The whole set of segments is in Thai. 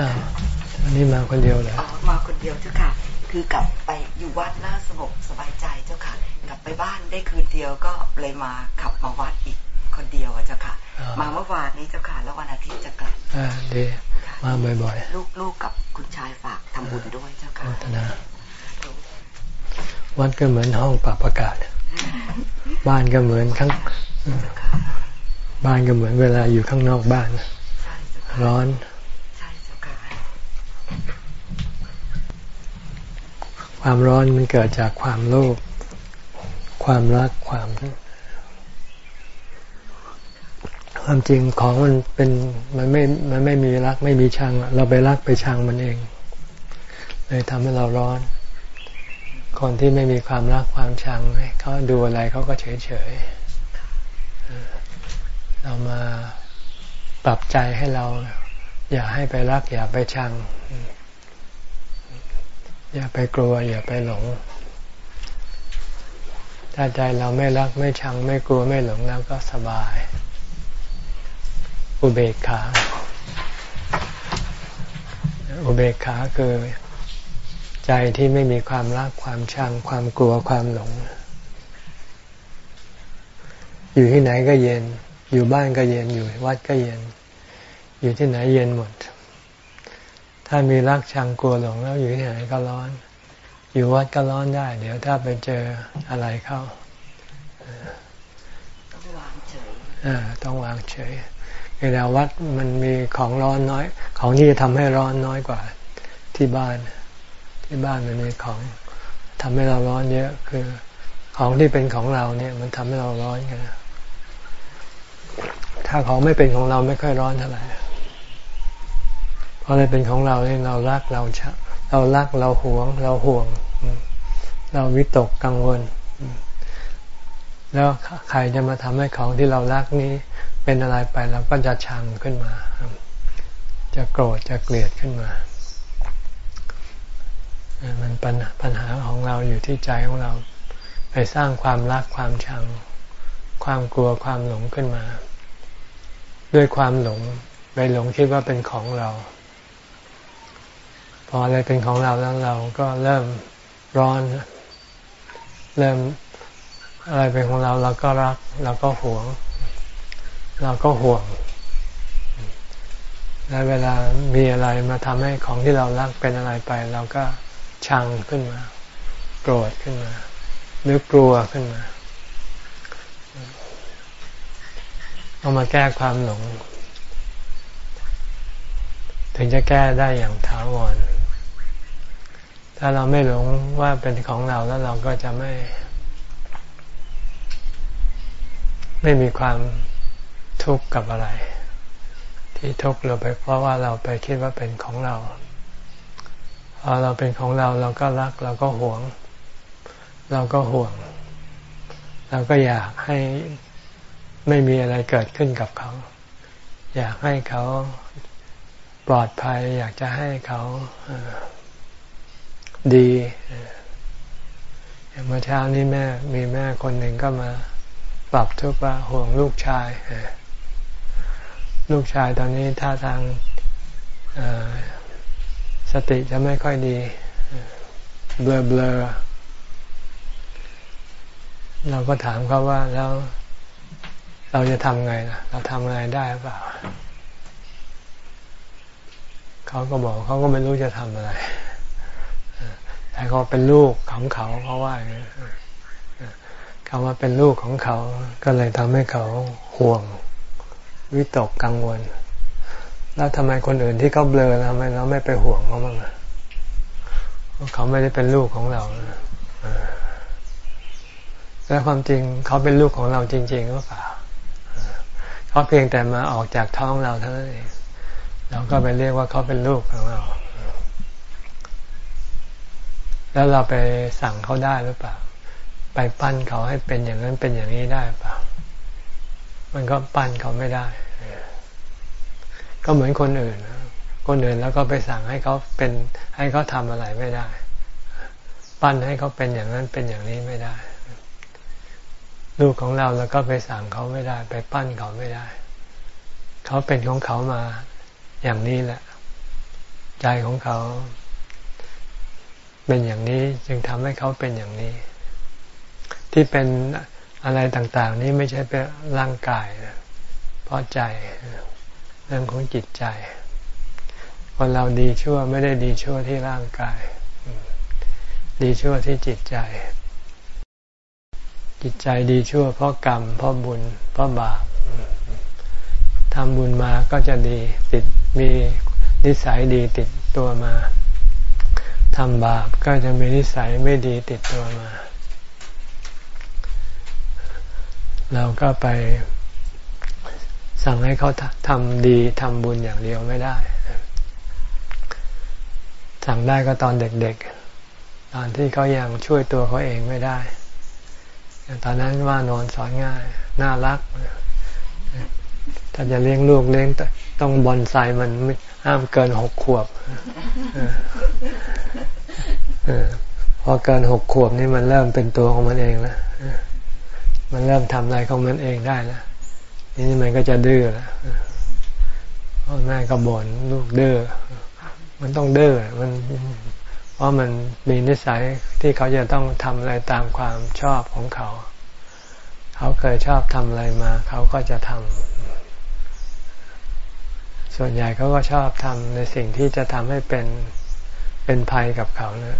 อ่าอันนี้มาคนเดียวเลยอ๋อมาคนเดียวเจ้าค่ะ คือกลับไปอยู่วัดแล้วสงบสบายใจเจ้าค่ะ กลับไปบ้านได้คืนเดียวก็เลยมาขับมาวัดอีกคนเดียวเจ้าค่ะ มาเมื่อวานนี้เจ้าค่ะ แล้ววันอาทิตย์จะกลับอ่าดีมาบ่อยๆ ลูกลูกกับคุณชายฝากทำบุญด้วยเจ้าค่ะพัฒนาวัดก็เหมือนห้องปรับอากาศ บ้านก็เหมือนข้างบ้านก็เหมือนเวลาอยู่ข้างนอกบ้าน ร้อน ความร้อนมันเกิดจากความโลภความรักความ ความจริงของมันเป็นมันไม่มันไม่มีรักไม่มีชัง เราไปรักไปชังมันเองเลยทำให้เราร้อน คนที่ไม่มีความรักความชังเขาดูอะไรเขาก็เฉยเฉยเรามาปรับใจให้เรา อย่าให้ไปรักอย่าไปชัง อย่าไปกลัว อย่าไปหลง ถ้าใจเราไม่รักไม่ชัง ไม่กลัวไม่หลงแล้วก็สบาย อุเบกขา อุเบกขาคือใจที่ไม่มีความรักความชัง ความกลัวความหลง อยู่ที่ไหนก็เย็น อยู่บ้านก็เย็นอยู่วัดก็เย็น อยู่ที่ไหนเย็นหมด ถ้ามีรักชังกลัวหลงแล้วอยู่ที่ไหนก็ร้อน อยู่วัดก็ร้อนได้ เดี๋ยวถ้าไปเจออะไรเข้าต้องวางเฉยต้องวางเฉยเวลาวัดมันมีของร้อนน้อย ของที่จะทำให้ร้อนน้อยกว่า ที่บ้าน ที่บ้านมันมีของทำให้เราร้อนเยอะคือ ของที่เป็นของเราเนี่ย มันทำให้เราร้อนกันถ้าของไม่เป็นของเราไม่ค่อยร้อนเท่าไหร่พ ออะไรเป็นของเราเนี่ยเรารักเราชเรารักเราหวง เราห่วง เราวิตกกังวล แล้วใครจะมาทำให้ของที่เรารักนี้ เป็นอะไรไปเราก็จะชังขึ้นมา จะโกรธจะเกลียดขึ้นมา มันปัญปัญหาของเราอยู่ที่ใจของเรา ไปสร้างความรักความชัง ความกลัวความหลงขึ้นมา ด้วยความหลงไปหลงคิดว่าเป็นของเรา พออะไรเป็นของเราแล้วเราก็เริ่มร้อน เริ่มอะไรเป็นของเราเราก็รัก เราก็หวง เราก็ห่วง และเวลามีอะไรมาทำให้ของที่เรารักเป็นอะไรไป เราก็ชังขึ้นมา โกรธขึ้นมาหรือกลัวขึ้นมาเอามาแก้ความหลง ถึงจะแก้ได้อย่างถาวร ถ้าเราไม่หลงว่าเป็นของเราแล้วเราก็จะไม่ ไม่มีความทุกข์กับอะไร ที่ทุกข์เราไปเพราะว่าเราไปคิดว่าเป็นของเราพอเราเป็นของเราเราก็รัก เราก็หวง เราก็ห่วง เราก็อยากให้ไม่มีอะไรเกิดขึ้นกับเขา อยากให้เขาปลอดภัย อยากจะให้เขา ดีอย่างเมื่อเช้านี้แม่มีแม่คนหนึ่งก็มาปรับทุกข์ว่าห่วงลูกชาย ลูกชายตอนนี้ท่าทางสติจะไม่ค่อยดี เบลอเบลอเราก็ถามเขาว่าแล้วเราจะทำไงล่ะ เราทำอะไรได้เปล่า เขาก็บอกเขาก็ไม่รู้จะทำอะไร เขาเป็นลูกของเขาเขาว่าอย่าคำว่าเป็นลูกของเขา ก็เลยทำให้เขาห่วง วิตกกังวล แล้วทำไมคนอื่นที่เขาเบลอทำไมเราไม่ไปห่วงเขาบ้างเขาไม่ได้เป็นลูกของเราแล้วความจริงเขาเป็นลูกของเราจริงๆหรือเปล่าเขาเพียงแต่มาออกจากท้องเราเท่านั้นเองเราก็ไปเรียกว่าเขาเป็นลูกของเรา แล้วเราไปสั่งเขาได้หรือเปล่า ไปปั้นเขาให้เป็นอย่างนั้นเป็นอย่างนี้ได้เปล่า มันก็ปั้นเขาไม่ได้ ก็เหมือนคนอื่น คนอื่นแล้วก็ไปสั่งให้เขาเป็นให้เขาทำอะไรไม่ได้ ปั้นให้เขาเป็นอย่างนั้นเป็นอย่างนี้ไม่ได้ ลูกของเราแล้วก็ไปสั่งเขาไม่ได้ ไปปั้นเขาไม่ได้ เขาเป็นของเขามาอย่างนี้แหละ ใจของเขา เป็นอย่างนี้จึงทำให้เขาเป็นอย่างนี้ ที่เป็นอะไรต่างๆ นี้ไม่ใช่เป็นร่างกายนะเพราะใจเรื่องของจิตใจ คนเราดีชั่วไม่ได้ดีชั่วที่ร่างกาย ดีชั่วที่จิตใจ จิตใจดีชั่ว เพราะกรรม เพราะบุญ เพราะบาปทำบุญมาก็จะดีติดมีนิสัยดีติดตัวมา ทำบาปก็จะมีนิสัยไม่ดีติดตัวมา เราก็ไปสั่งให้เขาทำดีทำบุญอย่างเดียวไม่ได้ สั่งได้ก็ตอนเด็กๆ ตอนที่เขายังช่วยตัวเขาเองไม่ได้ ตอนนั้นว่านอนสอนง่าย น่ารัก ถ้าจะเลี้ยงลูกเลี้ยงต้องบอนไซมัน ห้ามเกินหกขวบพอเกินหกขวบนี่มันเริ่มเป็นตัวของมันเองแล้วมันเริ่มทำอะไรของมันเองได้แล้วนี่มันก็จะดื้อแล้วพ่อแม่ก็บ่นลูกดื้อมันต้องดื้อมันเพราะมันมีนิสัยที่เขาจะต้องทำอะไรตามความชอบของเขา เขาเคยชอบทำอะไรมา เขาก็จะทำ ส่วนใหญ่เขาก็ชอบทำในสิ่งที่จะทำให้เป็นเป็นภัยกับเขาเนี่ย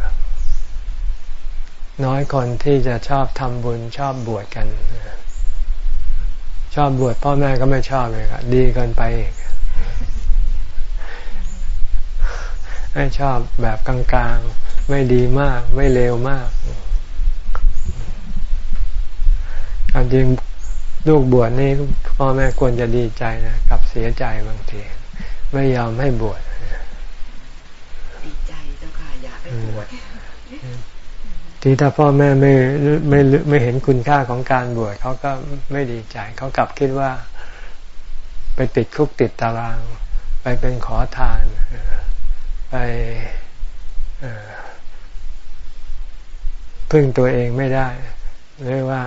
น้อยคนที่จะชอบทำบุญชอบบวชกัน ชอบบวชพ่อแม่ก็ไม่ชอบเลยครับดีเกินไปอีกไม่ชอบแบบกลางๆ ไม่ดีมาก ไม่เลวมากการจริงลูกบวชนี่พ่อแม่ควรจะดีใจนะกับเสียใจบางที ไม่ยอมให้บวชดีใจเจ้าค่ะอยากให้บวชทีถ้าพ่อแม่ไม่ไม่ไม่เห็นคุณค่าของการบวชเขาก็ไม่ดีใจเขากลับคิดว่า ไปติดคุกติดตาราง ไปเป็นขอทานไปพึ่งตัวเองไม่ได้หรือว่า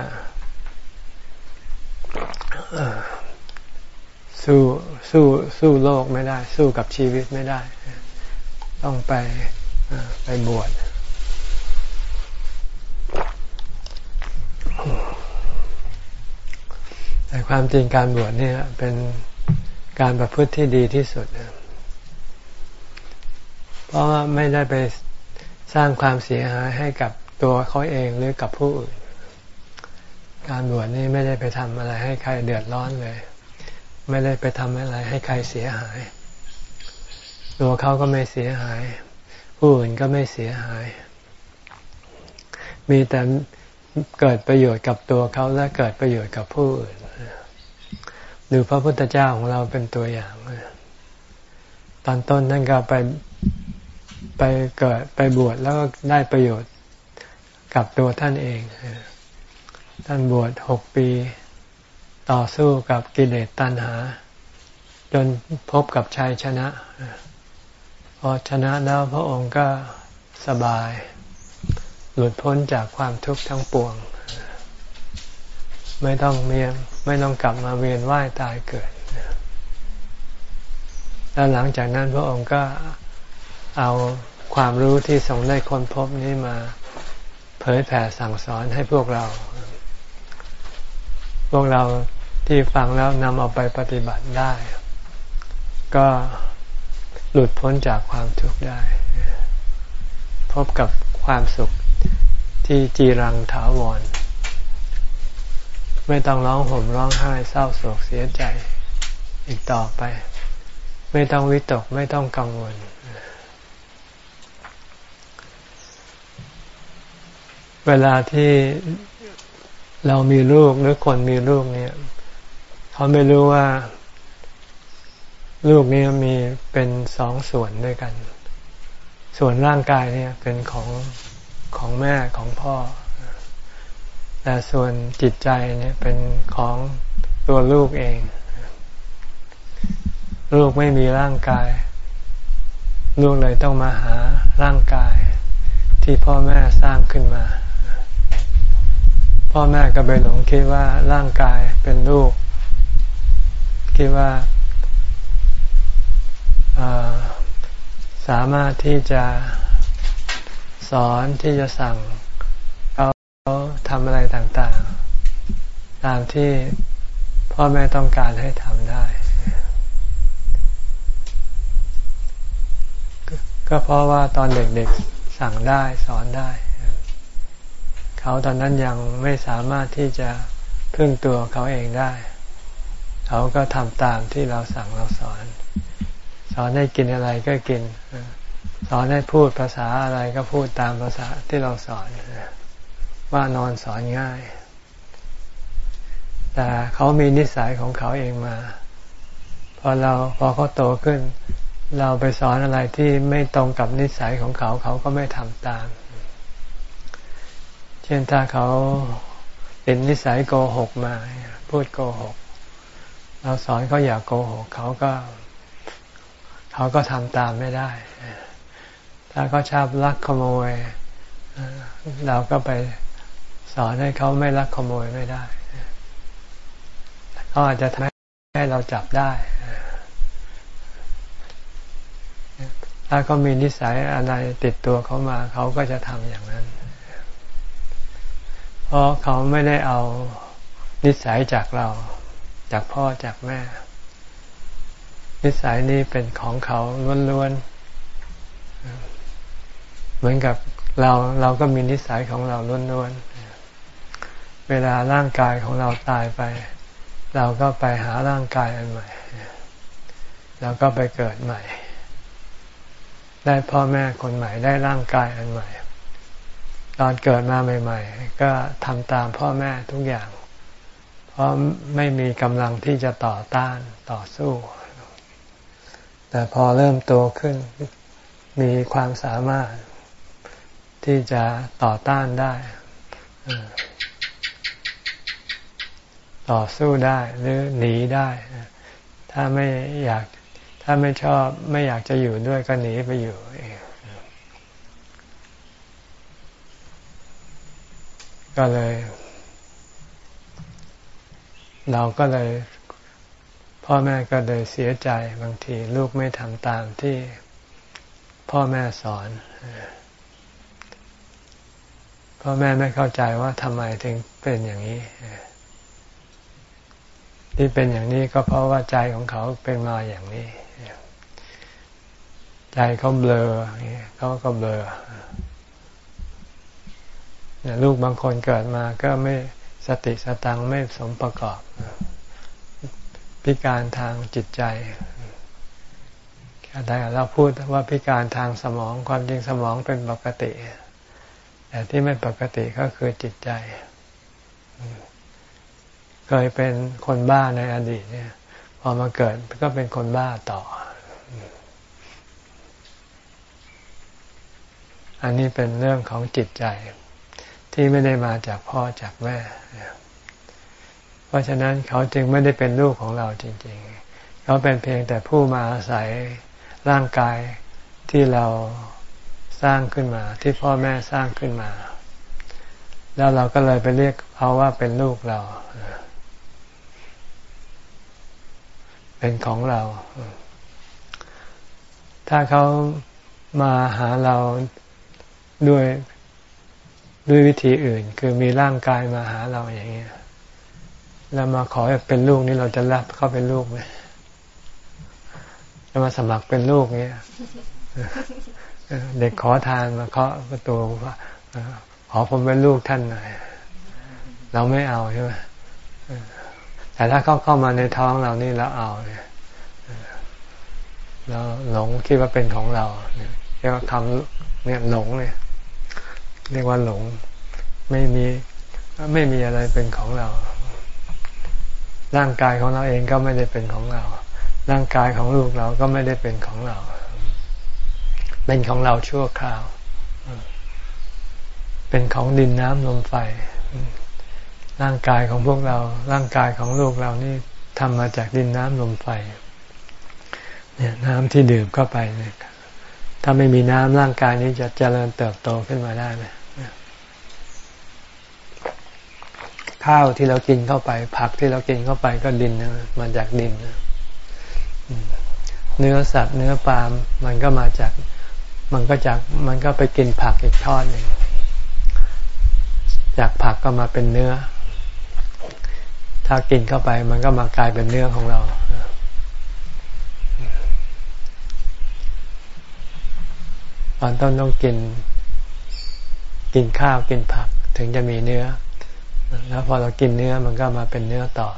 สู้สู้สู้โลกไม่ได้ สู้กับชีวิตไม่ได้ ต้องไปไปบวชแต่ความจริงการบวชเนี่ยเป็นการประพฤติที่ดีที่สุด เพราะไม่ได้ไปสร้างความเสียหายให้กับตัวเขาเองหรือกับผู้อื่น การบวชนี่ไม่ได้ไปทำอะไรให้ใครเดือดร้อนเลย ไม่ได้ไปทำอะไร ให้ใครเสียหาย ตัวเขาก็ไม่เสียหาย ผู้อื่นก็ไม่เสียหาย มีแต่เกิดประโยชน์กับตัวเขาและเกิดประโยชน์กับผู้อื่นดูพระพุทธเจ้าของเราเป็นตัวอย่างตอนต้นท่านก็ไปไปเกิดไปบวชแล้วก็ได้ประโยชน์กับตัวท่านเองท่านบวชหกปี ต่อสู้กับกิเลสตัณหา จนพบกับชัยชนะ พอชนะแล้วพระองค์ก็สบาย หลุดพ้นจากความทุกข์ทั้งปวง ไม่ต้องเมียไม่ต้องกลับมาเวียนว่ายตายเกิด แล้วหลังจากนั้นพระองค์ก็เอาความรู้ที่ทรงได้ค้นพบนี้มาเผยแผ่สั่งสอนให้พวกเรา พวกเรา ที่ฟังแล้วนำเอาไปปฏิบัติได้ ก็หลุดพ้นจากความทุกข์ได้ พบกับความสุขที่จีรังถาวร ไม่ต้องร้องห่มร้องไห้เศร้าโศกเสียใจอีกต่อไป ไม่ต้องวิตกไม่ต้องกังวล เวลาที่เรามีลูกหรือคนมีลูกเนี่ย เขาไม่รู้ว่า ลูกนี้มีเป็นสองส่วนด้วยกัน ส่วนร่างกายเนี่ยเป็นของของแม่ของพ่อ แต่ส่วนจิตใจเนี่ยเป็นของตัวลูกเอง ลูกไม่มีร่างกาย ลูกเลยต้องมาหาร่างกาย ที่พ่อแม่สร้างขึ้นมา พ่อแม่ก็ไปหลงคิดว่าร่างกายเป็นลูก คิดว่าสามารถที่จะสอนที่จะสั่งเขาทำอะไรต่างๆ ตามที่พ่อแม่ต้องการให้ทำได้ ก็เพราะว่าตอนเด็กๆสั่งได้สอนได้ เขาตอนนั้นยังไม่สามารถที่จะพึ่งตัวเขาเองได้ เขาก็ทำตามที่เราสั่งเราสอน สอนให้กินอะไรก็กิน สอนให้พูดภาษาอะไรก็พูดตามภาษาที่เราสอน ว่านอนสอนง่าย แต่เขามีนิสัยของเขาเองมาพอเราพอเขาโตขึ้น เราไปสอนอะไรที่ไม่ตรงกับนิสัยของเขาเขาก็ไม่ทำตาม เช่นถ้าเขาเป็นนิสัยโกหกมา พูดโกหก เราสอนเขาอย่ากโกหกเขาก็ เขาก็ทำตามไม่ได้ ถ้าเขาชอบลักขโมย เราก็ไปสอนให้เขาไม่ลักขโมยไม่ได้เขาอาจจะทำให้เราจับได้ ถ้าเขามีนิสัยอะไรติดตัวเขามา เขาก็จะทำอย่างนั้น เพราะเขาไม่ได้เอานิสัยจากเรา จากพ่อจากแม่ นิสัยนี้เป็นของเขาล้วนๆ เหมือนกับเราเราก็มีนิสัยของเราล้วนๆ เวลาร่างกายของเราตายไป เราก็ไปหาร่างกายอันใหม่ เราก็ไปเกิดใหม่ ได้พ่อแม่คนใหม่ได้ร่างกายอันใหม่ ตอนเกิดมาใหม่ ๆ ก็ทำตามพ่อแม่ทุกอย่าง เพราะไม่มีกำลังที่จะต่อต้านต่อสู้ แต่พอเริ่มโตขึ้น มีความสามารถที่จะต่อต้านได้ ต่อสู้ได้หรือหนีได้ ถ้าไม่อยากถ้าไม่ชอบไม่อยากจะอยู่ด้วยก็หนีไปอยู่เองก็เลย เราก็เลยพ่อแม่ก็เลยเสียใจบางทีลูกไม่ทำตามที่พ่อแม่สอน พ่อแม่ไม่เข้าใจว่าทำไมถึงเป็นอย่างนี้ ที่เป็นอย่างนี้ก็เพราะว่าใจของเขาเป็นมาอย่างนี้ ใจเขาเบลอเขาก็เบลอลูกบางคนเกิดมาก็ไม่ สติสตังไม่สมประกอบ พิการทางจิตใจแต่เราพูดว่าพิการทางสมองความจริงสมองเป็นปกติ แต่ที่ไม่ปกติก็คือจิตใจ เคยเป็นคนบ้าในอดีตเนี่ย พอมาเกิดก็เป็นคนบ้าต่อ อันนี้เป็นเรื่องของจิตใจ ที่ไม่ได้มาจากพ่อจากแม่ เพราะฉะนั้นเขาจึงไม่ได้เป็นลูกของเราจริง ๆ เขาเป็นเพียงแต่ผู้มาอาศัยร่างกายที่เราสร้างขึ้นมา ที่พ่อแม่สร้างขึ้นมา แล้วเราก็เลยไปเรียกเขาว่าเป็นลูกเรา เป็นของเรา ถ้าเขามาหาเราด้วย ด้วยวิธีอื่น คือมีร่างกายมาหาเราอย่างเงี้ยแล้วมาขอเป็นลูกนี่เราจะรับเขาเป็นลูกไหมจะมาสมัครเป็นลูกเงี้ยเด็กขอทานมาเคาะประตูว่าขอผมเป็นลูกท่านหน่อยเราไม่เอาใช่ไหมแต่ถ้าเขาเข้ามาในท้องเรานี่เราเอาเนี่ยเราหลงคิดว่าเป็นของเราเนี่ยเรียกว่าคำเนี่ยหลงเนี่ย เรียกว่าหลง ไม่มีไม่มีอะไรเป็นของเรา ร่างกายของเราเองก็ไม่ได้เป็นของเรา ร่างกายของลูกเราก็ไม่ได้เป็นของเรา เป็นของเราชั่วคราว เป็นของดินน้ำลมไฟ ร่างกายของพวกเรา ร่างกายของลูกเรานี่ทำมาจากดินน้ำลมไฟ เนี่ยน้ำที่ดื่มเข้าไปเนี่ย ถ้าไม่มีน้ำร่างกายนี้จะเจริญเติบโตขึ้นมาได้ไหมข้าวที่เรากินเข้าไป ผักที่เรากินเข้าไปก็ดินนะมาจากดินนะเนื้อสัตว์เนื้อปลามันก็มาจาก มันก็จากมันก็ไปกินผักอีกทอดหนึ่งจากผักก็มาเป็นเนื้อ ถ้ากินเข้าไป มันก็มากลายเป็นเนื้อของเรา อนต้นต้องกิน กินข้าวกินผัก ถึงจะมีเนื้อ แล้วพอเรากินเนื้อมันก็มาเป็นเนื้อต่อ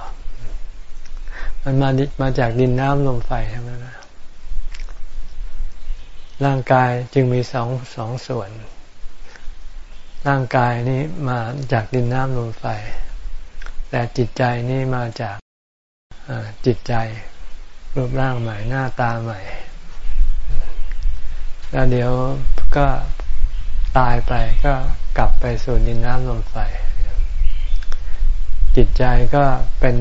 มันมามาจากดินน้ำลมไฟใช่ไหมนะร่างกายจึงมีสองสองส่วน ร่างกายนี้มาจากดินน้ำลมไฟ แต่จิตใจนี่มาจากจิตใจรูปร่างใหม่หน้าตาใหม่ แล้วเดี๋ยวก็ตายไปก็กลับไปสู่ดินน้ำลมไฟ จิตใจก็เป็น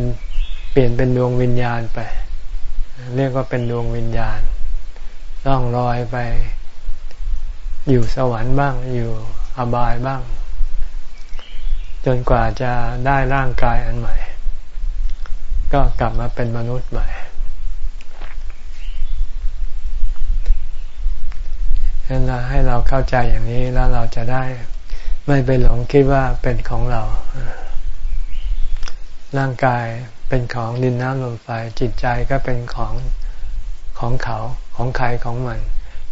เปลี่ยนเป็นดวงวิญญาณไป เรียกว่าเป็นดวงวิญญาณล่องลอยไป อยู่สวรรค์บ้าง อยู่อบายบ้าง จนกว่าจะได้ร่างกายอันใหม่ ก็กลับมาเป็นมนุษย์ใหม่ ฉะนั้นให้เราเข้าใจอย่างนี้แล้วเราจะได้ไม่ไปหลงคิดว่าเป็นของเรา ร่างกายเป็นของดินน้ำลมไฟจิตใจก็เป็นของของเขาของใครของมัน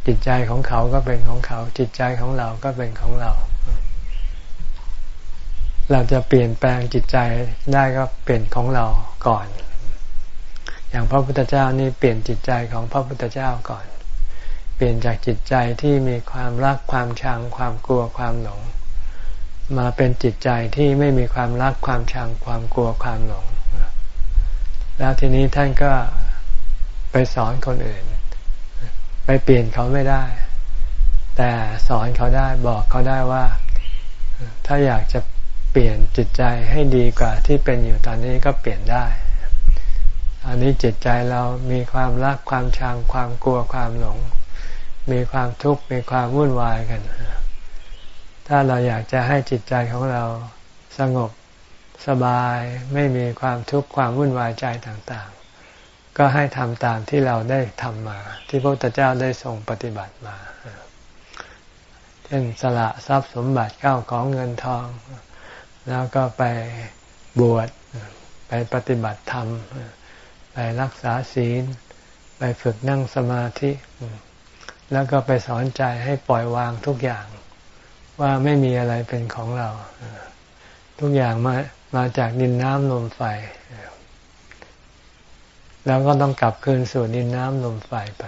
จิตใจของเขาก็เป็นของเขา จิตใจของเราก็เป็นของเรา เราจะเปลี่ยนแปลงจิตใจได้ก็เปลี่ยนของเราก่อน อย่างพระพุทธเจ้านี่เปลี่ยนจิตใจของพระพุทธเจ้าก่อน เปลี่ยนจากจิตใจที่มีความรักความชังความกลัวความหลง มาเป็นจิตใจที่ไม่มีความรักความชังความกลัวความหลง แล้วทีนี้ท่านก็ไปสอนคนอื่น ไปเปลี่ยนเขาไม่ได้ แต่สอนเขาได้บอกเขาได้ว่า ถ้าอยากจะเปลี่ยนจิตใจให้ดีกว่าที่เป็นอยู่ตอนนี้ก็เปลี่ยนได้อันนี้จิตใจเรามีความรักความชังความกลัวความหลง มีความทุกข์มีความวุ่นวายกัน ถ้าเราอยากจะให้จิตใจของเราสงบสบายไม่มีความทุกข์ความวุ่นวายใจต่างๆ ก็ให้ทำตามที่เราได้ทำมา ที่พระพุทธเจ้าได้ทรงปฏิบัติมา เช่นสละทรัพย์สมบัติเก้าของเงินทอง แล้วก็ไปบวชไปปฏิบัติธรรม ไปรักษาศีล ไปฝึกนั่งสมาธิ แล้วก็ไปสอนใจให้ปล่อยวางทุกอย่าง ว่าไม่มีอะไรเป็นของเรา ทุกอย่างมามาจากดินน้ำลมไฟ แล้วก็ต้องกลับคืนสู่ดินน้ำลมไฟไป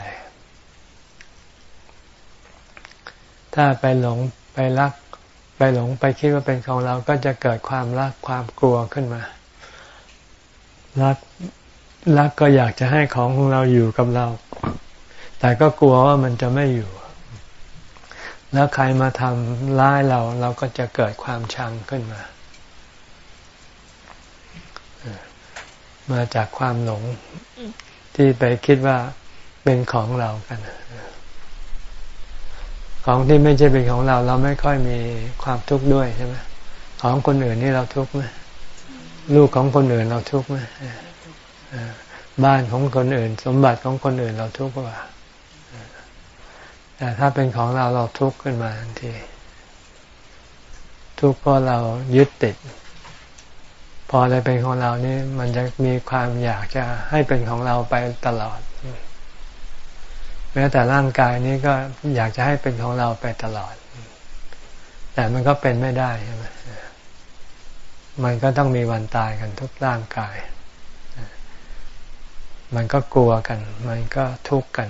ถ้าไปหลงไปรัก ไปหลงไปคิดว่าเป็นของเราก็จะเกิดความรักความกลัวขึ้นมา รักรักก็อยากจะให้ของของเราอยู่กับเรา แต่ก็กลัวว่ามันจะไม่อยู่ แล้วใครมาทำร้ายเราเราก็จะเกิดความชังขึ้นมา มาจากความหลงที่ไปคิดว่าเป็นของเรากัน ของที่ไม่ใช่เป็นของเรา เราไม่ค่อยมีความทุกข์ด้วยใช่ไหมของคนอื่นนี่เราทุกข์ไหมลูกของคนอื่นเราทุกข์ไหมบ้านของคนอื่น สมบัติของคนอื่นเราทุกข์กว่า แต่ถ้าเป็นของเราเราทุกข์ขึ้นมาทันที ทุกข์เพราะเรายึดติด พออะไรเป็นของเรานี่มันจะมีความอยากจะให้เป็นของเราไปตลอด แม้แต่ร่างกายนี้ก็อยากจะให้เป็นของเราไปตลอด แต่มันก็เป็นไม่ได้ใช่ไหมมันก็ต้องมีวันตายกันทุกร่างกาย มันก็กลัวกัน มันก็ทุกข์กัน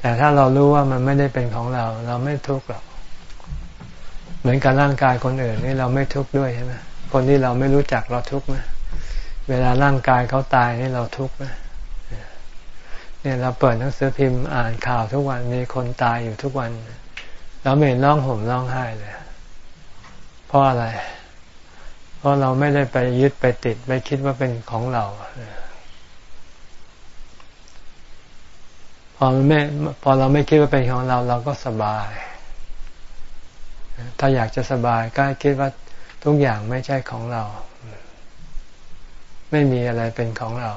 แต่ถ้าเรารู้ว่ามันไม่ได้เป็นของเรา เราไม่ทุกข์หรอก เหมือนกับร่างกายคนอื่นนี่เราไม่ทุกข์ด้วยใช่ไหมคนที่เราไม่รู้จักเราทุกข์ไหมเวลาร่างกายเขาตายนี่เราทุกข์ไหมเนี่ยเราเปิดหนังสือพิมพ์อ่านข่าวทุกวันมีคนตายอยู่ทุกวัน เราไม่เห็นร้องห่มร้องไห้เลยเพราะอะไร เพราะเราไม่ได้ไปยึดไปติด ไปคิดว่าเป็นของเรา พอไม่พอเราไม่คิดว่าเป็นของเราเราก็สบาย ถ้าอยากจะสบายก็คิดว่าทุกอย่างไม่ใช่ของเรา ไม่มีอะไรเป็นของเรา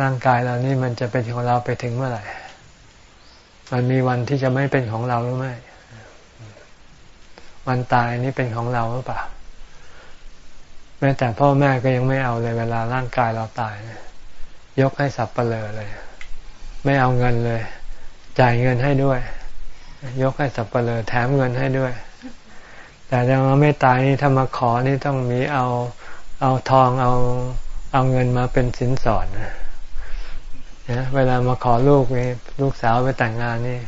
ร่างกายเรานี่มันจะเป็นของเราไปถึงเมื่อไหร่ มันมีวันที่จะไม่เป็นของเราหรือไม่ วันตายนี้เป็นของเราหรือเปล่า แม้แต่พ่อแม่ก็ยังไม่เอาเลยเวลาร่างกายเราตายนยกให้สับเปลือเลย ไม่เอาเงินเลย จ่ายเงินให้ด้วย ยกให้สับเปลือแถมเงินให้ด้วย แต่ยังไม่ตายนี่ถ้ามาขอนี่ต้องมีเอาเอาทองเอาเอาเงินมาเป็นสินสอดนะเวลามาขอลูกนี่ลูกสาวไปแต่งงานนี่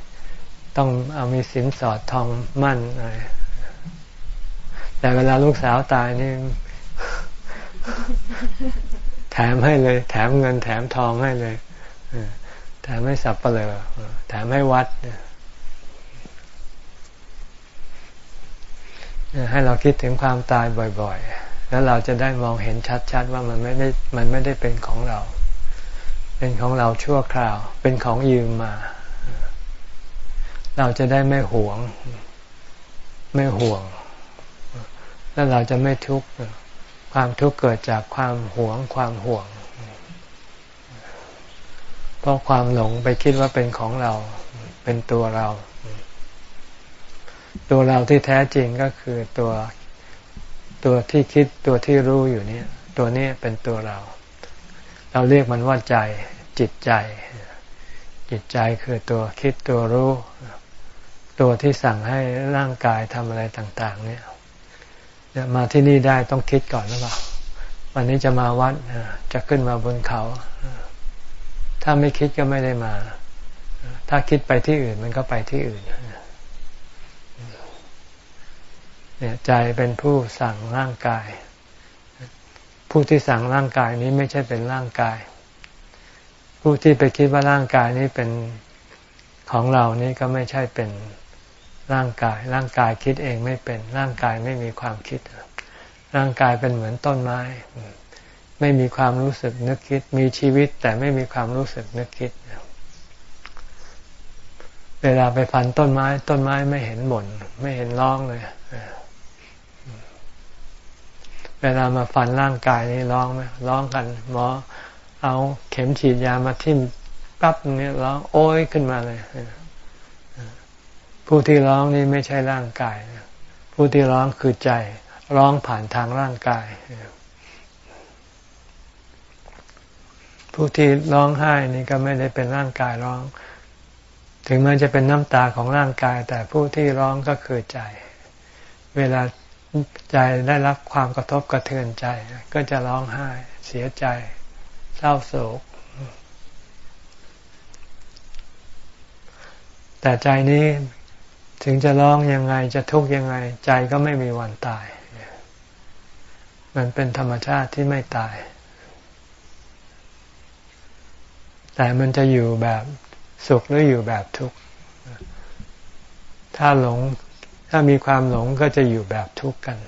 ต้องเอามีสินสอดทองมั่นอะไรแต่เวลาลูกสาวตายนี่ แถมให้เลย แถมเงินแถมทองให้เลย แถมให้สับเปลือแถมให้วัดให้เราคิดถึงความตายบ่อยๆ แล้วเราจะได้มองเห็นชัดๆ ว่ามันไม่ได้มันไม่ได้เป็นของเรา เป็นของเราชั่วคราว เป็นของยืมมา เราจะได้ไม่หวง ไม่ห่วง แล้วเราจะไม่ทุกข์ ความทุกข์เกิดจากความหวงความห่วง ราะความหลงไปคิดว่าเป็นของเรา เป็นตัวเรา ตัวเราที่แท้จริงก็คือตัวตัวที่คิดตัวที่รู้อยู่นี่ตัวนี้เป็นตัวเรา เราเรียกมันว่าใจ จิตใจ จิตใจคือตัวคิดตัวรู้ ตัวที่สั่งให้ร่างกายทำอะไรต่าง ๆ เนี่ยมาที่นี่ได้ต้องคิดก่อนหรือเปล่าวันนี้จะมาวัดจะขึ้นมาบนเขา ถ้าไม่คิดก็ไม่ได้มา ถ้าคิดไปที่อื่นมันก็ไปที่อื่นเนี่ยใจเป็นผู้สั่งร่างกาย ผู้ที่สั่งร่างกายนี้ไม่ใช่เป็นร่างกาย ผู้ที่ไปคิดว่าร่างกายนี้เป็นของเรานี้ก็ไม่ใช่เป็นร่างกาย ร่างกายคิดเองไม่เป็น ร่างกายไม่มีความคิด ร่างกายเป็นเหมือนต้นไม้ ไม่มีความรู้สึกนึกคิด มีชีวิตแต่ไม่มีความรู้สึกนึกคิด เวลาไปฟันต้นไม้ ต้นไม้ไม่เห็นบ่นไม่เห็นร้องเลยเวลามาฟันร่างกายนี่ร้องไหมร้องกันหมอเอาเข็มฉีดยามาทิ่มปั๊บเนี่ยร้องโอ้ยขึ้นมาเลยผู้ที่ร้องนี่ไม่ใช่ร่างกาย ผู้ที่ร้องคือใจ ร้องผ่านทางร่างกาย ผู้ที่ร้องไห้นี่ก็ไม่ได้เป็นร่างกายร้อง ถึงแม้จะเป็นน้ำตาของร่างกาย แต่ผู้ที่ร้องก็คือใจ เวลาใจได้รับความกระทบกระเทือนใจ ก็จะร้องไห้ เสียใจ เศร้าโศก แต่ใจนี้ถึงจะร้องยังไงจะทุกข์ยังไง ใจก็ไม่มีวันตาย มันเป็นธรรมชาติที่ไม่ตาย แต่มันจะอยู่แบบสุขหรืออยู่แบบทุกข์ถ้าหลงถ้ามีความหลงก็จะอยู่แบบทุกข์กัน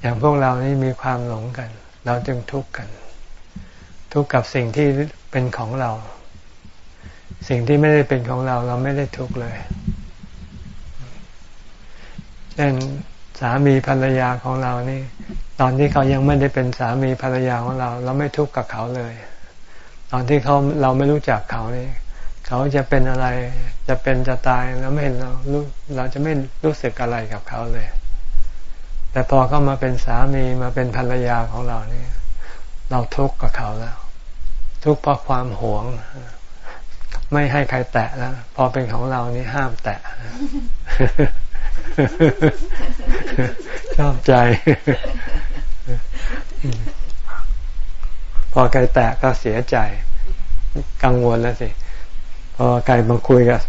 อย่างพวกเรานี่มีความหลงกัน เราจึงทุกข์กัน ทุกข์กับสิ่งที่เป็นของเรา สิ่งที่ไม่ได้เป็นของเรา เราไม่ได้ทุกข์เลย เช่นสามีภรรยาของเรานี่ ตอนที่เขายังไม่ได้เป็นสามีภรรยาของเรา เราไม่ทุกข์กับเขาเลย ตอนที่เขาเราไม่รู้จักเขานี่เขาจะเป็นอะไร จะเป็นจะตายเราไม่เห็นเรารู้เราจะไม่รู้สึกอะไรกับเขาเลย แต่พอเขามาเป็นสามีมาเป็นภรรยาของเรานี่เราทุกข์กับเขาแล้ว ทุกข์เพราะความหวง ไม่ให้ใครแตะแล้วพอเป็นของเรานี่ห้ามแตะชอบใจ พอใครแตะก็เสียใจกังวลแล้วสิ พอใครมาคุยกับ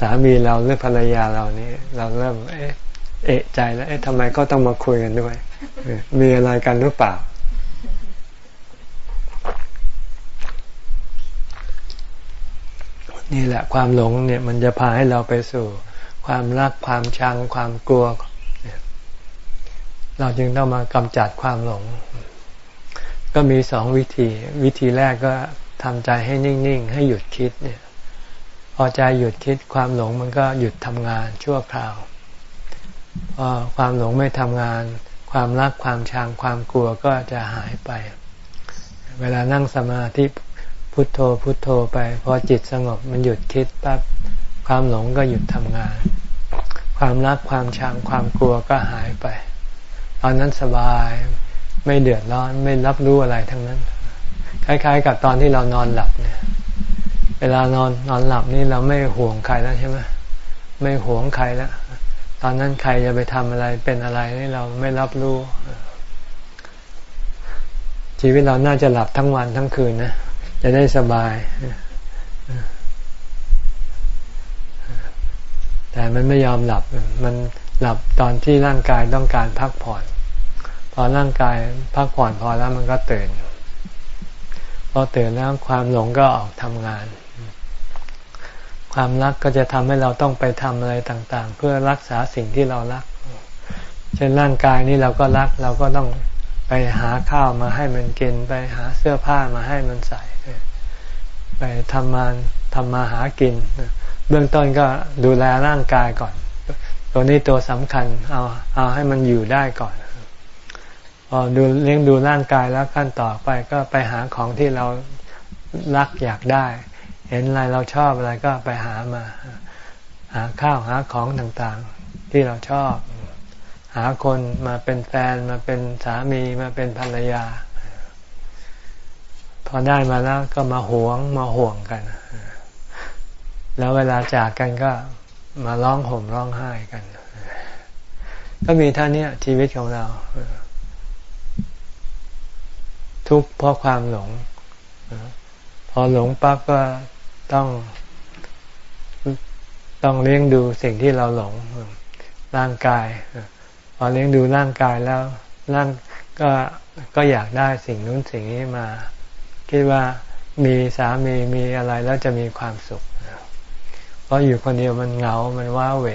สามีเราหรือภรรยาเรานี่เราเริ่มเอ๊ะเอะใจแล้ว เอ๊ะทำไมก็ต้องมาคุยกันด้วย มีอะไรกันหรือเปล่า นี่แหละความหลงเนี่ยมันจะพาให้เราไปสู่ ความรักความชังความกลัว เราจึงต้องมากำจัดความหลง ก็มีสองวิธี วิธีแรกก็ทำใจให้นิ่ง ๆ ให้หยุดคิดเนี่ย พอใจหยุดคิดความหลงมันก็หยุดทำงานชั่วคราวพอความหลงไม่ทำงาน ความรักความชังความกลัวก็จะหายไป เวลานั่งสมาธิพุทโธพุทโธไป พอจิตสงบมันหยุดคิดปั๊บความหลงก็หยุดทำงาน ความรักความชังความกลัวก็หายไป ตอนนั้นสบาย ไม่เดือดร้อนไม่รับรู้อะไรทั้งนั้น คล้าย ๆ กับตอนที่เรานอนหลับเนี่ย เวลานอนนอนหลับนี่เราไม่ห่วงใครแล้วใช่ไหมไม่ห่วงใครแล้วตอนนั้นใครจะไปทำอะไรเป็นอะไรนี่เราไม่รับรู้ ชีวิตเราน่าจะหลับทั้งวันทั้งคืนนะจะได้สบาย แต่มันไม่ยอมหลับ มันหลับตอนที่ร่างกายต้องการพักผ่อน อร่างกายพักผ่อนพอแล้วมันก็ตื่น พอตื่นแล้วความหลงก็ออกทำงาน ความรักก็จะทำให้เราต้องไปทำอะไรต่าง ๆ เพื่อรักษาสิ่งที่เรารัก เช่นร่างกายนี้เราก็รักเราก็ต้องไปหาข้าวมาให้มันกิน ไปหาเสื้อผ้ามาให้มันใส่ ไปทำมาทำมาหากิน เบื้องต้นก็ดูแลร่างกายก่อน ตัวนี้ตัวสำคัญเอาเอาให้มันอยู่ได้ก่อน พอดูเลี้ยงดูร่างกายแล้วขั้นต่อไปก็ไปหาของที่เรารักอยากได้ เห็นอะไรเราชอบอะไรก็ไปหามา หาข้าวหาของต่างๆ ที่เราชอบ หาคนมาเป็นแฟนมาเป็นสามีมาเป็นภรรยา พอได้มาแล้วก็มาหวงมาห่วงกัน แล้วเวลาจากกันก็มาร้องห่มร้องไห้กัน ก็มีท่านี้ชีวิตของเรา ทุกข์เพราะความหลง พอหลงปั๊บก็ต้องต้องเลี้ยงดูสิ่งที่เราหลงร่างกาย พอเลี้ยงดูร่างกายแล้วร่างก็ก็อยากได้สิ่งนู้นสิ่งนี้มา คิดว่ามีสามีมีอะไรแล้วจะมีความสุข เพราะอยู่คนเดียวมันเหงา มันว้าเหว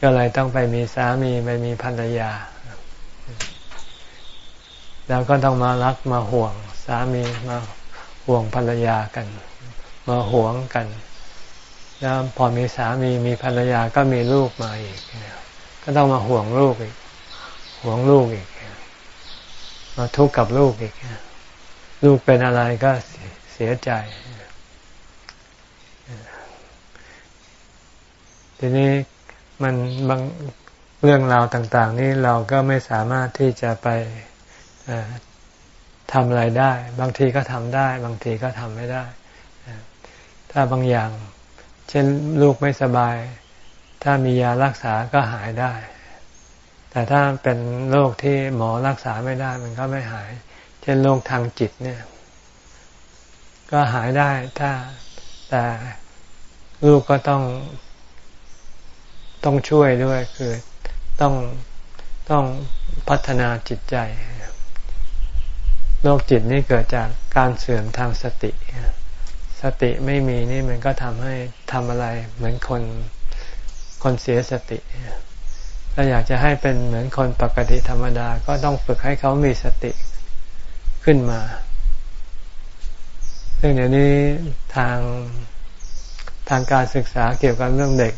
ก็เลยต้องไปมีสามีไปมีภรรยา แล้วก็ต้องมารักมาห่วงสามีมาห่วงภรรยากัน มาห่วงกัน แล้วพอมีสามีมีภรรยาก็มีลูกมาอีก ก็ต้องมาห่วงลูกอีก ห่วงลูกอีก มาทุกข์กับลูกอีก ลูกเป็นอะไรก็เสียใจ ทีนี้มันบางเรื่องราวต่าง ๆ นี่เราก็ไม่สามารถที่จะไป ทำอะไรได้ บางทีก็ทำได้ บางทีก็ทำไม่ได้ ถ้าบางอย่าง เช่นลูกไม่สบาย ถ้ามียารักษาก็หายได้ แต่ถ้าเป็นโรคที่หมอรักษาไม่ได้ มันก็ไม่หาย เช่นโรคทางจิตเนี่ย ก็หายได้ถ้าแต่ลูกก็ต้องต้องช่วยด้วยคือต้องต้องพัฒนาจิตใจ โรคจิตนี่เกิดจากการเสื่อมทางสติ สติไม่มีนี่มันก็ทำให้ทำอะไร เหมือนคนคนเสียสติถ้าอยากจะให้เป็นเหมือนคนปกติธรรมดา ก็ต้องฝึกให้เขามีสติขึ้นมา ซึ่งเดี๋ยวนี้ทางทางการศึกษาเกี่ยวกับเรื่องเด็ก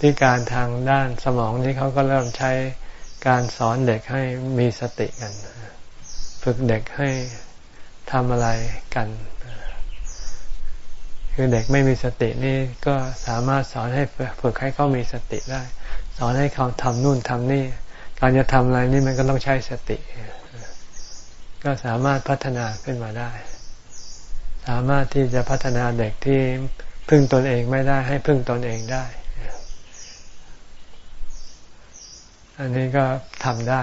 ที่การทางด้านสมองนี้เขาก็เริ่มใช้การสอนเด็กให้มีสติกัน ฝึกเด็กให้ทำอะไรกัน คือเด็กไม่มีสตินี่ก็สามารถสอนให้ฝึกให้เขามีสติได้ สอนให้เขาทำนู่นทำนี่ การจะทำอะไรนี่มันก็ต้องใช้สติ ก็สามารถพัฒนาขึ้นมาได้ สามารถที่จะพัฒนาเด็กที่พึ่งตนเองไม่ได้ให้พึ่งตนเองได้ อันนี้ก็ทำได้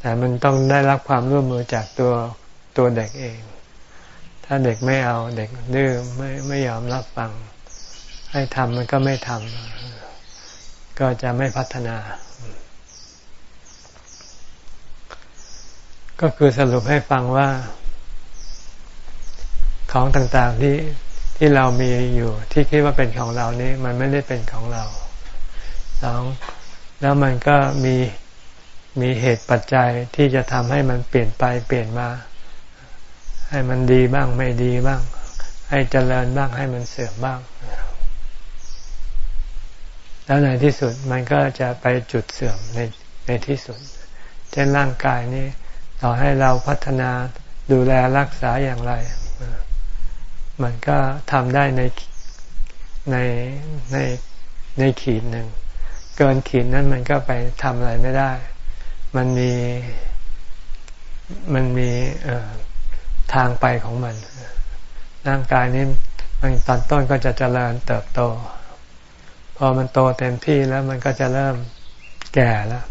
แต่มันต้องได้รับความร่วมมือจากตัวตัวเด็กเอง ถ้าเด็กไม่เอาเด็กดื้อไม่ไม่ยอมรับฟัง ให้ทำมันก็ไม่ทำก็จะไม่พัฒนา ก็คือสรุปให้ฟังว่า ของต่างๆที่ที่เรามีอยู่ที่คิดว่าเป็นของเรานี้ มันไม่ได้เป็นของเราสองแล้วมันก็มี มีเหตุปัจจัยที่จะทำให้มันเปลี่ยนไปเปลี่ยนมา ให้มันดีบ้างไม่ดีบ้าง ให้เจริญบ้างให้มันเสื่อมบ้าง แล้วในที่สุดมันก็จะไปจุดเสื่อมในในที่สุด เช่นร่างกายนี้ ต่อให้เราพัฒนาดูแลรักษาอย่างไร มันก็ทำได้ในในในในขีดหนึ่ง เกินขีดนั้นมันก็ไปทำอะไรไม่ได้ มันมีมันมีทางไปของมัน ร่างกายนี้มันตอนต้นก็จะเจริญเติบโต พอมันโตเต็มที่แล้วมันก็จะเริ่มแก่แล้ว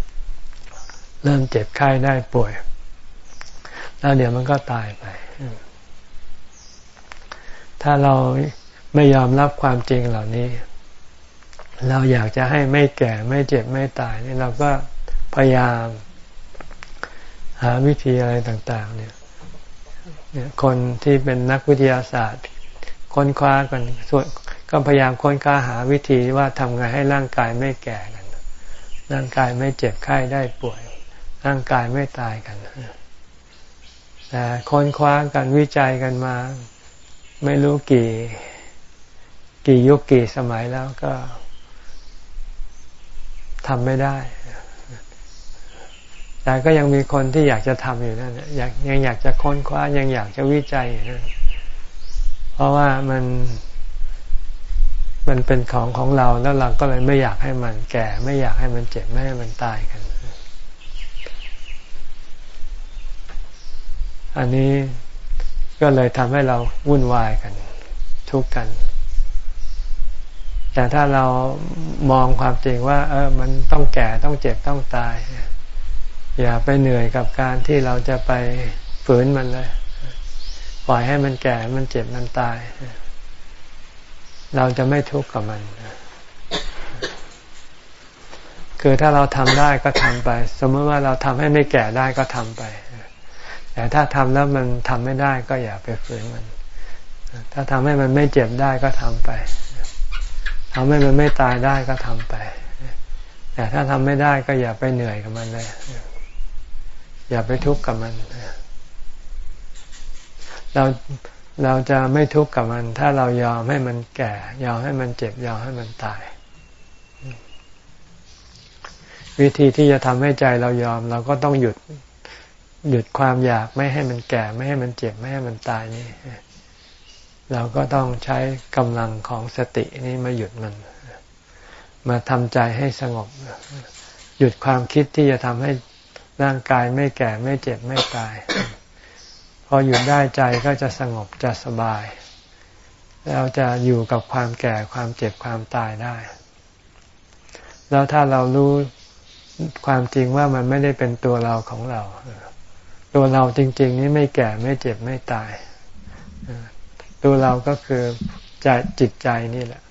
เริ่มเจ็บไข้ได้ป่วย แล้วเดี๋ยวมันก็ตายไป ถ้าเราไม่ยอมรับความจริงเหล่านี้ เราอยากจะให้ไม่แก่ไม่เจ็บไม่ตายนี่เราก็พยายาม หาวิธีอะไรต่างๆ เนี่ยคนที่เป็นนักวิทยาศาสตร์ ค้นคว้ากันส่วนก็พยายามค้นคว้าหาวิธีว่าทำไงให้ร่างกายไม่แก่กัน ร่างกายไม่เจ็บไข้ได้ป่วย ร่างกายไม่ตายกันแต่ค้นคว้ากันวิจัยกันมา ไม่รู้กี่ กี่ยุคกี่สมัยแล้วก็ทำไม่ได้ แต่ก็ยังมีคนที่อยากจะทำอยู่นั่นอยากยังอยากจะค้นคว้ายังอยากจะวิจัยอยู่นั่นเพราะว่ามัน มันเป็นของของเราแล้วเราก็เลยไม่อยากให้มันแก่ ไม่อยากให้มันเจ็บไม่ให้มันตายกัน อันนี้ก็เลยทำให้เราวุ่นวายกัน ทุกข์กัน แต่ถ้าเรามองความจริงว่า เออ มันต้องแก่ต้องเจ็บต้องตาย อย่าไปเหนื่อยกับการที่เราจะไปฝืนมันเลย ปล่อยให้มันแก่มันเจ็บมันตาย เราจะไม่ทุกข์กับมัน คือถ้าเราทำได้ก็ทำไป สมมติว่าเราทำให้ไม่แก่ได้ก็ทำไป แต่ถ้าทำแล้วมันทำไม่ได้ก็อย่าไปฝืนมัน ถ้าทำให้มันไม่เจ็บได้ก็ทำไปทำให้มันไม่ตายได้ก็ทำไป แต่ถ้าทำไม่ได้ก็อย่าไปเหนื่อยกับมันเลย อย่าไปทุกข์กับมัน เราเราจะไม่ทุกข์กับมัน ถ้าเรายอมให้มันแก่ ยอมให้มันเจ็บ ยอมให้มันตาย วิธีที่จะทำให้ใจเรายอม เราก็ต้องหยุดหยุดความอยากไม่ให้มันแก่ ไม่ให้มันเจ็บ ไม่ให้มันตายนี่ เราก็ต้องใช้กำลังของสตินี้มาหยุดมัน มาทำใจให้สงบ หยุดความคิดที่จะทำให้ ร่างกายไม่แก่ไม่เจ็บไม่ตาย พอหยุดได้ใจก็จะสงบจะสบาย เราจะอยู่กับความแก่ความเจ็บความตายได้ แล้วถ้าเรารู้ความจริงว่ามันไม่ได้เป็นตัวเราของเรา ตัวเราจริง ๆ นี่ไม่แก่ไม่เจ็บไม่ตาย ตัวเราก็คือใจจิตใจนี่แหละ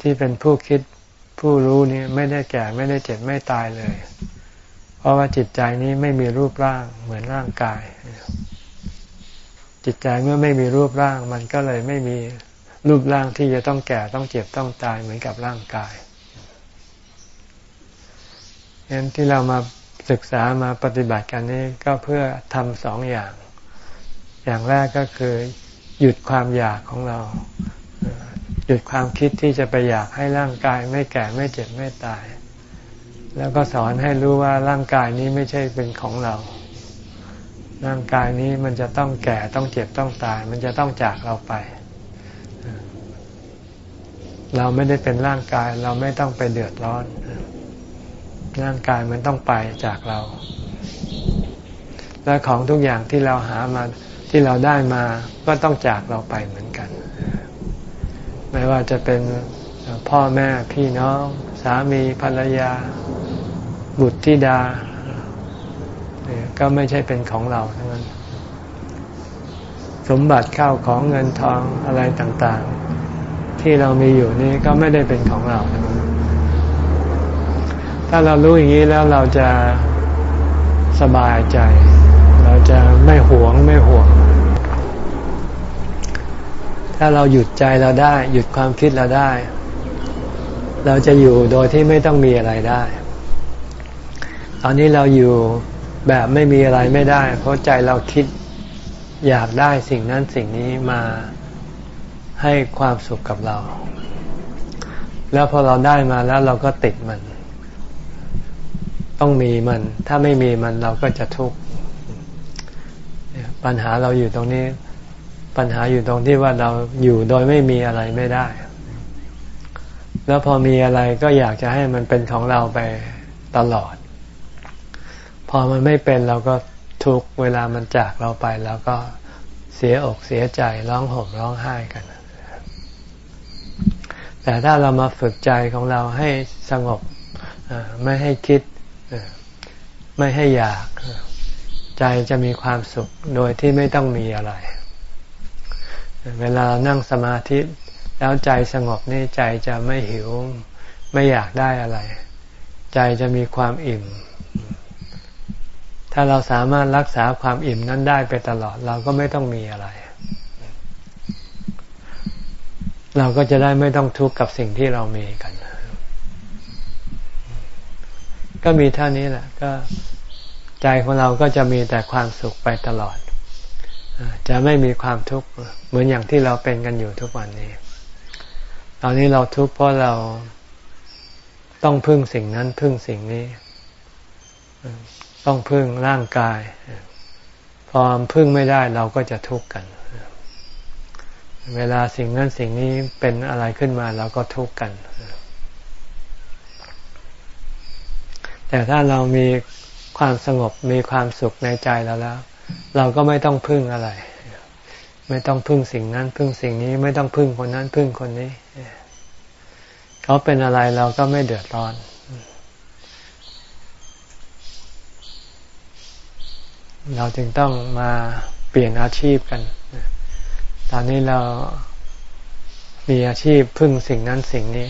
ที่เป็นผู้คิดผู้รู้นี่ไม่ได้แก่ไม่ได้เจ็บไม่ตายเลย เพราะว่าจิตใจนี้ไม่มีรูปร่างเหมือนร่างกาย จิตใจเมื่อไม่มีรูปร่าง มันก็เลยไม่มีรูปร่างที่จะต้องแก่ต้องเจ็บต้องตายเหมือนกับร่างกายฉะนั้นที่เรามาศึกษามาปฏิบัติกันนี้ก็เพื่อทำสองอย่าง อย่างแรกก็คือหยุดความอยากของเรา หยุดความคิดที่จะไปอยากให้ร่างกาย ไม่แก่ไม่เจ็บไม่ตาย แล้วก็สอนให้รู้ว่าร่างกายนี้ไม่ใช่เป็นของเรา ร่างกายนี้มันจะต้องแก่ต้องเจ็บต้องตาย มันจะต้องจากเราไป เราไม่ได้เป็นร่างกายเราไม่ต้องไปเดือดร้อน ร่างกายมันต้องไปจากเรา และของทุกอย่างที่เราหามาที่เราได้มาก็ต้องจากเราไปเหมือนกัน ไม่ว่าจะเป็นพ่อแม่พี่น้อง สามีภรรยา บุตรธิดา ก็ไม่ใช่เป็นของเราทั้งนั้น สมบัติข้าวของเงินทองอะไรต่างๆ ที่เรามีอยู่นี้ก็ไม่ได้เป็นของเราถ้าเรารู้อย่างนี้แล้วเราจะสบายใจ เราจะไม่หวงไม่ห่วง ถ้าเราหยุดใจเราได้ หยุดความคิดเราได้ เราจะอยู่โดยที่ไม่ต้องมีอะไรได้ ตอนนี้เราอยู่แบบไม่มีอะไรไม่ได้ เพราะใจเราคิดอยากได้สิ่งนั้นสิ่งนี้มาให้ความสุขกับเรา แล้วพอเราได้มาแล้วเราก็ติดมัน ต้องมีมัน ถ้าไม่มีมันเราก็จะทุกข์ปัญหาเราอยู่ตรงนี้ ปัญหาอยู่ตรงที่ว่าเราอยู่โดยไม่มีอะไรไม่ได้ แล้วพอมีอะไรก็อยากจะให้มันเป็นของเราไปตลอด พอมันไม่เป็นเราก็ทุกเวลามันจากเราไปแล้วก็เสียอกเสียใจร้องห่มร้องไห้กัน แต่ถ้าเรามาฝึกใจของเราให้สงบไม่ให้คิดไม่ให้อยาก ใจจะมีความสุขโดยที่ไม่ต้องมีอะไร เวลานั่งสมาธิ แล้วใจสงบนี่ใจจะไม่หิว ไม่อยากได้อะไร ใจจะมีความอิ่ม ถ้าเราสามารถรักษาความอิ่มนั้นได้ไปตลอด เราก็ไม่ต้องมีอะไร เราก็จะได้ไม่ต้องทุกข์กับสิ่งที่เรามีกัน ก็มีเท่านี้แหละก็ใจของเราก็จะมีแต่ความสุขไปตลอดจะไม่มีความทุกข์เหมือนอย่างที่เราเป็นกันอยู่ทุกวันนี้ ตอนนี้เราทุกข์เพราะเราต้องพึ่งสิ่งนั้นพึ่งสิ่งนี้ ต้องพึ่งร่างกาย พอพึ่งไม่ได้เราก็จะทุกข์กัน เวลาสิ่งนั้นสิ่งนี้เป็นอะไรขึ้นมาเราก็ทุกข์กัน แต่ถ้าเรามีความสงบมีความสุขในใจเราแล้ว เราก็ไม่ต้องพึ่งอะไร ไม่ต้องพึ่งสิ่งนั้น พึ่งสิ่งนี้ไม่ต้องพึ่งคนนั้น พึ่งคนนี้ เขาเป็นอะไรเราก็ไม่เดือดร้อนเราจึงต้องมาเปลี่ยนอาชีพกัน ตอนนี้เรามีอาชีพพึ่งสิ่งนั้นสิ่งนี้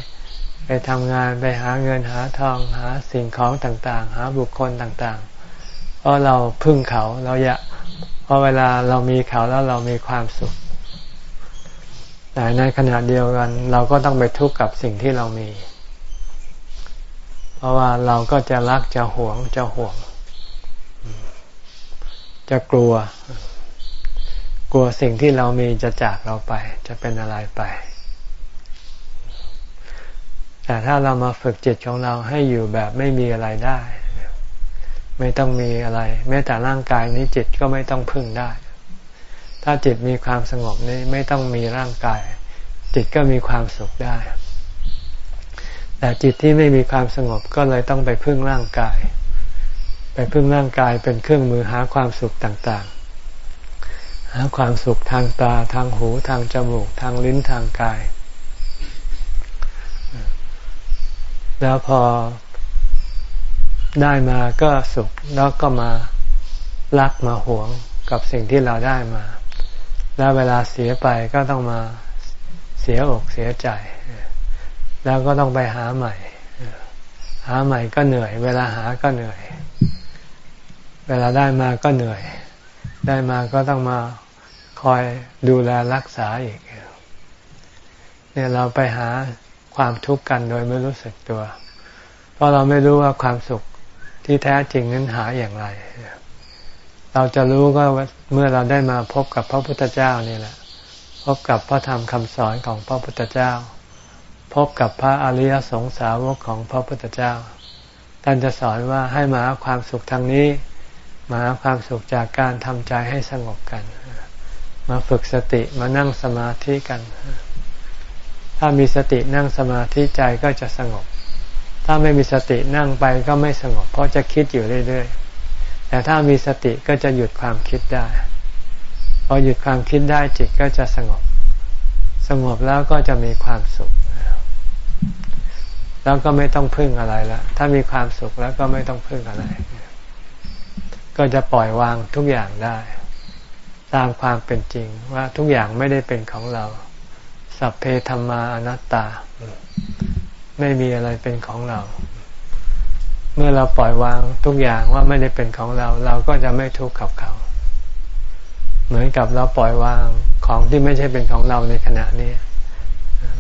ไปทำงานไปหาเงินหาทองหาสิ่งของต่าง ๆ หาบุคคลต่าง ๆ เพราะเราพึ่งเขาเราอยาก ราะเวลาเรามีเขาแล้วเรามีความสุข แต่ในขณะเดียวกัน เราก็ต้องไปทุกข์กับสิ่งที่เรามี เพราะว่าเราก็จะรักจะหวงจะห่วง จะกลัว กลัวสิ่งที่เรามีจะจากเราไป จะเป็นอะไรไป แต่ถ้าเรามาฝึกจิตของเราให้อยู่แบบไม่มีอะไรได้ ไม่ต้องมีอะไร แม้แต่ร่างกายนี้จิตก็ไม่ต้องพึ่งได้ ถ้าจิตมีความสงบนี้ไม่ต้องมีร่างกาย จิตก็มีความสุขได้ แต่จิตที่ไม่มีความสงบก็เลยต้องไปพึ่งร่างกาย ไปพึ่งร่างกายเป็นเครื่องมือหาความสุขต่างๆ หาความสุขทางตาทางหูทางจมูก ทางลิ้นทางกาย แล้วพอ ได้มาก็สุขแล้วก็มารักมาหวงกับสิ่งที่เราได้มา แล้วเวลาเสียไปก็ต้องมาเสียอกเสียใจ แล้วก็ต้องไปหาใหม่ หาใหม่ก็เหนื่อย เวลาหาก็เหนื่อย เวลาได้มาก็เหนื่อย ได้มาก็ต้องมาคอยดูแลรักษาอีก เนี่ยเราไปหาความทุกข์กันโดยไม่รู้สึกตัว เพราะเราไม่รู้ว่าความสุข ที่แท้จริงนั้นหาอย่างไร เราจะรู้ก็เมื่อเราได้มาพบกับพระพุทธเจ้านี่แหละ พบกับพระธรรมคำสอนของพระพุทธเจ้า พบกับพระอริยสงสาวกของพระพุทธเจ้าท่านจะสอนว่าให้มาความสุขทางนี้มาความสุขจากการทำใจให้สงบกัน มาฝึกสติมานั่งสมาธิกัน ถ้ามีสตินั่งสมาธิใจก็จะสงบ ถ้าไม่มีสตินั่งไปก็ไม่สงบ เพราะจะคิดอยู่เรื่อยๆ แต่ถ้ามีสติก็จะหยุดความคิดได้ พอหยุดความคิดได้จิตก็จะสงบ สงบแล้วก็จะมีความสุข แล้วก็ไม่ต้องพึ่งอะไรล้วถ้ามีความสุขแล้วก็ไม่ต้องพึ่งอะไร ก็จะปล่อยวางทุกอย่างได้ ตามความเป็นจริงว่าทุกอย่างไม่ได้เป็นของเรา สัพเพธรรมาอนัตตา ไม่มีอะไรเป็นของเรา เมื่อเราปล่อยวางทุกอย่างว่าไม่ได้เป็นของเรา เราก็จะไม่ทุกข์กับเขา เหมือนกับเราปล่อยวางของที่ไม่ใช่เป็นของเราในขณะนี้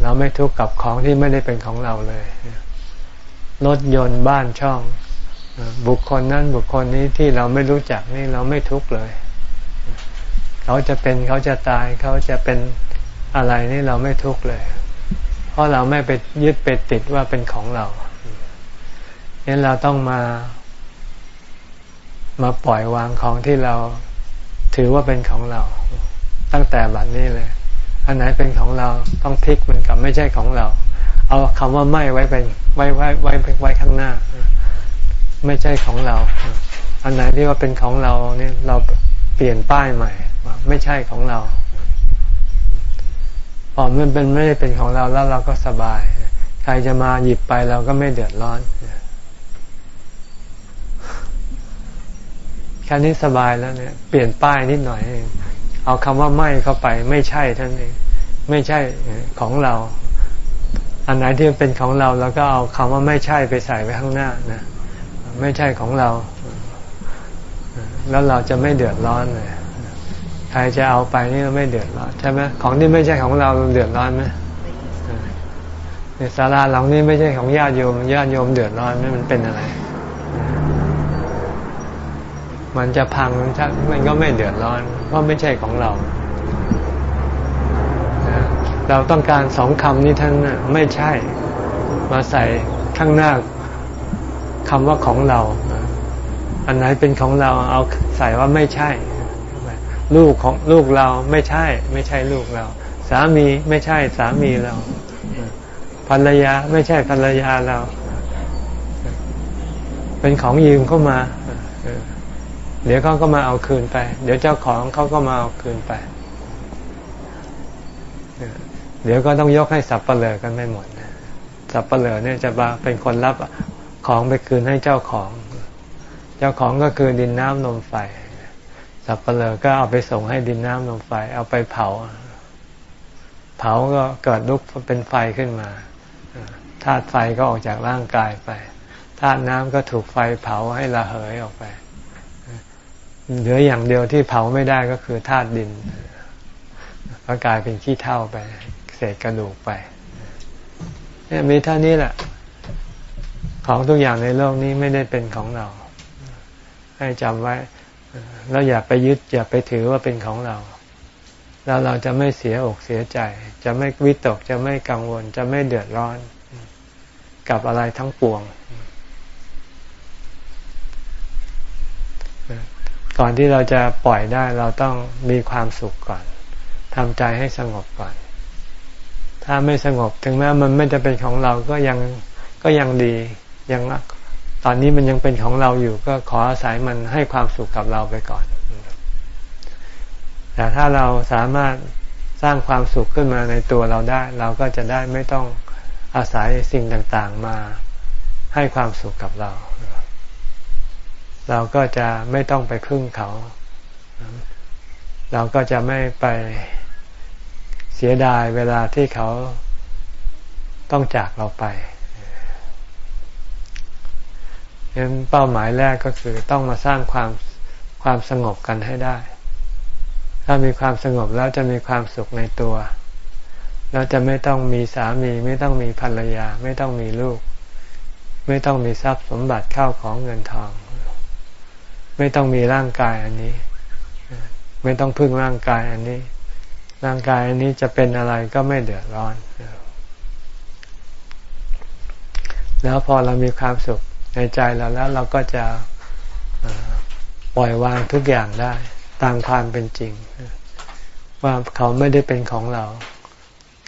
เราไม่ทุกข์กับของที่ไม่ได้เป็นของเราเลยรถยนต์บ้านช่อง บุคคลนั้นบุคคลนี้ที่เราไม่รู้จักนี่เราไม่ทุกข์เลย เขาจะเป็นเขาจะตายเขาจะเป็นอะไรนี่เราไม่ทุกข์เลย เพราะเราไม่ไปยึดไปติดว่าเป็นของเราั้นเราต้องมา มาปล่อยวางของที่เราถือว่าเป็นของเรา ตั้งแต่บัดนี้เลย อันไหนเป็นของเราต้องพลิกมันกับไม่ใช่ของเรา เอาคำว่าไม่ไว้เป็นไว้ไว้ไว้ไว้ข้างหน้า ไม่ใช่ของเรา อันไหนที่ว่าเป็นของเราเนี่ยเราเปลี่ยนป้ายใหม่ ไม่ใช่ของเรา อมันเป็นไม่ได้เป็นของเราแล้วเราก็สบาย ใครจะมาหยิบไปเราก็ไม่เดือดร้อนแค่นี้สบายแล้วเนี่ย เปลี่ยนป้ายนิดหน่อย เอาคำว่าไม่เข้าไป ไม่ใช่ท่านเองไม่ใช่ของเรา อันไหนที่เป็นของเราแล้วก็เอาคำว่าไม่ใช่ไปใส่ไว้ข้างหน้านะไม่ใช่ของเรา แล้วเราจะไม่เดือดร้อนเลย ใครจะเอาไปนี่เราไม่เดือดร้อนใช่ไหมของที่ไม่ใช่ของเราเดือดร้อนไหมในศาลาหลังนี้ไม่ใช่ของญาติโยมญาติโยมเดือดร้อนไหมมันเป็นอะไร มันจะพังมันก็ไม่เดือดร้อนเพราะไม่ใช่ของเรา เราต้องการสองคำนี้ท่านไม่ใช่ มาใส่ข้างหน้าคำว่าของเรา อันไหนเป็นของเราเอาใส่ว่าไม่ใช่ ลูกของลูกเราไม่ใช่ ไม่ใช่ลูกเรา สามีไม่ใช่สามีเราภรรยาไม่ใช่ภรรยาเรา เป็นของยืมเข้ามา เดี๋ยวเขาก็มาเอาคืนไป เดี๋ยวเจ้าของเขาก็มาเอาคืนไป เดี๋ยวก็ต้องยกให้สับเปลือกันไม่หมดสับเปลือเนี่ยจะมาเป็นคนรับของไปคืนให้เจ้าของ เจ้าของก็คือดินน้ำนมไฟ สับเปลือก็เอาไปส่งให้ดินน้ำลมไฟ เอาไปเผา เผาก็เกิดลุกเป็นไฟขึ้นมาธาตุไฟก็ออกจากร่างกายไปธาตุน้ำก็ถูกไฟเผาให้ระเหยออกไปเหลืออย่างเดียวที่เผาไม่ได้ก็คือธาตุดินก็กลายเป็นขี้เถ้าไป เศษกระดูกไปเนี่ยมีเท่านี้แหละ ของทุกอย่างในโลกนี้ไม่ได้เป็นของเรา ให้จำไว้ เราอย่าไปยึดอย่าไปถือว่าเป็นของเรา แล้วเราจะไม่เสียอกเสียใจ จะไม่วิตกจะไม่กังวล จะไม่เดือดร้อน กับอะไรทั้งปวง ก่อนที่เราจะปล่อยได้เราต้องมีความสุขก่อนทำใจให้สงบก่อน ถ้าไม่สงบถึงแม้มันไม่จะเป็นของเราก็ยังก็ยังดียัง ตอนนี้มันยังเป็นของเราอยู่ก็ขออาศัยมันให้ความสุขกับเราไปก่อน แต่ถ้าเราสามารถสร้างความสุขขึ้นมาในตัวเราได้ เราก็จะได้ไม่ต้องอาศัยสิ่งต่างๆมาให้ความสุขกับเรา เราก็จะไม่ต้องไปพึ่งเขา เราก็จะไม่ไปเสียดายเวลาที่เขาต้องจากเราไป เห็นเป้าหมายแรกก็คือต้องมาสร้างความความสงบกันให้ได้ ถ้ามีความสงบแล้วจะมีความสุขในตัวเราจะไม่ต้องมีสามี ไม่ต้องมีภรรยา ไม่ต้องมีลูก ไม่ต้องมีทรัพย์สมบัติเข้าของเงินทอง ไม่ต้องมีร่างกายอันนี้ ไม่ต้องพึ่งร่างกายอันนี้ ร่างกายอันนี้จะเป็นอะไรก็ไม่เดือดร้อน แล้วพอเรามีความสุข ในใจเราแล้วเราก็จะปล่อยวางทุกอย่างได้ ตามความเป็นจริง ว่าเขาไม่ได้เป็นของเรา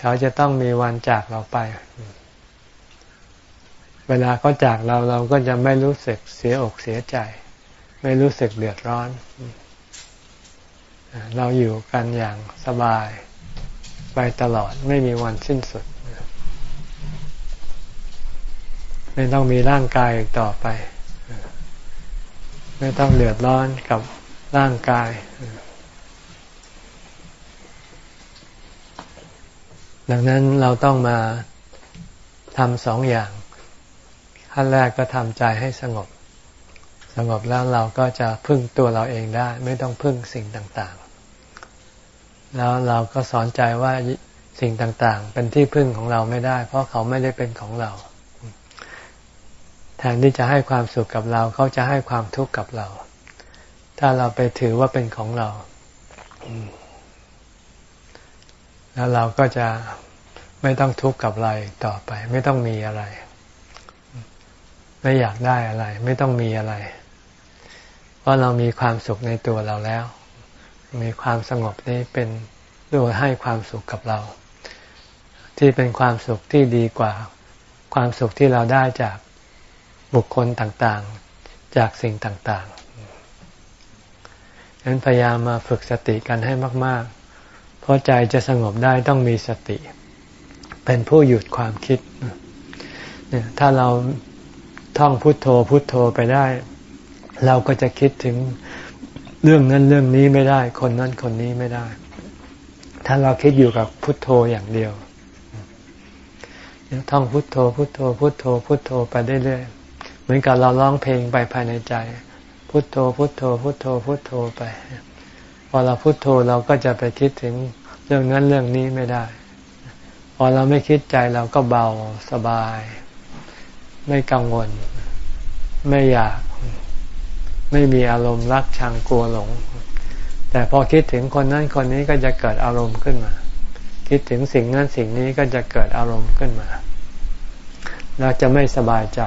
เขาจะต้องมีวันจากเราไป เวลาเขาจากเราเราก็จะไม่รู้สึกเสียอกเสียใจ ไม่รู้สึกเดือดร้อน เราอยู่กันอย่างสบาย ไปตลอดไม่มีวันสิ้นสุด ไม่ต้องมีร่างกายอีกต่อไป ไม่ต้องเดือดร้อนกับร่างกาย ดังนั้นเราต้องมาทำสองอย่าง ขั้นแรกก็ทำใจให้สงบ สงบแล้วเราก็จะพึ่งตัวเราเองได้ ไม่ต้องพึ่งสิ่งต่างๆ แล้วเราก็สอนใจว่าสิ่งต่างๆ เป็นที่พึ่งของเราไม่ได้ เพราะเขาไม่ได้เป็นของเรา แทนที่จะให้ความสุขกับเราเขาจะให้ความทุกข์กับเรา ถ้าเราไปถือว่าเป็นของเรา แล้วเราก็จะไม่ต้องทุกข์กับอะไรต่อไป ไม่ต้องมีอะไร ไม่อยากได้อะไร ไม่ต้องมีอะไร เพราะเรามีความสุขในตัวเราแล้ว มีความสงบนี้เป็นตัวให้ความสุขกับเรา ที่เป็นความสุขที่ดีกว่า ความสุขที่เราได้จาก บุคคลต่างๆ จากสิ่งต่างๆฉะนั้นพยายามมาฝึกสติกันให้มาก ๆ เพราะใจจะสงบได้ต้องมีสติ เป็นผู้หยุดความคิด เนี่ยถ้าเราท่องพุทโธพุทโธไปได้ เราก็จะคิดถึงเรื่องนั้นเรื่องนี้ไม่ได้ คนนั้นคนนี้ไม่ได้ ถ้าเราคิดอยู่กับพุทโธอย่างเดียวท่องพุทโธพุทโธพุทโธพุทโธไปเรื่อยๆ เหมือนกับเราร้องเพลงไปภายในใจ พุทโธ พุทโธ พุทโธ พุทโธไป พอเราพุทโธเราก็จะไปคิดถึงเรื่องนั้นเรื่องนี้ไม่ได้ พอเราไม่คิดใจเราก็เบาสบาย ไม่กังวล ไม่อยาก ไม่มีอารมณ์รักชังกลัวหลง แต่พอคิดถึงคนนั้นคนนี้ก็จะเกิดอารมณ์ขึ้นมา คิดถึงสิ่งนั้นสิ่งนี้ก็จะเกิดอารมณ์ขึ้นมาเราจะไม่สบายใจ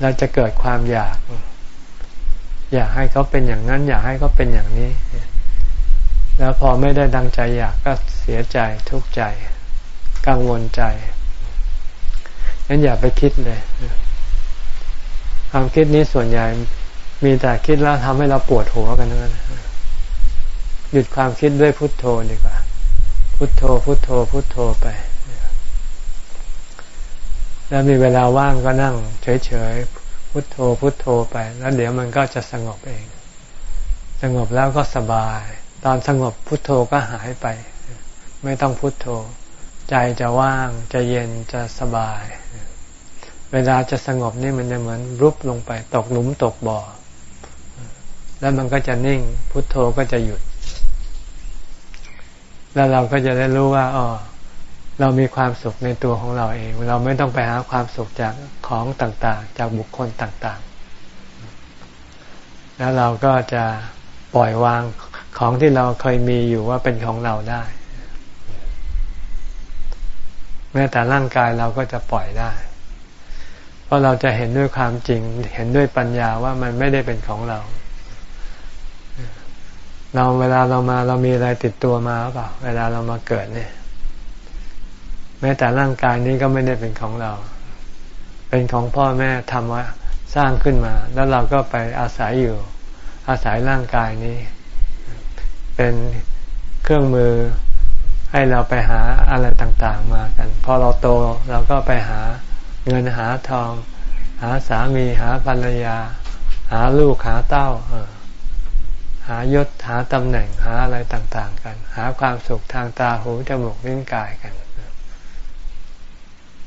เราจะเกิดความอยาก อยากให้เขาเป็นอย่างนั้น อยากให้เขาเป็นอย่างนี้ แล้วพอไม่ได้ดังใจอยากก็เสียใจทุกข์ใจ กังวลใจงั้นอย่าไปคิดเลยความคิดนี้ส่วนใหญ่มีแต่คิดแล้วทำให้เราปวดหัวกันนั่นหยุดความคิดด้วยพุทโธดีกว่า พุทโธ พุทโธ พุทโธไป แล้วมีเวลาว่างก็นั่ง เฉยๆพุทโธพุทโธไป แล้วเดี๋ยวมันก็จะสงบเอง สงบแล้วก็สบาย ตอนสงบพุทโธก็หายไป ไม่ต้องพุทโธ ใจจะว่างจะเย็นจะสบาย เวลาจะสงบนี่มันจะเหมือนรุบลงไป ตกหลุมตกบ่อ แล้วมันก็จะนิ่ง พุทโธก็จะหยุด แล้วเราก็จะได้รู้ว่าอ๋อ เรามีความสุขในตัวของเราเอง เราไม่ต้องไปหาความสุขจากของต่างๆ จากบุคคลต่างๆ แล้วเราก็จะปล่อยวางของที่เราเคยมีอยู่ว่าเป็นของเราได้ แม้แต่ร่างกายเราก็จะปล่อยได้ เพราะเราจะเห็นด้วยความจริง เห็นด้วยปัญญาว่ามันไม่ได้เป็นของเรา เราเวลาเรามาเรามีอะไรติดตัวมาหรือเปล่า เวลาเรามาเกิดเนี่ย แม้แต่ร่างกายนี้ก็ไม่ได้เป็นของเรา เป็นของพ่อแม่ทำว่าสร้างขึ้นมา แล้วเราก็ไปอาศัยอยู่ อาศัยร่างกายนี้ เป็นเครื่องมือให้เราไปหาอะไรต่างๆมากัน พอเราโตเราก็ไปหาเงินหาทอง หาสามีหาภรรยา หาลูกหาเต้าหายศหาตำแหน่งหาอะไรต่างๆกัน หาความสุขทางตาหูจมูกลิ้นกายกัน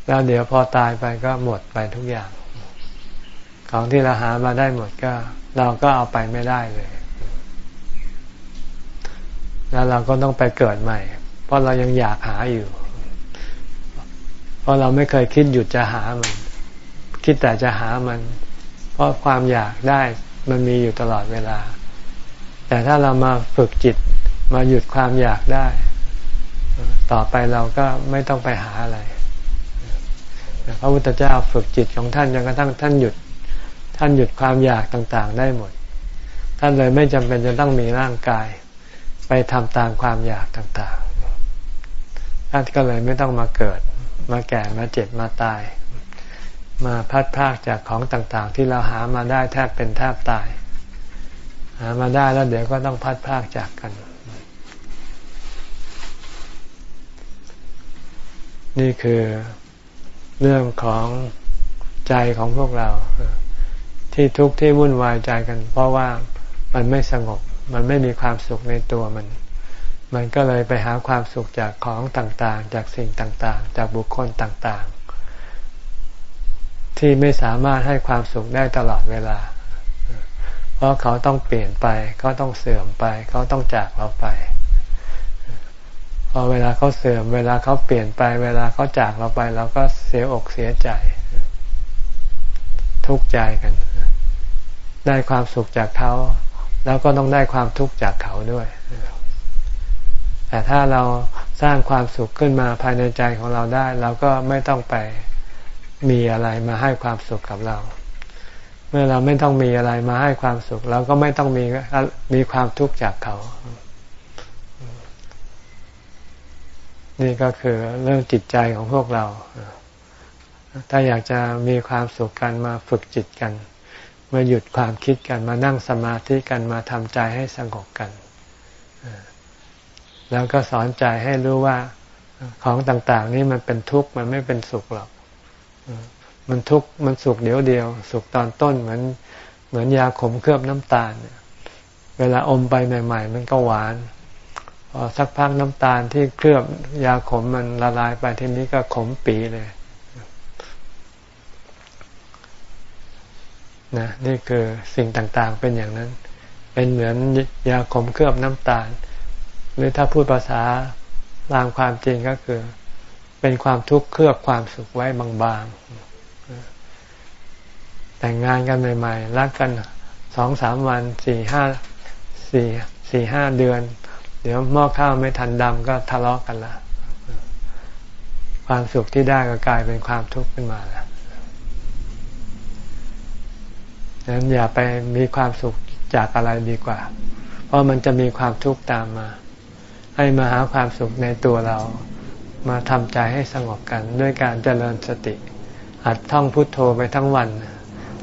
แล้วเดี๋ยวพอตายไปก็หมดไปทุกอย่าง ของที่เราหามาได้หมดก็ เราก็เอาไปไม่ได้เลย แล้วเราก็ต้องไปเกิดใหม่ เพราะเรายังอยากหาอยู่ เพราะเราไม่เคยคิดหยุดจะหามัน คิดแต่จะหามัน เพราะความอยากได้มันมีอยู่ตลอดเวลา แต่ถ้าเรามาฝึกจิตมาหยุดความอยากได้ ต่อไปเราก็ไม่ต้องไปหาอะไร พระพุทธเจ้าฝึกจิตของท่านจนกระทั่งท่านหยุด ท่านหยุดความอยากต่างๆ ได้หมด ท่านเลยไม่จำเป็นจะต้องมีร่างกาย ไปทำตามความอยากต่างๆท่านก็เลยไม่ต้องมาเกิด มาแก่มาเจ็บมาตาย มาพัดพากจากของต่างๆ ที่เราหามาได้แทบเป็นแทบตาย หามาได้แล้วเดี๋ยวก็ต้องพัดพากจากกันนี่คือ เรื่องของใจของพวกเรา ที่ทุกข์ที่วุ่นวายใจกัน เพราะว่ามันไม่สงบ มันไม่มีความสุขในตัวมัน มันก็เลยไปหาความสุขจากของต่างๆ จากสิ่งต่างๆ จากบุคคลต่างๆ ที่ไม่สามารถให้ความสุขได้ตลอดเวลา เพราะเขาต้องเปลี่ยนไปเขาต้องเสื่อมไป เขาต้องจากเราไป พอเวลาเขาเสื่อม เวลาเขาเปลี่ยนไปเวลาเขาจากเราไปเราก็เสียอกเสียใจ ทุกข์ใจกัน ได้ความสุขจากเขาแล้วก็ต้องได้ความทุกข์จากเขาด้วย แต่ถ้าเราสร้างความสุขขึ้นมาภายในใจของเราได้เราก็ไม่ต้องไปมีอะไรมาให้ความสุขกับเรา เมื่อเราไม่ต้องมีอะไรมาให้ความสุขเราก็ไม่ต้องมีมีความทุกข์จากเขา นี่ก็คือเรื่องจิตใจของพวกเรา ถ้าอยากจะมีความสุขกันมาฝึกจิตกันมาหยุดความคิดกันมานั่งสมาธิกันมาทำใจให้สงบกัน แล้วก็สอนใจให้รู้ว่าของต่าง ๆ นี่มันเป็นทุกข์มันไม่เป็นสุขหรอก มันทุกข์มันสุขเดียวเดียว สุขตอนต้นเหมือนเหมือนยาขมเคลือบน้ำตาล เวลาอมไปใหม่ ๆ มันก็หวาน พอสักพักน้ำตาลที่เคลือบยาขมมันละลายไปทีนี้ก็ขมปีเลยนะนี่คือสิ่งต่างๆเป็นอย่างนั้น เป็นเหมือนยาขมเคลือบน้ำตาล หรือถ้าพูดภาษาตามความจริงก็คือ เป็นความทุกข์เคลือบความสุขไว้บางๆ แต่งงานกันใหม่ๆรักกันสองสามวันสี่ห้าสี่สี่ห้าเดือน เดี๋ยวหม้อข้าวไม่ทันดำก็ทะเลาะกกันละความสุขที่ได้ก็กลายเป็นความทุกข์ขึ้นมาแล้วดังนั้นอย่าไปมีความสุขจากอะไรดีกว่า เพราะมันจะมีความทุกข์ตามมา ให้มาหาความสุขในตัวเรา มาทำใจให้สงบกัน ด้วยการเจริญสติ หัดท่องพุทโธไปทั้งวัน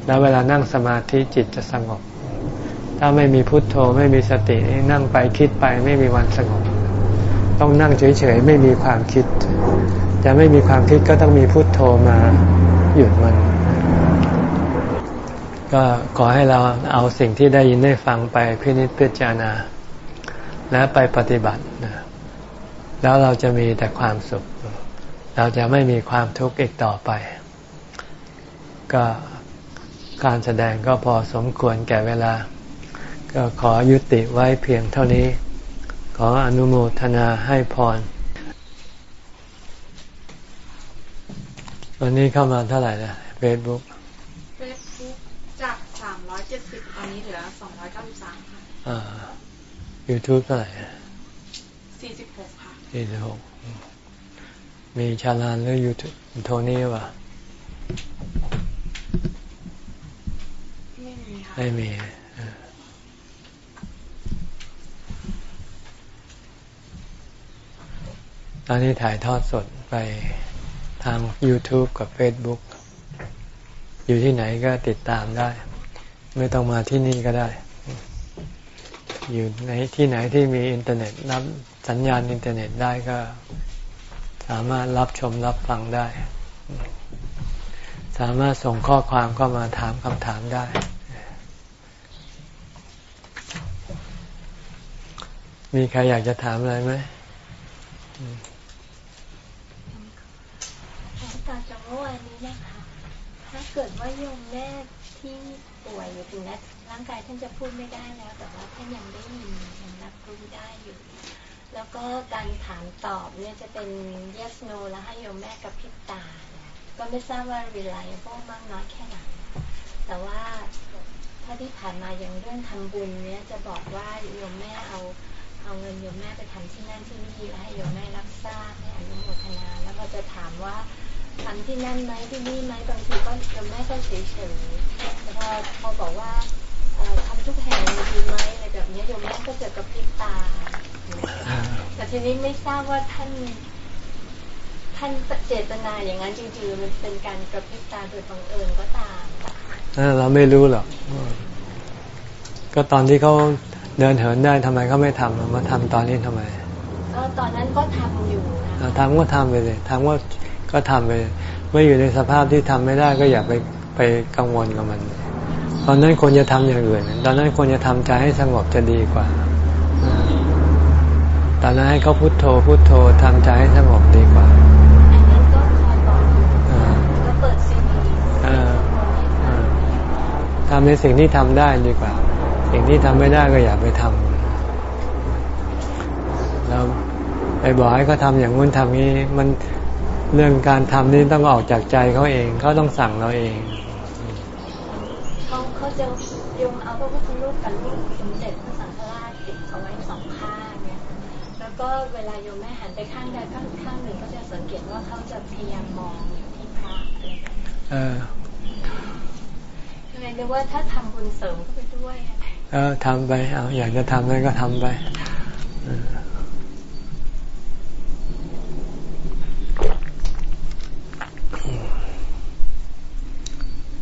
แล้วเวลานั่งสมาธิจิตจะสงบ ถ้าไม่มีพุทโธไม่มีสตินั่งไปคิดไปไม่มีวันสงบ ต้องนั่งเฉยๆไม่มีความคิด จะไม่มีความคิดก็ต้องมีพุทโธมาหยุดมัน ก็ขอให้เราเอาสิ่งที่ได้ยินได้ฟังไปพินิจพิจารณา และไปปฏิบัติ แล้วเราจะมีแต่ความสุข เราจะไม่มีความทุกข์อีกต่อไป ก็การแสดงก็พอสมควรแก่เวลา ก็ขอยุติไว้เพียงเท่านี้ ขออนุโมทนาให้พร วันนี้เข้ามาเท่าไหร่นะเฟซบุ๊กเจ็ดสิบตอนนี้เหลือสองร้อยเก้าสิบสามค่ะอ่า YouTube เท่าไหร่สี่สิบหกค่ะสี่สิบหกมีชาลานหรือยูทูบโทนี่วะไม่มีค่ะไม่มี ตอนนี้ถ่ายทอดสดไปทาง YouTube กับ Facebook อยู่ที่ไหนก็ติดตามได้ ไม่ต้องมาที่นี่ก็ได้ อยู่ในที่ไหนที่มีอินเทอร์เน็ตรับสัญญาณอินเทอร์เน็ตได้ก็ สามารถรับชมรับฟังได้ สามารถส่งข้อความเข้ามาถามคำถามได้ มีใครอยากจะถามอะไรไหมต่อจากเมื่อวานนี้นะคะถ้า เกิดว่าโยมแม่ที่ป่วยอยู่ถึงแม้ร่างกายท่านจะพูดไม่ได้แล้ว แต่ว่าท่านยังได้ยินยังรับรู้ได้อยู่ แล้วก็การถามตอบเนี่ยจะเป็น yes no แล้วให้โยมแม่กับพิตา ก็ไม่ทราบว่า reliable มากน้อยแค่ไหนแต่ว่าถ้าที่ผ่านมาอย่างเรื่องทำบุญเนี่ยจะบอกว่าโยมแม่เอาเอาเงินโยมแม่ไปทำที่นั่นที่นี่แล้วให้โยมแม่รับทราบให้อนุโมทนาแล้วก็จะถามว่า ทำที่นั่นไหมที่นี่ไหมบางทีก็โยมแม่ก็เฉยๆแต่พอพอบอกว่าทำทุกแห่งดีไหมอะไรแบบนี้โยมแม่ก็จะกระพริบตา แต่ทีนี้ไม่ทราบว่าท่านท่านเจตนาอย่างนั้นจริงๆมันเป็นการกระพริบตาโดยบังเอิญก็ตามเราไม่รู้หรอก ก็ตอนที่เขาเดินเหินได้ทำไมเขาไม่ทำมาทำตอนนี้ทำไมตอนนั้นก็ทำอยู่นะทำก็ทำไปเลยทำว่า ก็ทำไปเมื่ออยู่ในสภาพที่ทำไม่ได้ก็อย่าไปไปกังวลกับมัน ตอนนั้นควรจะทำอย่างอื่น ตอนนั้นควรจะทำใจให้สงบจะดีกว่า ตอนนั้นให้เขาพุโทโธพุโทโธทำใจให้สงบดีกว่าทำในสิ่งที่ทำได้ดีกว่า สิ่งที่ทำไม่ได้ก็อย่าไปทำแล้วไปบอกให้เขาทาอย่างงู้นทำนี้มัน เรื่องการทำนี่ต้องออกจากใจเขาเองเขาต้องสั่งเราเองเขาเขาจะยมเอาพระพุทธรูปกับรูปสมเด็จพระสังฆราชติดเอาไว้สองข้างเนี่ยแล้วก็เวลาโยมแม่หันไปข้างใดข้างข้างหนึ่งก็จะสังเกตว่าเขาจะพยายามมองที่พระอะไรแบบนี้เออเลยนึกว่าถ้าทำบุญเสริมไปด้วยเออทำไปเอาอยากจะทำอะไรก็ทำไป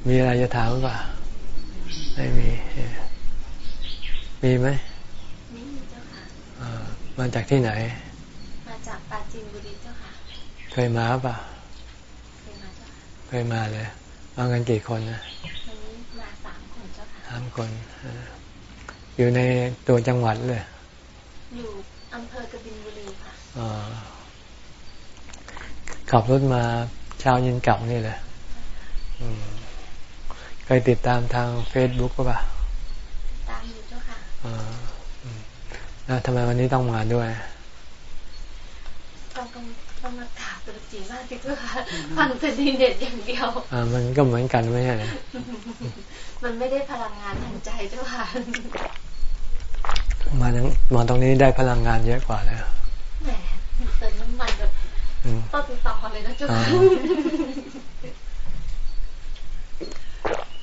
มีอะไรจะถามป่ะไม่มี มีไหมมีเจ้าค่ะมาจากที่ไหน มาจากปาจีนบุรีเจ้าค่ะ เคยมาป่ะ เคยมาเจ้าค่ะ เคยมาเลยมากันกี่คนนะวันนี้มาสามคนเจ้าค่ะสามคน อยู่ในตัวจังหวัดเลย อยู่อำเภอกบินบุรีค่ะขับรถมาเช้ายินกลับนี่แหละ เคยติดตามทางเฟซบุ๊กป่ะตามอยู่เจ้าค่ะแล้วทำไมวันนี้ต้องมาด้วยต้องต้องมากราบตุลจีมากที่เพื่อฟังแต่ดีเด็ดอย่างเดียวอ่ามันก็เหมือนกันไม่ใช่มันไม่ได้พลังงานทางใจเจ้าค่ะมาตรงมาตรงนี้ได้พลังงานเยอะกว่าแล้วแหมเติมน้ำมันแบบต้นต่อเลยนะเจ้าค่ะ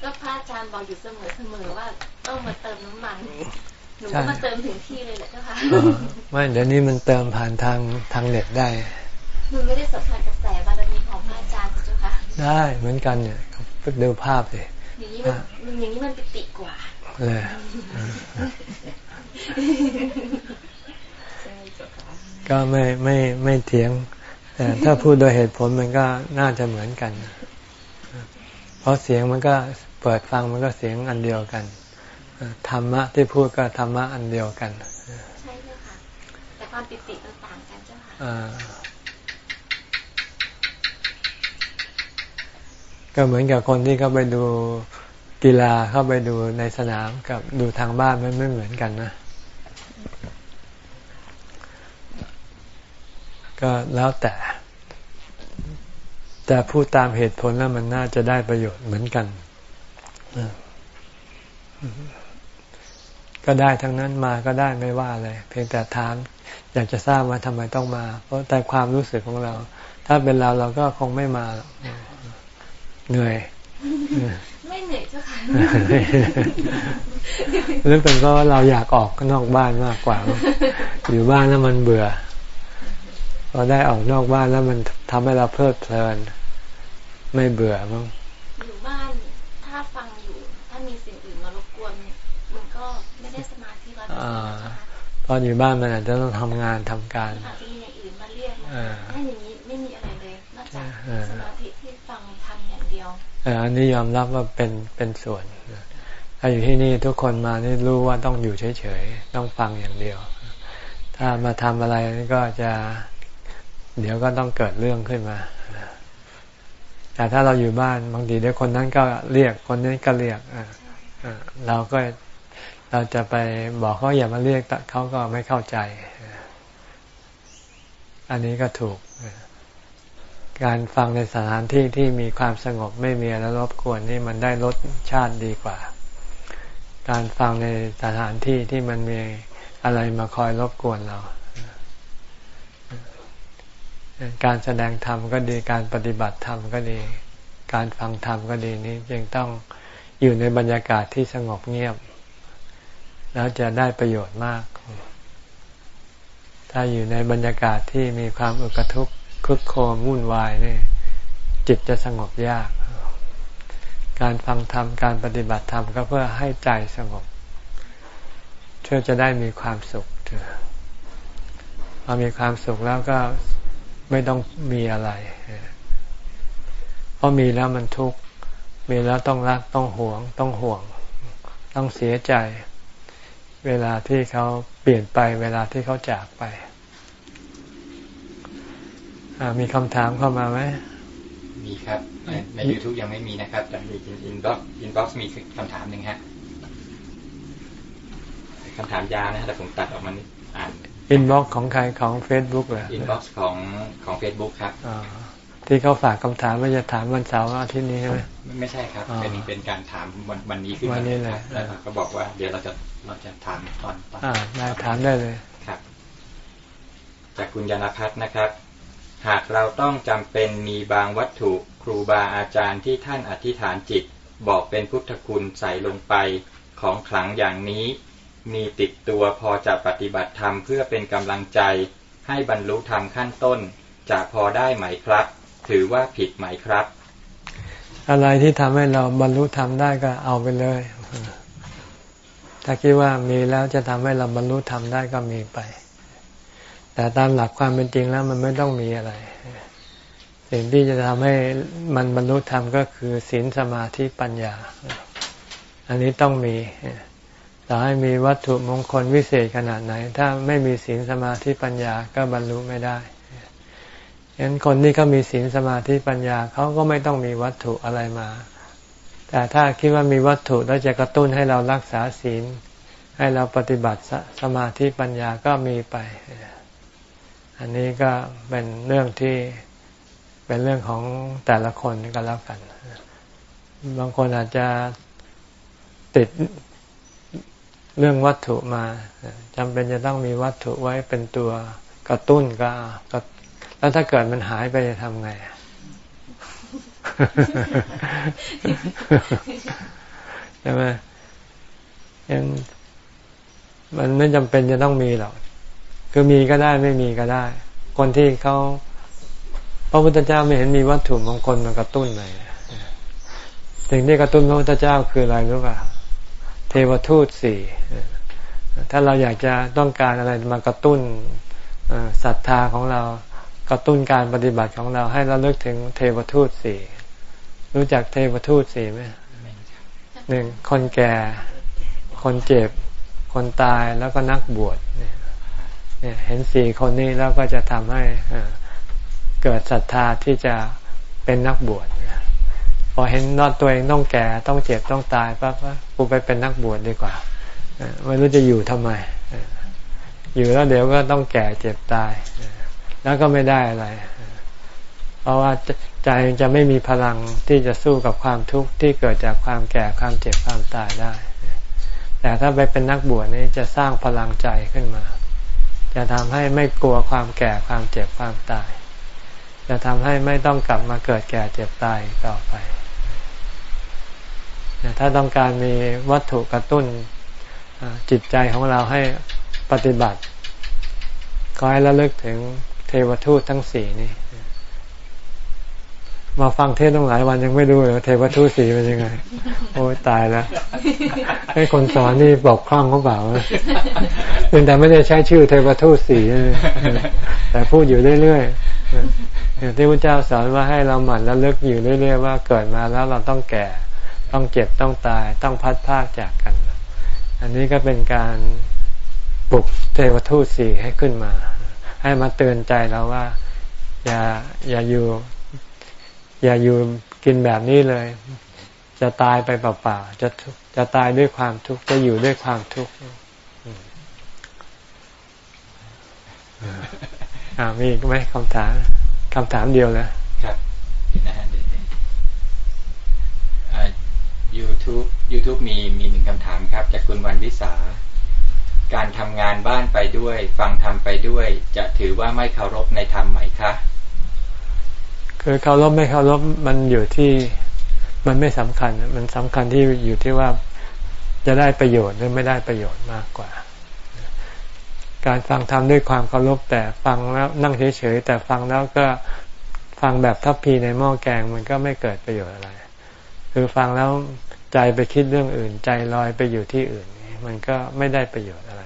ก็พระอาจารย์บอกอยู่เสมอเสมอว่าต้องมาเติมน้ำมันหนูก็มาเติมถึงที่เลยแหละเจ้าค่ะไม่เดี๋ยวนี้มันเติมผ่านทางทางเน็ตได้มันไม่ได้สัมผัสกระแสบารมีของพระอาจารย์เจ้าค่ะได้เหมือนกันเนี่ยดูภาพเลยอย่างนี้มันอย่างนี้มันปิติกว่าเลยก็ไม่ไม่ไม่เถียง แต่ถ้าพูดโดยเหตุผลมันก็น่าจะเหมือนกัน เพราะเสียงมันก็ เปิดฟังมันก็เสียงอันเดียวกันธรรมะที่พูดก็ธรรมะอันเดียวกัน ใช่ค่ะ แต่ความปิติมันต่างกันเจ้าค่ะก็เหมือนกับคนที่เขาไปดูกีฬาเข้าไปดูในสนามกับดูทางบ้านมันไม่เหมือนกันนะ ก็แล้วแต่ แต่พูดตามเหตุผลแล้วมันน่าจะได้ประโยชน์เหมือนกัน ก็ได้ทั้งนั้นมาก็ได้ไม่ว่าเลย เพียงแต่ถาม อยากจะทราบว่าทำไมต้องมา เพราะแต่ความรู้สึกของเรา ถ้าเป็นเราเราก็คงไม่มาเหนื่อยไม่เหนื่อยเจ้าค่ะหรือเป็นเพราะว่าเราอยากออกนอกบ้านมากกว่า อยู่บ้านแล้วมันเบื่อพอได้ออกนอกบ้านแล้วมันทำให้เราเพลิดเพลิน ไม่เบื่อมั้งอยู่บ้านถ้าฟังอยู่ ถ้ามีสิ่งอื่นมารบกวนมันก็ไม่ได้สมาธิร้อยเปอร์เซ็น ต์ตอนอยู่บ้านมันอาจจะต้องทำงานทำการอาจจะมีอย่างอื่นมาเรียกถ้าอย่างนี้ไม่มีอะไรเลยนอกจากสมาธิที่ฟังทำอย่างเดียวอันนี้ยอมรับว่าเป็นเป็นส่วนถ้าอยู่ที่นี่ทุกคนมานี่รู้ว่าต้องอยู่เฉยๆต้องฟังอย่างเดียว ถ้ามาทำอะไรก็จะเดี๋ยวก็ต้องเกิดเรื่องขึ้นมาแต่ถ้าเราอยู่บ้านบางทีเดี๋ยวคนนั้นก็เรียกคนนี้ก็เรียกเราก็ เราจะไปบอกเขาอย่ามาเรียกเขาก็ไม่เข้าใจ อันนี้ก็ถูก การฟังในสถานที่ที่มีความสงบไม่มีอะไรรบกวนนี่มันได้รสชาติดีกว่า การฟังในสถานที่ที่มันมีอะไรมาคอยรบกวนเรา การแสดงธรรมก็ดี การปฏิบัติธรรมก็ดี การฟังธรรมก็ดีนี้จึงต้องอยู่ในบรรยากาศที่สงบเงียบ แล้วจะได้ประโยชน์มาก ถ้าอยู่ในบรรยากาศที่มีความอึกทุกข์คึกโคมวุ่นวายนี่จิตจะสงบยาก การฟังธรรม การปฏิบัติธรรมก็เพื่อให้ใจสงบเพื่อจะได้มีความสุขพอมีความสุขแล้วก็ไม่ต้องมีอะไร เพราะมีแล้วมันทุกข์ มีแล้วต้องรัก ต้องห่วง ต้องห่วง ต้องเสียใจ เวลาที่เขาเปลี่ยนไป เวลาที่เขาจากไป มีคำถามเข้ามาไหม มีครับ ในยูทูบยังไม่มีนะครับแต่ใน inbox inbox มีคำถามหนึ่งฮะคำถามยาวนะแต่ผมตัดออกมาอ่าน inbox ของใครของเฟซบุ๊กเหรอ in box ของของเฟซบุ๊กครับที่เขาฝากคำถามว่าจะถามวันเสาร์อาทิตย์นี้ใช่ไหมไม่ใช่ครับเป็นเป็นการถามวันวันนี้ขึ้นมาวันนี้เลยแล้วก็บอกว่าเดี๋ยวเราจะ เราจะถามตอนตอนได้ถามได้เลยครับ จากคุณยานพัฒนะครับ หากเราต้องจำเป็นมีบางวัตถุครูบาอาจารย์ที่ท่านอธิษฐานจิต บอกเป็นพุทธคุณใส่ลงไปของขลังอย่างนี้ มีติดตัวพอจะปฏิบัติธรรมเพื่อเป็นกำลังใจ ให้บรรลุธรรมขั้นต้น จะพอได้ไหมครับ ถือว่าผิดไหมครับ อะไรที่ทำให้เราบรรลุธรรมได้ก็เอาไปเลย ถ้าคิดว่ามีแล้วจะทำให้เราบรรลุธรรมได้ก็มีไป แต่ตามหลักความเป็นจริงแล้วมันไม่ต้องมีอะไร สิ่งที่จะทำให้มันบรรลุธรรมก็คือศีลสมาธิปัญญา อันนี้ต้องมีต่อให้มีวัตถุมงคลวิเศษขนาดไหน ถ้าไม่มีศีลสมาธิปัญญาก็บรรลุไม่ได้ฉะนั้นคนที่เขามีศีลสมาธิปัญญาเขาก็ไม่ต้องมีวัตถุอะไรมา แต่ถ้าคิดว่ามีวัตถุแล้วจะกระตุ้นให้เรารักษาศีล ให้เราปฏิบัติสมาธิปัญญาก็มีไป อันนี้ก็เป็นเรื่องที่เป็นเรื่องของแต่ละคนก็แล้วกัน บางคนอาจจะติดเรื่องวัตถุมาจำเป็นจะต้องมีวัตถุไว้เป็นตัวกระตุ้นก็แล้วถ้าเกิดมันหายไปจะทำไง ใช่ไหมยังมันไม่จำเป็นจะต้องมีหรอกคือมีก็ได้ไม่มีก็ได้ คนที่เขาพระพุทธเจ้าไม่เห็นมีวัตถุมงคลมากระตุ้นเลยสิ่งที่กระตุ้นพระพุทธเจ้าคืออะไรรู้ป่ะเทวทูตสี่ถ้าเราอยากจะต้องการอะไรมากระตุ้นศรัทธาของเรากระตุ้นการปฏิบัติของเราให้เราเลิกถึงเทวทูตสี่ รู้จักเทวทูตสี่ไหมหนึ่งคนแก่ คนเจ็บ คนตายแล้วก็นักบวชเนี่ยเห็นสี่คนนี้แล้วก็จะทำให้เกิดศรัทธาที่จะเป็นนักบวชพอเห็นนอดตัวเองต้องแก่ต้องเจ็บต้องตายปั๊บกูไปเป็นนักบวชดีกว่าไม่รู้จะอยู่ทำไม อยู่แล้วเดี๋ยวก็ต้องแก่เจ็บตาย แล้วก็ไม่ได้อะไร เพราะว่า ใจจะไม่มีพลังที่จะสู้กับความทุกข์ที่เกิดจากความแก่ความเจ็บความตายได้ แต่ถ้าไปเป็นนักบวชนี่จะสร้างพลังใจขึ้นมา จะทำให้ไม่กลัวความแก่ความเจ็บความตาย จะทำให้ไม่ต้องกลับมาเกิดแก่เจ็บตายต่อไป ถ้าต้องการมีวัตถุกระตุ้นจิตใจของเราให้ปฏิบัติ ก็ให้ระลึกถึงเทวทูตทั้งสี่นี่ มาฟังเทศต้องหลายวันยังไม่รู้เลยเทวทูตสี่เป็นยังไง โอ้ตายแล้วให้คนสอนนี่บอกคล่องเขาเปล่าเป็นแต่ไม่ได้ใช้ชื่อเทวทูตสี่แต่พูดอยู่เรื่อยๆอย่างที่พระเจ้าสอนว่าให้เราหมั่นระลึกอยู่เรื่อยๆว่าเกิดมาแล้วเราต้องแก่ ต้องเจ็บต้องตาย ต้องพัดพากจากกัน อันนี้ก็เป็นการปลุกเทวทูตสี่ให้ขึ้นมา ให้มาเตือนใจเราว่า อย่าอย่าอยู่ อย่าอยู่กินแบบนี้เลย จะตายไปเปล่าๆจะจะตายด้วยความทุกข์จะอยู่ด้วยความทุกข์อ่ามีอีกไหมคำถามคำถามเดียวนะครับนะฮะยูทูบยูทูบมีมีหนึ่งคำถามครับ จากคุณวันวิสา การทำงานบ้านไปด้วย ฟังธรรมไปด้วย จะถือว่าไม่เคารพในธรรมไหมคะ คือเคารพไม่เคารพมันอยู่ที่มันไม่สำคัญ มันสำคัญที่อยู่ที่ว่าจะได้ประโยชน์หรือไม่ได้ประโยชน์มากกว่า การฟังธรรมด้วยความเคารพแต่ฟังแล้วนั่งเฉยๆแต่ฟังแล้วก็ฟังแบบทัพพีในหม้อแกงมันก็ไม่เกิดประโยชน์อะไร คือฟังแล้วใจไปคิดเรื่องอื่น ใจลอยไปอยู่ที่อื่น มันก็ไม่ได้ประโยชน์อะไร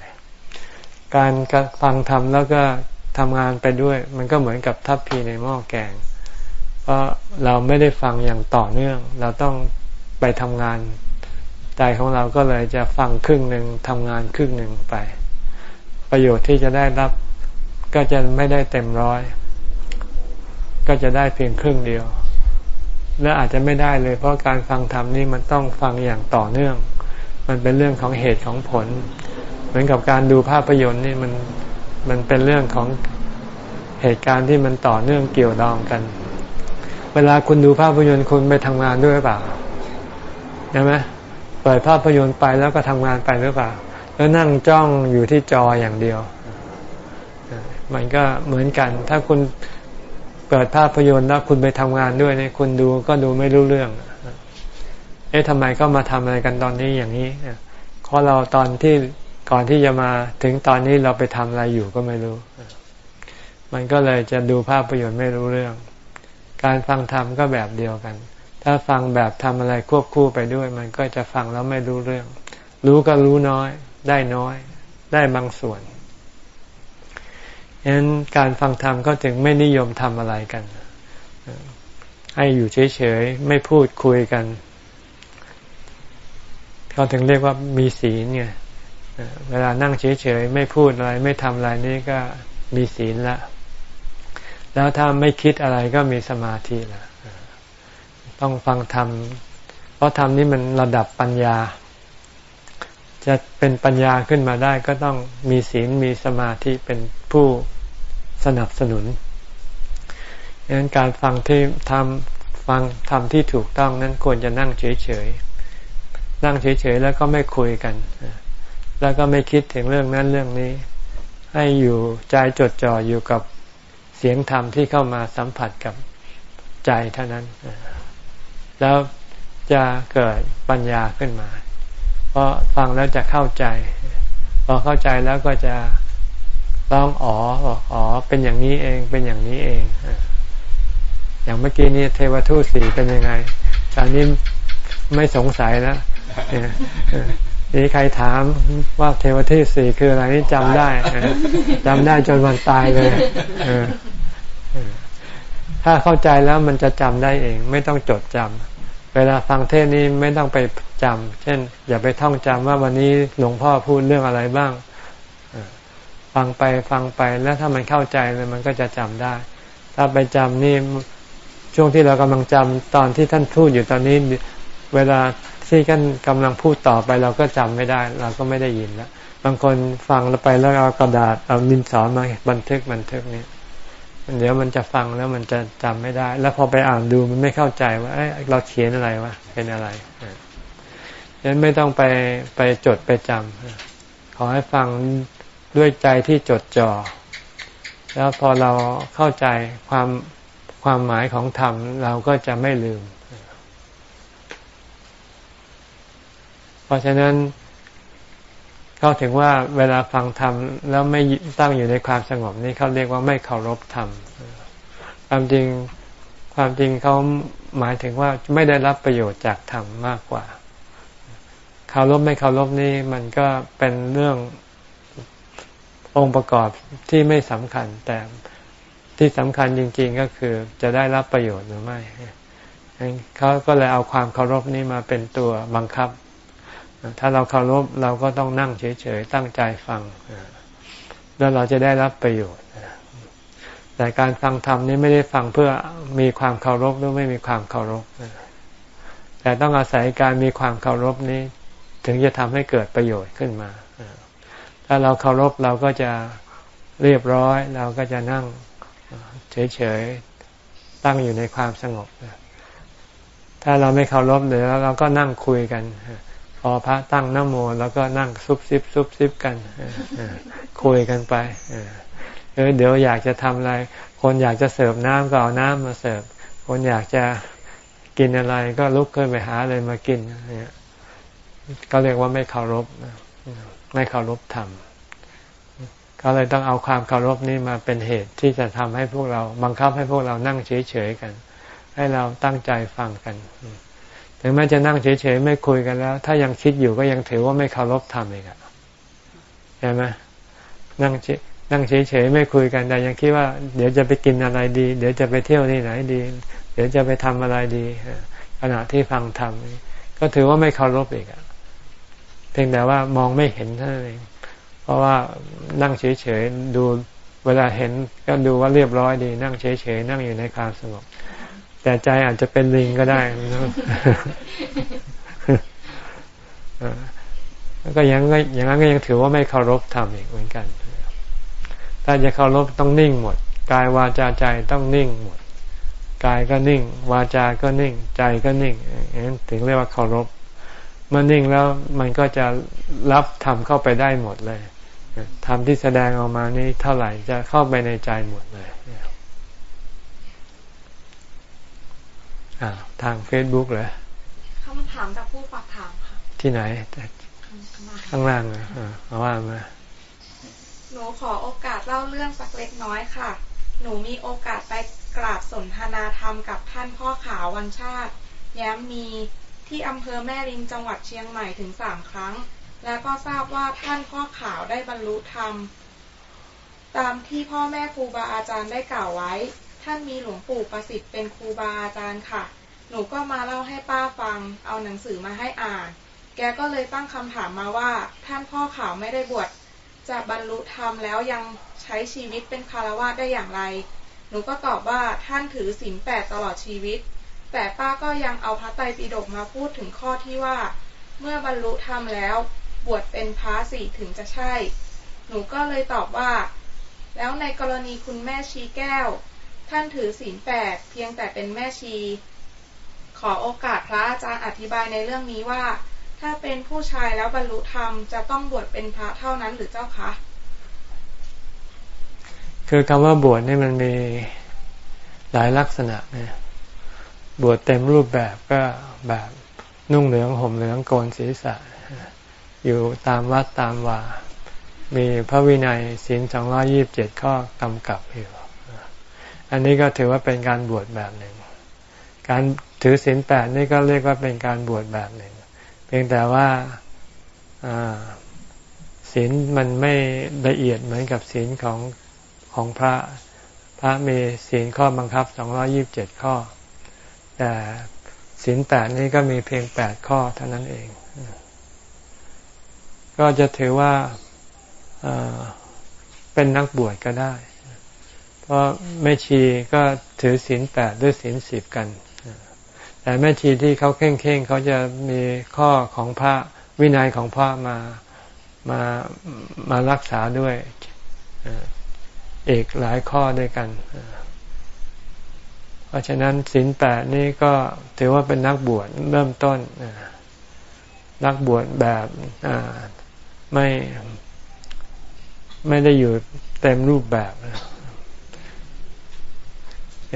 การฟังธรรมแล้วก็ทำงานไปด้วย มันก็เหมือนกับทัพพีในหม้อแกง เพราะเราไม่ได้ฟังอย่างต่อเนื่อง เราต้องไปทำงาน ใจของเราก็เลยจะฟังครึ่งหนึ่งทำงานครึ่งหนึ่งไป ประโยชน์ที่จะได้รับก็จะไม่ได้เต็มร้อย ก็จะได้เพียงครึ่งเดียว และอาจจะไม่ได้เลย เพราะการฟังธรรมนี่มันต้องฟังอย่างต่อเนื่อง มันเป็นเรื่องของเหตุของผล เหมือนกับการดูภาพยนตร์นี่มันมันเป็นเรื่องของเหตุการณ์ที่มันต่อเนื่องเกี่ยวดองกัน เวลาคุณดูภาพยนตร์คุณไปทำงานด้วยหรือเปล่าใช่ไหมเปิดภาพยนตร์ไปแล้วก็ทำงานไปหรือเปล่า แล้วนั่งจ้องอยู่ที่จออย่างเดียว มันก็เหมือนกัน ถ้าคุณเปิดภาพยนตร์แล้วคุณไปทำงานด้วยเนี่ยคุณดูก็ดูไม่รู้เรื่อง เอ๊ะทำไมก็มาทำอะไรกันตอนนี้อย่างนี้เพราะเราตอนที่ก่อนที่จะมาถึงตอนนี้เราไปทำอะไรอยู่ก็ไม่รู้ มันก็เลยจะดูภาพยนตร์ไม่รู้เรื่อง การฟังธรรมก็แบบเดียวกัน ถ้าฟังแบบทำอะไรควบคู่ไปด้วย มันก็จะฟังแล้วไม่รู้เรื่อง รู้ก็รู้น้อย ได้น้อย ได้บางส่วนฉะนั้นการฟังธรรมก็ถึงไม่นิยมทำอะไรกัน ให้อยู่เฉยๆ ไม่พูดคุยกันเขาถึงเรียกว่ามีศีลไงเวลานั่งเฉยๆ ไม่พูดอะไร ไม่ทำอะไรนี่ก็มีศีลละ แล้วถ้าไม่คิดอะไรก็มีสมาธิละต้องฟังธรรม เพราะธรรมนี้มันระดับปัญญา จะเป็นปัญญาขึ้นมาได้ก็ต้องมีศีลมีสมาธิเป็นผู้สนับสนุนดังนั้นการฟังที่ทำฟังทำที่ถูกต้องนั้นควรจะนั่งเฉยๆ นั่งเฉยๆ แล้วก็ไม่คุยกัน แล้วก็ไม่คิดถึงเรื่องนั้นเรื่องนี้ ให้อยู่ใจจดจ่ออยู่กับ เสียงธรรมที่เข้ามาสัมผัสกับใจเท่านั้น แล้วจะเกิดปัญญาขึ้นมา เพราะฟังแล้วจะเข้าใจ พอเข้าใจแล้วก็จะร้องอ๋ออ๋อ เป็นอย่างนี้เอง เป็นอย่างนี้เอง อย่างเมื่อกี้นี้เทวทูตสีเป็นยังไงตอนนี้ไม่สงสัยแล้ว นี่ใครถามว่าเทวทูตสี่คืออะไรนี่จำได้จำได้จนวันตายเลยถ้าเข้าใจแล้วมันจะจำได้เอง ไม่ต้องจดจำเวลาฟังเทศนี้ไม่ต้องไปจำเช่น อย่าไปท่องจำว่าวันนี้หลวงพ่อพูดเรื่องอะไรบ้างฟังไปฟังไปแล้วถ้ามันเข้าใจเลยมันก็จะจำได้ ถ้าไปจำนี่ช่วงที่เรากำลังจำตอนที่ท่านพูดอยู่ตอนนี้ เวลา ที่ท่านกำลังพูดต่อไปเราก็จำไม่ได้ เราก็ไม่ได้ยินแล้วบางคนฟังแล้วไปแล้วเอากระดาษเอาดินสอมาบันทึกบันทึกนี่เดี๋ยวมันจะฟังแล้วมันจะจำไม่ได้ แล้วพอไปอ่านดูมันไม่เข้าใจว่าเเราเขียนอะไรวะเป็นอะไรฉะนั้นไม่ต้องไปไปจดไปจำขอให้ฟังด้วยใจที่จดจ่อแล้วพอเราเข้าใจความความหมายของธรรมเราก็จะไม่ลืม เพราะฉะนั้นเขาถึงว่าเวลาฟังธรรมแล้วไม่ตั้งอยู่ในความสงบนี่เขาเรียกว่าไม่เคารพธรรมความจริงความจริงเขาหมายถึงว่าไม่ได้รับประโยชน์จากธรรมมากกว่าเคารพไม่เคารพนี่มันก็เป็นเรื่ององค์ประกอบที่ไม่สำคัญ แต่ที่สำคัญจริง ๆก็คือจะได้รับประโยชน์หรือไม่เขาก็เลยเอาความเคารพนี้มาเป็นตัวบังคับ ถ้าเราเคารพเราก็ต้องนั่งเฉยๆตั้งใจฟัง แล้วเราจะได้รับประโยชน์แต่การฟังธรรมนี้ไม่ได้ฟังเพื่อมีความเคารพหรือไม่มีความเคารพแต่ต้องอาศัยการมีความเคารพนี้ ถึงจะทำให้เกิดประโยชน์ขึ้นมา ถ้าเราเคารพเราก็จะเรียบร้อย เราก็จะนั่งเฉยๆตั้งอยู่ในความสงบ ถ้าเราไม่เคารพเดี๋ยวเราก็นั่งคุยกัน พอพระตั้งน้ำโมแล้วก็นั่งซุบซิบซุบซิบกันคุยกันไปเออเดี๋ยวอยากจะทำอะไร คนอยากจะเสิร์ฟน้ำก็เอาน้ำมาเสิร์ฟ คนอยากจะกินอะไรก็ลุกขึ้นไปหาอะไรมากินเนี่ยก็เรียกว่าไม่เคารพไม่เคารพธรรมก็เลยต้องเอาความเคารพนี้มาเป็นเหตุที่จะทำให้พวกเรา บังคับให้พวกเรานั่งเฉยๆกัน ให้เราตั้งใจฟังกัน ถึงแม้จะนั่งเฉยๆไม่คุยกันแล้ว ถ้ายังคิดอยู่ก็ยังถือว่าไม่เคารพธรรมอีกอะใช่ไหมนั่งเฉยนั่งเฉยๆไม่คุยกันแต่ยังคิดว่า เดี๋ยวจะไปกินอะไรดี เดี๋ยวจะไปเที่ยวที่ไหนดี เดี๋ยวจะไปทำอะไรดีขณะที่ฟังธรรมก็ถือว่าไม่เคารพอีกอะพียงแต่ว่ามองไม่เห็นเท่านั้นเองเพราะว่านั่งเฉยๆดูเวลาเห็นก็ดูว่าเรียบร้อยดี นั่งเฉยๆนั่งอยู่ในความสงบ แต่ใจอาจจะเป็นลิงก็ได้แล้วก็ยังอย่างนั้นก็ยังถือว่าไม่เคารพธรรมอีกเหมือนกัน ถ้าจะเคารพต้องนิ่งหมด กายวาจาใจต้องนิ่งหมด กายก็นิ่ง วาจา ก็นิ่ง ใจก็นิ่งอย่างนั้นถึงเรียกว่าเคารพเมื่อนิ่งแล้วมันก็จะรับทำเข้าไปได้หมดเลยทำที่แสดงออกมานี้เท่าไหร่จะเข้าไปในใจหมดเลย ทางเฟซบุ๊กเลยคำถามจากผู้ฝากถามค่ะ ที่ไหน ข้างล่างอะเอาว่ามา หนูขอโอกาสเล่าเรื่องสักเล็กน้อยค่ะ หนูมีโอกาสไปกราบสนทนาธรรมกับท่านพ่อขาววันชาติ แย้มมีที่อำเภอแม่ริมจังหวัดเชียงใหม่ถึงสามครั้ง และก็ทราบว่าท่านพ่อขาวได้บรรลุธรรม ตามที่พ่อแม่ครูบาอาจารย์ได้กล่าวไว้ ท่านมีหลวงปู่ประสิทธิ์เป็นครูบาอาจารย์ค่ะ หนูก็มาเล่าให้ป้าฟัง เอาหนังสือมาให้อ่าน แกก็เลยตั้งคำถามมาว่า ท่านพ่อขาวไม่ได้บวช จะบรรลุธรรมแล้วยังใช้ชีวิตเป็นคารวะได้อย่างไร หนูก็ตอบว่าท่านถือศีลแปดตลอดชีวิต แต่ป้าก็ยังเอาพระไตรปิฎกมาพูดถึงข้อที่ว่า เมื่อบรรลุธรรมแล้ว บวชเป็นพระสี่ถึงจะใช่ หนูก็เลยตอบว่า แล้วในกรณีคุณแม่ชีแก้ว ท่านถือศีลแปดเพียงแต่เป็นแม่ชี ขอโอกาสพระอาจารย์อธิบายในเรื่องนี้ว่า ถ้าเป็นผู้ชายแล้วบรรลุธรรมจะต้องบวชเป็นพระเท่านั้นหรือเจ้าคะคือคำว่าบวชนี่มันมีหลายลักษณะเนี่ยบวชเต็มรูปแบบก็แบบนุ่งเหลืองห่มเหลืองโกนศีรษะ อยู่ตามวัดตามวามีพระวินัยศีลสองร้อยี่บเจ็ดข้อกำกับอยู่ อันนี้ก็ถือว่าเป็นการบวชแบบหนึ่ง การถือศีลแปดนี่ก็เรียกว่าเป็นการบวชแบบหนึ่ง เพียงแต่ว่าศีลมันไม่ละเอียดเหมือนกับศีลของของพระ พระมีศีลข้อบังคับสองร้อยิบเจ็ดข้อ แต่ศีลแปดนี่ก็มีเพียงแปดข้อเท่านั้นเอง ก็จะถือว่าเป็นนักบวชก็ได้ เพราะแม่ชีก็ถือศีลแปดด้วยศีลสิบกัน แต่แม่ชีที่เขาเข่งเข่งเขาจะมีข้อของพระวินัยของพระมามามารักษาด้วยอีกหลายข้อด้วยกัน เพราะฉะนั้นศีลแปดนี่ก็ถือว่าเป็นนักบวชเริ่มต้นนักบวชแบบไม่ไม่ได้อยู่เต็มรูปแบบ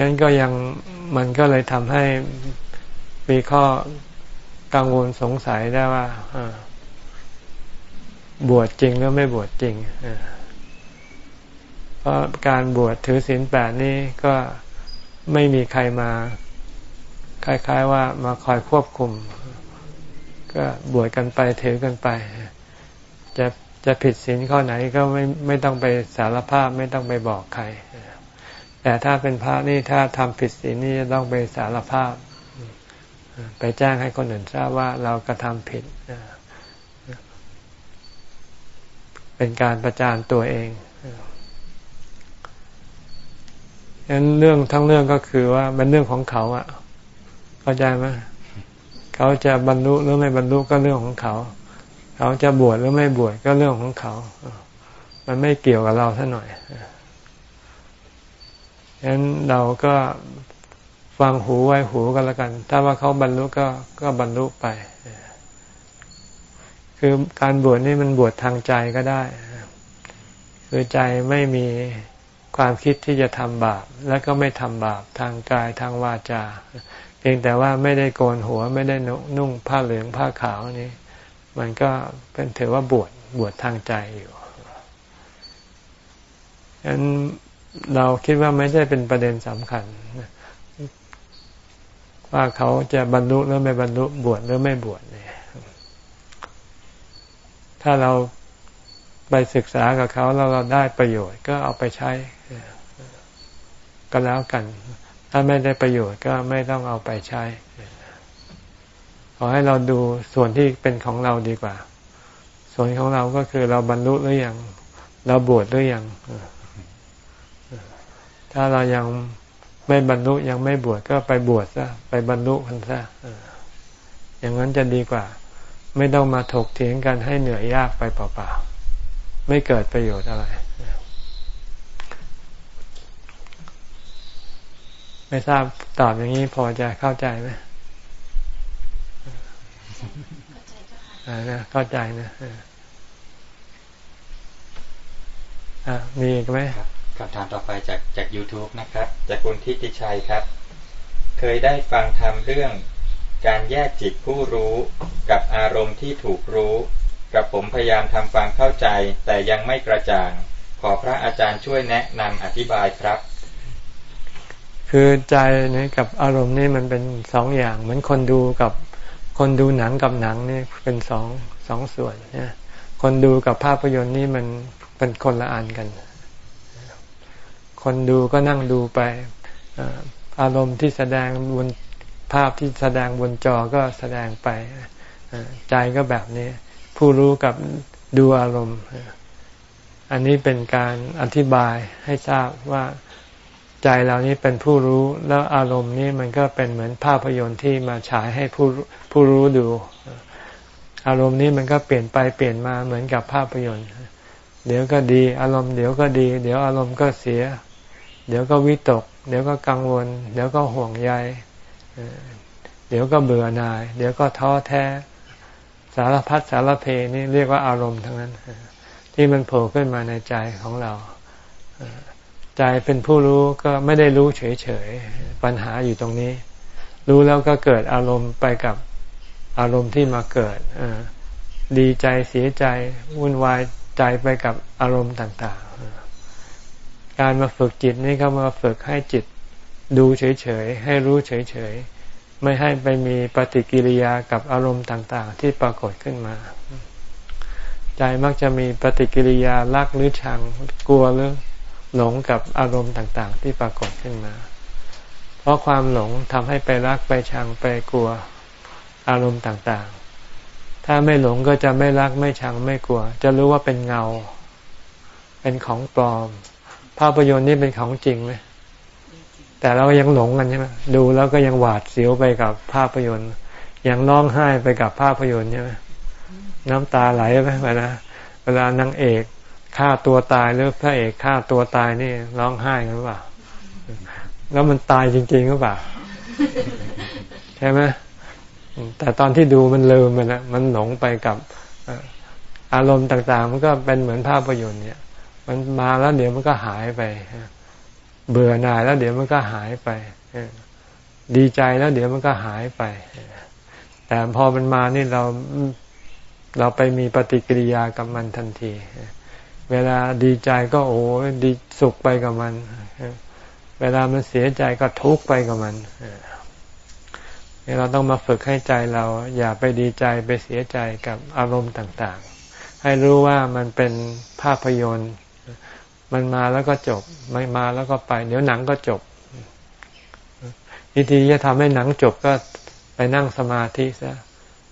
งั้นก็ยังมันก็เลยทำให้มีข้อกังวลสงสัยได้ว่าบวชจริงหรือไม่บวชจริงเพราะการบวชถือศีลแปดนี้ก็ไม่มีใครมา คล้าย ๆ ว่ามาคอยควบคุม ก็บวชกันไปถือกันไป จะจะผิดศีลข้อไหนก็ไม่ไม่ต้องไปสารภาพไม่ต้องไปบอกใคร แต่ถ้าเป็นพระนี่ถ้าทำผิดศีลนี่จะต้องไปสารภาพ ไปแจ้งให้คนอื่นทราบว่าเรากระทำผิด เป็นการประจานตัวเองฉะนั้นเรื่องทั้งเรื่องก็คือว่าเป็นเรื่องของเขาอะเข้าใจไหมเขาจะบรรลุหรือไม่บรรลุก็เรื่องของเขา เขาจะบวชหรือไม่บวชก็เรื่องของเขา มันไม่เกี่ยวกับเราท่าหน่อย ฉะนั้นเราก็ฟังหูไว้หูกันล้วกัน ถ้าว่าเขาบรรลุก็ก็บรรลุไป คือการบวชนี่มันบวชทางใจก็ได้ คือใจไม่มีความคิดที่จะทำบาป แล้วก็ไม่ทำบาปทางกายทางวาจา เพียงแต่ว่าไม่ได้โกนหัวไม่ได้นุ่งผ้าเหลืองผ้าขาวนี่มันก็เป็นถือว่าบวชบวชทางใจอยู่ฉะนั้น เราคิดว่าไม่ได้เป็นประเด็นสำคัญ ว่าเขาจะบรรลุหรือไม่บรรลุบวชหรือไม่บวชเนี่ย ถ้าเราไปศึกษากับเขาแล้วเราได้ประโยชน์ก็เอาไปใช้ ก็แล้วกัน ถ้าไม่ได้ประโยชน์ก็ไม่ต้องเอาไปใช้ ขอให้เราดูส่วนที่เป็นของเราดีกว่า ส่วนของเราก็คือเราบรรลุหรือยัง เราบวชหรือยัง ถ้าเรายังไม่บรรลุยังไม่บวชก็ไปบวชซะไปบรรลุกันซะอย่างนั้นจะดีกว่า ไม่ต้องมาถกเถียงกันให้เหนื่อยยากไปเปล่าๆไม่เกิดประโยชน์อะไร ไม่ทราบตอบอย่างนี้พอจะเข้าใจไหมอ่านะเข้าใจนะอ่ามีอีกไหม คำถามต่อไปจากจาก YouTube นะครับ จากคุณทิติชัยครับ เคยได้ฟังทำเรื่องการแยกจิตผู้รู้กับอารมณ์ที่ถูกรู้ กับผมพยายามทำความเข้าใจ แต่ยังไม่กระจ่าง ขอพระอาจารย์ช่วยแนะนำอธิบายครับ คือใจนี่กับอารมณ์นี่มันเป็นสองอย่าง เหมือนคนดูกับคนดูหนังกับหนังนี่เป็นสองสองส่วนเนี่ยคนดูกับภาพยนตร์นี่มันเป็นคนละอันกัน คนดูก็นั่งดูไปอารมณ์ที่แสดงบนภาพที่แสดงบนจอก็แสดงไปใจก็แบบนี้ ผู้รู้กับดูอารมณ์ อันนี้เป็นการอธิบายให้ทราบว่าใจเรานี้เป็นผู้รู้แล้วอารมณ์นี้มันก็เป็นเหมือนภาพยนตร์ที่มาฉายให้ผู้ผู้รู้ดู อารมณ์นี้มันก็เปลี่ยนไปเปลี่ยนมาเหมือนกับภาพยนตร์ เดี๋ยวก็ดี อารมณ์เดี๋ยวก็ดี เดี๋ยวอารมณ์ก็เสีย เดี๋ยวก็วิตก เดี๋ยวก็กังวล เดี๋ยวก็ห่วงใยเดี๋ยวก็เบื่อหน่าย เดี๋ยวก็ท้อแท้ สารพัดสารเพนี่เรียกว่าอารมณ์ทั้งนั้น ที่มันโผล่ขึ้นมาในใจของเรา ใจเป็นผู้รู้ก็ไม่ได้รู้เฉยๆ ปัญหาอยู่ตรงนี้ รู้แล้วก็เกิดอารมณ์ไปกับอารมณ์ที่มาเกิดดีใจเสียใจวุ่นวายใจไปกับอารมณ์ต่างๆ การมาฝึกจิตนี่ก็มาฝึกให้จิตดูเฉยๆ ให้รู้เฉยๆ ไม่ให้ไปมีปฏิกิริยากับอารมณ์ต่างๆ ที่ปรากฏขึ้นมา ใจมักจะมีปฏิกิริยารักหรือชังกลัวหรือหลงกับอารมณ์ต่างๆ ที่ปรากฏขึ้นมา เพราะความหลงทำให้ไปรักไปชังไปกลัวอารมณ์ต่างๆ ถ้าไม่หลงก็จะไม่รักไม่ชังไม่กลัว จะรู้ว่าเป็นเงา เป็นของปลอม ภาพยนตร์นี่เป็นของจริงไหมแต่เรายังหลงกันใช่ไหมดูแล้วก็ยังหวาดเสียวไปกับภาพยนตร์ ยังร้องไห้ไปกับภาพยนตร์ใช่ไหมน้ำตาไหลไปเวลาเวลานางเอกฆ่าตัวตายหรือพระเอกฆ่าตัวตายนี่ร้องไห้กันหรือเปล่า แล้วมันตายจริงๆหรือเปล่าใช่ไหมแต่ตอนที่ดูมันลืมไปแล้วมันหลงไปกับอารมณ์ต่างๆ มันก็เป็นเหมือนภาพยนตร์เนี่ย มันมาแล้วเดี๋ยวมันก็หายไปเบื่อหน่ายแล้วเดี๋ยวมันก็หายไปดีใจแล้วเดี๋ยวมันก็หายไป แต่พอมันมานี่เราเราไปมีปฏิกิริยากับมันทันที เวลาดีใจก็โอ้ดีสุขไปกับมัน เวลามันเสียใจก็ทุกข์ไปกับมันเราต้องมาฝึกให้ใจเราอย่าไปดีใจไปเสียใจกับอารมณ์ต่าง ๆ ให้รู้ว่ามันเป็นภาพยนตร์ มันมาแล้วก็จบ ไม่มาแล้วก็ไป เดี๋ยวหนังก็จบ วิธีจะทำให้หนังจบก็ไปนั่งสมาธิซะ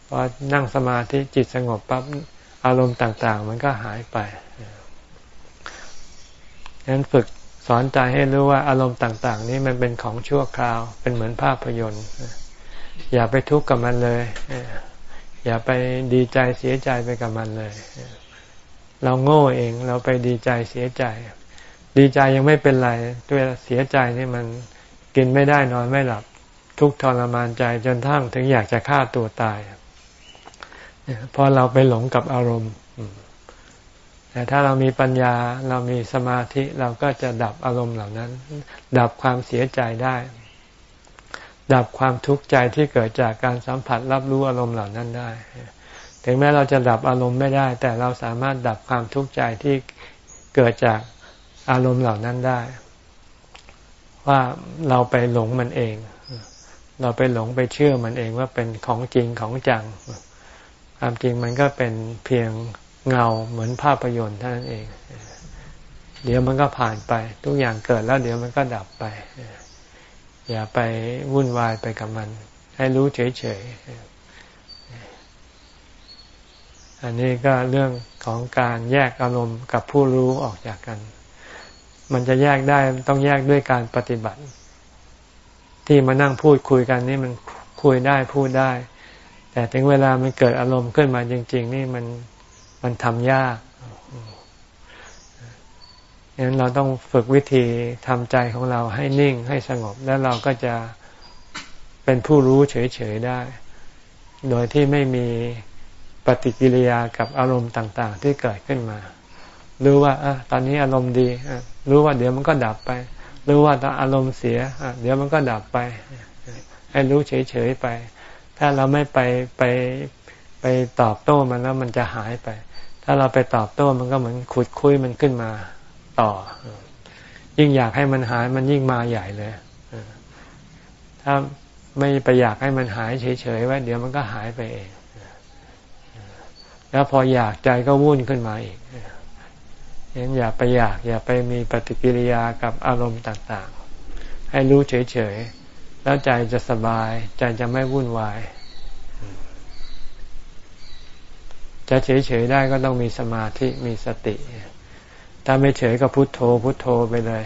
พอนั่งสมาธิจิตสงบปั๊บอารมณ์ต่าง ๆ มันก็หายไปฉะนั้นฝึกสอนใจให้รู้ว่าอารมณ์ต่าง ๆ นี้มันเป็นของชั่วคราว เป็นเหมือนภาพยนตร์ อย่าไปทุกข์กับมันเลย อย่าไปดีใจเสียใจไปกับมันเลย เราโง่เองเราไปดีใจเสียใจ ดีใจยังไม่เป็นไรด้วยเสียใจนี่มันกินไม่ได้นอนไม่หลับ ทุกทรมานใจจนทั้งถึงอยากจะฆ่าตัวตายเพราะเราไปหลงกับอารมณ์ แต่ถ้าเรามีปัญญาเรามีสมาธิเราก็จะดับอารมณ์เหล่านั้น ดับความเสียใจได้ ดับความทุกข์ใจที่เกิดจากการสัมผัสรับรู้อารมณ์เหล่านั้นได้ ถึงแม้เราจะดับอารมณ์ไม่ได้ แต่เราสามารถดับความทุกข์ใจที่เกิดจากอารมณ์เหล่านั้นได้ ว่าเราไปหลงมันเอง เราไปหลงไปเชื่อมันเองว่าเป็นของจริงของจัง ความจริงมันก็เป็นเพียงเงาเหมือนภาพยนตร์เท่านั้นเอง เดี๋ยวมันก็ผ่านไป ทุกอย่างเกิดแล้วเดี๋ยวมันก็ดับไป อย่าไปวุ่นวายไปกับมัน ให้รู้เฉยๆ อันนี้ก็เรื่องของการแยกอารมณ์กับผู้รู้ออกจากกัน มันจะแยกได้ต้องแยกด้วยการปฏิบัติ ที่มานั่งพูดคุยกันนี่มันคุยได้พูดได้ แต่ถึงเวลามันเกิดอารมณ์ขึ้นมาจริง ๆ นี่มันมันทำยากดังนั้นเราต้องฝึกวิธีทำใจของเราให้นิ่งให้สงบ แล้วเราก็จะเป็นผู้รู้เฉยๆได้ โดยที่ไม่มี ปฏิกิริยากับอารมณ์ต่างๆ ที่เกิดขึ้นมา รู้ว่าอตอนนี้อารมณ์ดี รู้ว่าเดี๋ยวมันก็ดับไป รู้ว่าตอนอารมณ์เสีย เดี๋ยวมันก็ดับไป ให้รู้เฉยๆไป ถ้าเราไม่ไปไปไปตอบโต้มันแล้วมันจะหายไป ถ้าเราไปตอบโต้มันก็เหมือนขุดคุยมันขึ้นมาต่อ ยิ่งอยากให้มันหายมันยิ่งมาใหญ่เลย ถ้าไม่ไปอยากให้มันหายเฉยๆไว้เดี๋ยวมันก็หายไปเอง แล้วพออยากใจก็วุ่นขึ้นมาอีกยันอย่าไปอยาก อย่าไปมีปฏิกิริยากับอารมณ์ต่างๆ ให้รู้เฉยๆ แล้วใจจะสบาย ใจจะไม่วุ่นวาย จะเฉยๆได้ก็ต้องมีสมาธิมีสติ ถ้าไม่เฉยก็พุโทโธ พุโทโธไปเลย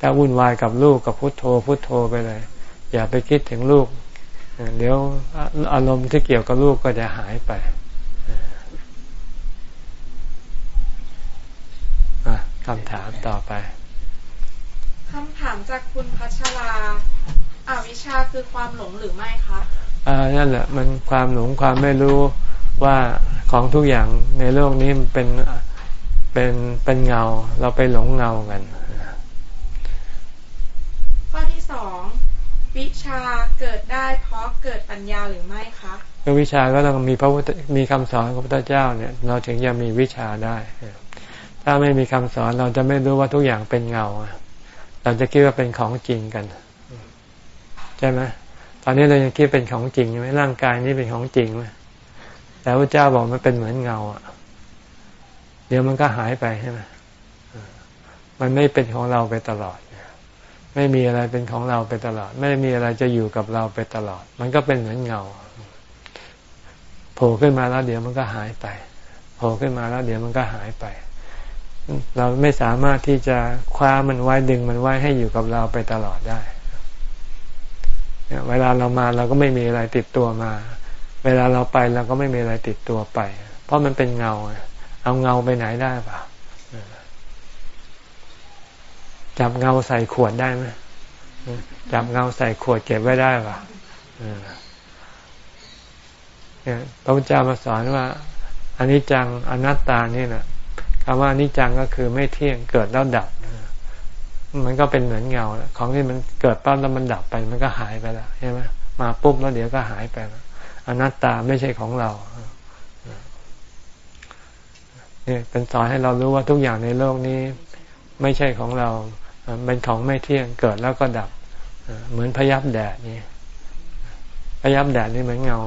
ถ้าวุ่นวายกับลูกกับพุโทโธ พุโทโธไปเลย อย่าไปคิดถึงลูก เดี๋ยวอารมณ์ที่เกี่ยวกับลูกก็จะหายไป คำถามต่อไปคำถามจากคุณพัชราอาวิชาคือความหลงหรือไม่คะอ่านั่นแหละ มันความหลงความไม่รู้ว่าของทุกอย่างในโลกนี้มันเป็นเป็นเป็นเงา เราไปหลงเงากัน ข้อที่สองวิชาเกิดได้เพราะเกิดปัญญาหรือไม่คะวิชาก็ต้องมีพระพุทธมีคำสอนของพระพุทธเจ้าเนี่ย เราถึงจะมีวิชาได้ ถ้าไม่มีคำสอนเราจะไม่รู้ว่าทุกอย่างเป็นเงา เราจะคิดว่าเป็นของจริงกัน ใช่ไหมตอนนี้เรายังคิดเป็นของจริงไหมร่างกายนี้เป็นของจริงไหมแต่พระเจ้าบอกมันเป็นเหมือนเงาอะ เดี๋ยวมันก็หายไปใช่ไหมมันไม่เป็นของเราไปตลอดไม่มีอะไรเป็นของเราไปตลอด ไม่มีอะไรจะอยู่กับเราไปตลอด มันก็เป็นเหมือนเงาโผล่ขึ้นมาแล้วเดี๋ยวมันก็หายไปโผล่ขึ้นมาแล้วเดี๋ยวมันก็หายไป เราไม่สามารถที่จะคว้ามันไว้ดึงมันไว้ให้อยู่กับเราไปตลอดได้เวลาเรามาเราก็ไม่มีอะไรติดตัวมา เวลาเราไปเราก็ไม่มีอะไรติดตัวไป เพราะมันเป็นเงา เอาเงาไปไหนได้ปะจับเงาใส่ขวดได้ไหมจับเงาใส่ขวดเก็บไว้ได้ปะพระพุทธเจ้ามาสอนว่าอันนี้จังอนัตตานี่แหละ คำว่านิจังก็คือไม่เที่ยงเกิดแล้วดับ มันก็เป็นเหมือนเงาของที่มันเกิดปั๊บแล้วมันดับไป มันก็หายไปแล้วใช่ไหมมาปุ๊บแล้วเดี๋ยวก็หายไปแล้วอนัตตาไม่ใช่ของเราเนี่ยเป็นสอนให้เรารู้ว่าทุกอย่างในโลกนี้ ไม่ใช่ของเราเป็นของไม่เที่ยงเกิดแล้วก็ดับเหมือนพยับแดดนี่พยับแดดนี่เหมือนเงา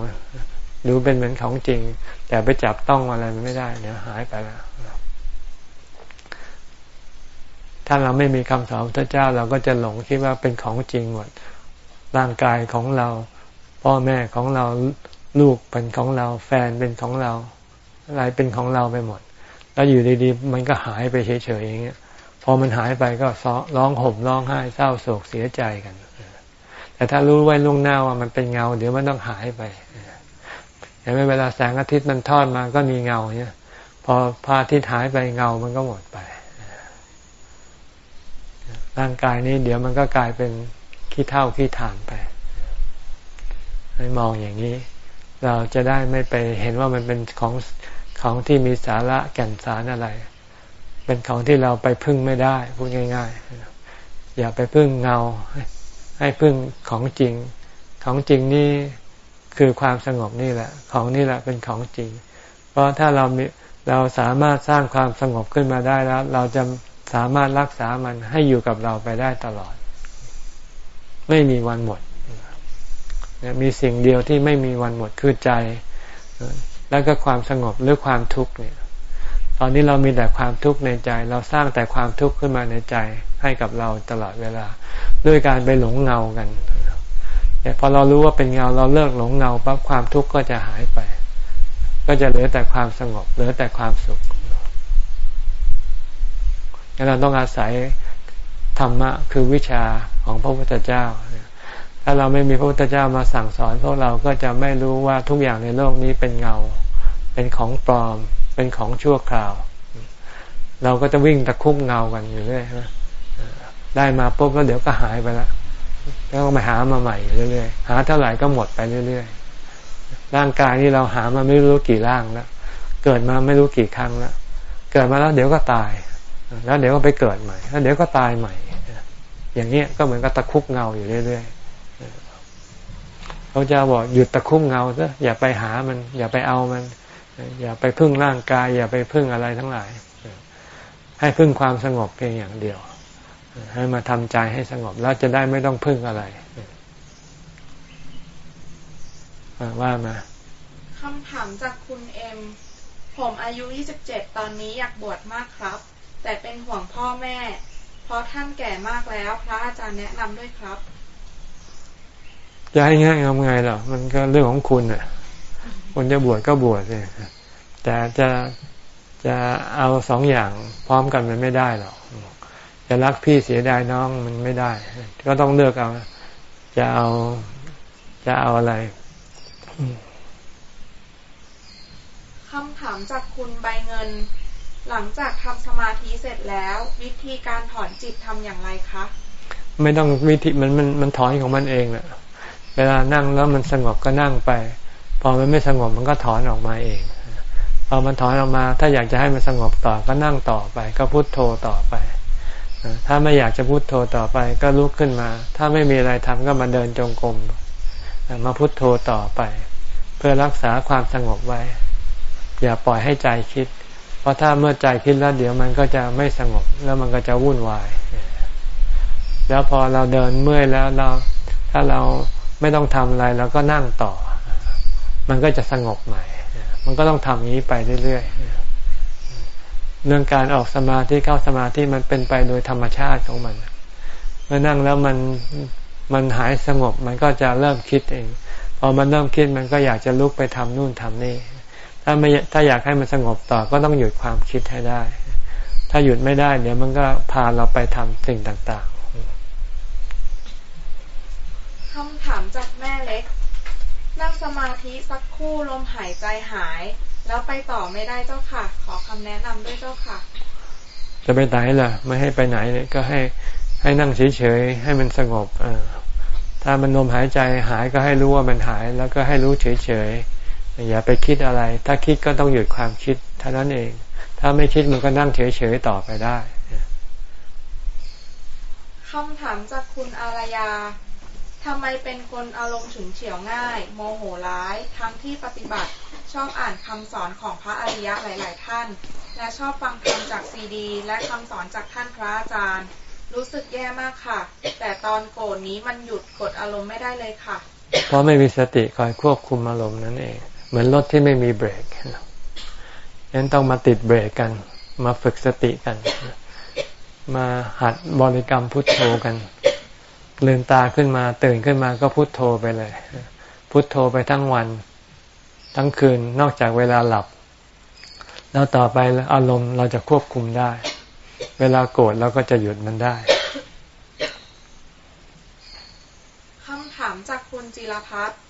ดูเป็นเหมือนของจริง แต่ไปจับต้องอะไรมันไม่ได้ เดี๋ยวหายไปแล้ว ถ้าเราไม่มีคำสอนพระเจ้าเราก็จะหลงคิดว่าเป็นของจริงหมด ร่างกายของเรา พ่อแม่ของเราลูกเป็นของเรา แฟนเป็นของเรา อะไรเป็นของเราไปหมด แล้วอยู่ดีๆ มันก็หายไปเฉยๆอย่างเงี้ยพอมันหายไปก็ร้องห่มร้องไห้เศร้าโศกเสียใจกัน แต่ถ้ารู้ไว้ล่วงหน้าว่ามันเป็นเงา เดี๋ยวมันต้องหายไปเห็นไหมเวลาแสงอาทิตย์มันทอดมาก็มีเงาเนี่ยพอพระอาทิตย์หายไปเงามันก็หมดไป ร่างกายนี้เดี๋ยวมันก็กลายเป็นขี้เท่าขี้ฐานไปให้มองอย่างนี้ เราจะได้ไม่ไปเห็นว่ามันเป็นของของที่มีสาระแก่นสารอะไร เป็นของที่เราไปพึ่งไม่ได้พูดง่าย ๆ อย่าไปพึ่งเงา ให้พึ่งของจริง ของจริงนี่คือความสงบนี่แหละ ของนี่แหละเป็นของจริง เพราะถ้าเรามีเราสามารถสร้างความสงบขึ้นมาได้แล้ว เราจะ สามารถรักษามันให้อยู่กับเราไปได้ตลอด ไม่มีวันหมดมีสิ่งเดียวที่ไม่มีวันหมดคือใจ แล้วก็ความสงบหรือความทุกข์เนี่ย ตอนนี้เรามีแต่ความทุกข์ในใจ เราสร้างแต่ความทุกข์ขึ้นมาในใจให้กับเราตลอดเวลา ด้วยการไปหลงเงากันแต่พอเรารู้ว่าเป็นเงาเราเลิกหลงเงาปั๊บความทุกข์ก็จะหายไป ก็จะเหลือแต่ความสงบเหลือแต่ความสุข เราต้องอาศัยธรรมะคือวิชาของพระพุทธเจ้า ถ้าเราไม่มีพระพุทธเจ้ามาสั่งสอน พวกเราก็จะไม่รู้ว่าทุกอย่างในโลกนี้เป็นเงา เป็นของปลอม เป็นของชั่วคราว เราก็จะวิ่งตะคุ่มเงากันอยู่เรื่อยได้มาปุ๊บแล้วเดี๋ยวก็หายไปล้วแล้วก็ไปหามาใหม่เรื่อยๆ หาเท่าไหร่ก็หมดไปเรื่อยๆ ร่างกายนี่เราหามาไม่รู้กี่ร่างแล้ว เกิดมาไม่รู้กี่ครั้งแล้ว เกิดมาแล้วเดี๋ยวก็ตาย แล้วเดี๋ยวก็ไปเกิดใหม่แล้วเดี๋ยวก็ตายใหม่ อย่างนี้ก็เหมือนกับตะคุบเงาอยู่เรื่อยๆเขาจะบอกหยุดตะคุบเงาซะอย่าไปหามัน อย่าไปเอามัน อย่าไปพึ่งร่างกาย อย่าไปพึ่งอะไรทั้งหลาย ให้พึ่งความสงบเพียงอย่างเดียว ให้มาทำใจให้สงบแล้วจะได้ไม่ต้องพึ่งอะไรว่ามาคำถามจากคุณเอ็ม ผมอายุ 27 ตอนนี้อยากบวชมากครับ แต่เป็นห่วงพ่อแม่ เพราะท่านแก่มากแล้ว พระอาจารย์แนะนำด้วยครับ จะให้ง่ายทำไงหรอมันก็เรื่องของคุณอะคนจะบวชก็บวชเลยแต่จะจะเอาสองอย่างพร้อมกันมันไม่ได้หรอกจะรักพี่เสียดายน้องมันไม่ได้ ก็ต้องเลือกเอา จะเอาจะเอาอะไรคำถามจากคุณใบเงิน หลังจากทำสมาธิเสร็จแล้ว วิธีการถอนจิตทำอย่างไรคะ ไม่ต้องวิธีมันมันมันถอนของมันเองแหละเวลานั่งแล้วมันสงบก็นั่งไป พอมันไม่สงบมันก็ถอนออกมาเองพอมันถอนออกมา ถ้าอยากจะให้มันสงบต่อก็นั่งต่อไป ก็พุโทโธต่อไปถ้าไม่อยากจะพุโทโธต่อไปก็ลุกขึ้นมา ถ้าไม่มีอะไรทำก็มาเดินจงกรมมาพุโทโธต่อไป เพื่อรักษาความสงบไว้ อย่าปล่อยให้ใจคิด เพราะถ้าเมื่อใจคิดแล้วเดี๋ยวมันก็จะไม่สงบ แล้วมันก็จะวุ่นวาย แล้วพอเราเดินเมื่อยแล้วเราถ้าเราไม่ต้องทำอะไรเราก็นั่งต่อ มันก็จะสงบใหม่ มันก็ต้องทำนี้ไปเรื่อยๆ เรื่องการออกสมาธิเข้าสมาธิมันเป็นไปโดยธรรมชาติของมัน เมื่อนั่งแล้วมันมันหายสงบมันก็จะเริ่มคิดเอง พอมันเริ่มคิดมันก็อยากจะลุกไปทำนู่นทำนี่ ถ้าไม่ถ้าอยากให้มันสงบต่อก็ต้องหยุดความคิดให้ได้ ถ้าหยุดไม่ได้เดี๋ยวมันก็พาเราไปทำสิ่งต่างคำถามจากแม่เล็ก นั่งสมาธิสักคู่ลมหายใจหาย แล้วไปต่อไม่ได้เจ้าค่ะ ขอคำแนะนำด้วยเจ้าค่ะ จะไปไหนล่ะ ไม่ให้ไปไหนเนี่ยก็ให้ให้นั่งเฉยๆให้มันสงบอถ้ามันลมหายใจหายก็ให้รู้ว่ามันหาย แล้วก็ให้รู้เฉยๆ อย่าไปคิดอะไร ถ้าคิดก็ต้องหยุดความคิดเท่านั้นเอง ถ้าไม่คิดมันก็นั่งเฉยๆต่อไปได้คำถามจากคุณอารยาทำไมเป็นคนอารมณ์ฉุนเฉียวง่าย โมโหร้าย ทั้งที่ปฏิบัติ ชอบอ่านคำสอนของพระอริยะหลาย ๆ ท่าน และชอบฟังธรรมจากซีดี และคำสอนจากท่านพระอาจารย์ รู้สึกแย่มากค่ะ แต่ตอนโกรธนี้มันหยุดกดอารมณ์ไม่ได้เลยค่ะ เพราะไม่มีสติคอยควบคุมอารมณ์นั่นเอง เหมือนรถที่ไม่มีเบรกนั้นต้องมาติดเบรกกัน มาฝึกสติกัน มาหัดบริกรรมพุทโธกันลืมตาขึ้นมาตื่นขึ้นมาก็พุทโธไปเลย พุทโธไปทั้งวัน ทั้งคืนนอกจากเวลาหลับ แล้วต่อไปอารมณ์เราจะควบคุมได้ เวลาโกรธเราก็จะหยุดมันได้คำถามจากคุณจิรพัฒน์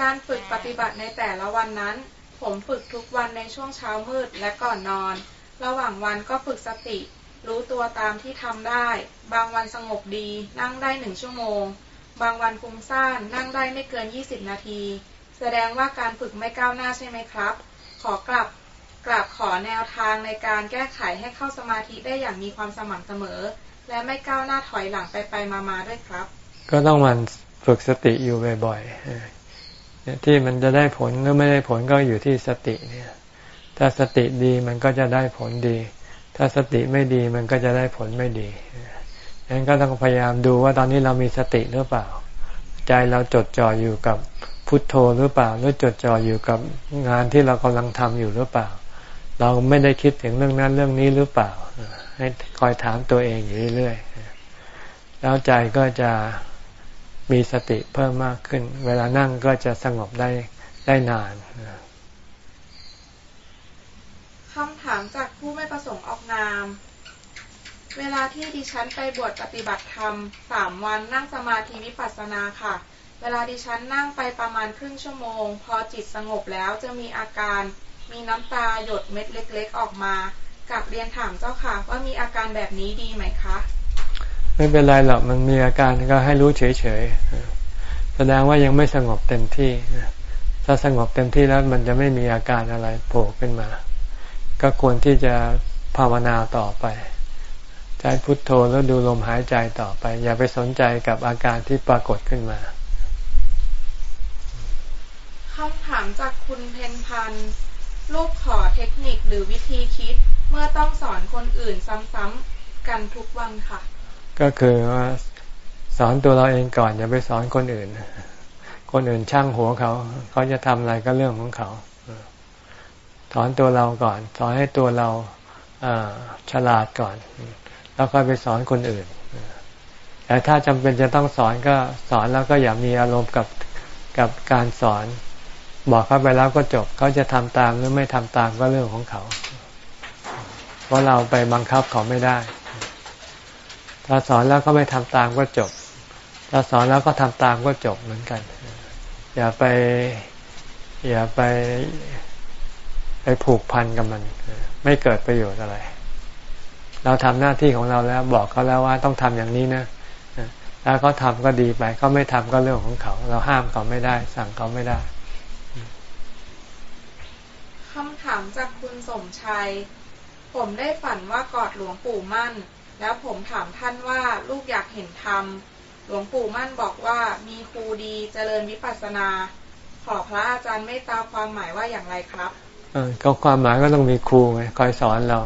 การฝึกปฏิบัติในแต่ละวันนั้น ผมฝึกทุกวันในช่วงเช้ามืดและก่อนนอน ระหว่างวันก็ฝึกสติ รู้ตัวตามที่ทำได้ บางวันสงบดี นั่งได้หนึ่งชั่วโมง บางวันฟุ้งซ่านนั่งได้ไม่เกิน 20 นาที แสดงว่าการฝึกไม่ก้าวหน้าใช่ไหมครับ ขอกลับกลับขอแนวทางในการแก้ไขให้เข้าสมาธิได้อย่างมีความสม่ำเสมอ และไม่ก้าวหน้าถอยหลังไปไปมามาด้วยครับ ก็ต้องมันฝึกสติอยู่บ่อยๆ ที่มันจะได้ผลหรือไม่ได้ผลก็อยู่ที่สติเนี่ย ถ้าสติดีมันก็จะได้ผลดี ถ้าสติไม่ดีมันก็จะได้ผลไม่ดีดังนั้นก็ต้องพยายามดูว่าตอนนี้เรามีสติหรือเปล่า ใจเราจดจ่ออยู่กับพุทโธหรือเปล่า หรือจดจ่ออยู่กับงานที่เรากำลังทำอยู่หรือเปล่า เราไม่ได้คิดถึงเรื่องนั้นเรื่องนี้หรือเปล่า ให้คอยถามตัวเองอยู่เรื่อยๆแล้วใจก็จะ มีสติเพิ่มมากขึ้น เวลานั่งก็จะสงบได้ได้นานคำถามจากผู้ไม่ประสงค์ออกนาม เวลาที่ดิฉันไปบวชปฏิบัติธรรมสามวันนั่งสมาธิวิปัสสนาค่ะ เวลาดิฉันนั่งไปประมาณครึ่งชั่วโมง พอจิตสงบแล้วจะมีอาการมีน้ำตาหยดเม็ดเล็ก ๆ ออกมากับเรียนถามเจ้าค่ะ ว่ามีอาการแบบนี้ดีไหมคะ ไม่เป็นไรหรอกมันมีอาการก็ให้รู้เฉยๆแสดงว่ายังไม่สงบเต็มที่ถ้าสงบเต็มที่แล้วมันจะไม่มีอาการอะไรโผล่ขึ้นมา ก็ควรที่จะภาวนาต่อไปใจพุทโธแล้วดูลมหายใจต่อไป อย่าไปสนใจกับอาการที่ปรากฏขึ้นมาคำถามจากคุณเพนพันธ์ลูกขอเทคนิคหรือวิธีคิด เมื่อต้องสอนคนอื่นซ้ำๆกันทุกวันค่ะ ก็คือว่าสอนตัวเราเองก่อนอย่าไปสอนคนอื่น คนอื่นช่างหัวเขา เขาจะทำอะไรก็เรื่องของเขาสอนตัวเราก่อนสอนให้ตัวเราฉลาดก่อน แล้วก็ไปสอนคนอื่น แต่ถ้าจำเป็นจะต้องสอนก็สอนแล้วก็อย่ามีอารมณ์กับกับการสอน บอกเขาไปแล้วก็จบเขาจะทำตามหรือไม่ทำตามก็เรื่องของเขา เพราะเราไปบังคับเขาไม่ได้ ถ้าสอนแล้วก็ไม่ทำตามก็จบถ้าสอนแล้วก็ทำตามก็จบเหมือนกัน อย่าไป อย่าไป ไปผูกพันกับมัน ไม่เกิดประโยชน์อะไร เราทำหน้าที่ของเราแล้วบอกเขาแล้วว่าต้องทำอย่างนี้นะถ้าเขาทำก็ดีไปเขาไม่ทำก็เรื่องของเขา เราห้ามเขาไม่ได้ สั่งเขาไม่ได้คำถามจากคุณสมชัย ผมได้ฝันว่ากอดหลวงปู่มั่น แล้วผมถามท่านว่าลูกอยากเห็นธรรม หลวงปู่มั่นบอกว่ามีครูดีเจริญวิปัสสนา ขอพระอาจารย์ไม่ตาความหมายว่าอย่างไรครับก็ความหมายก็ต้องมีครูไงคอยสอนเรา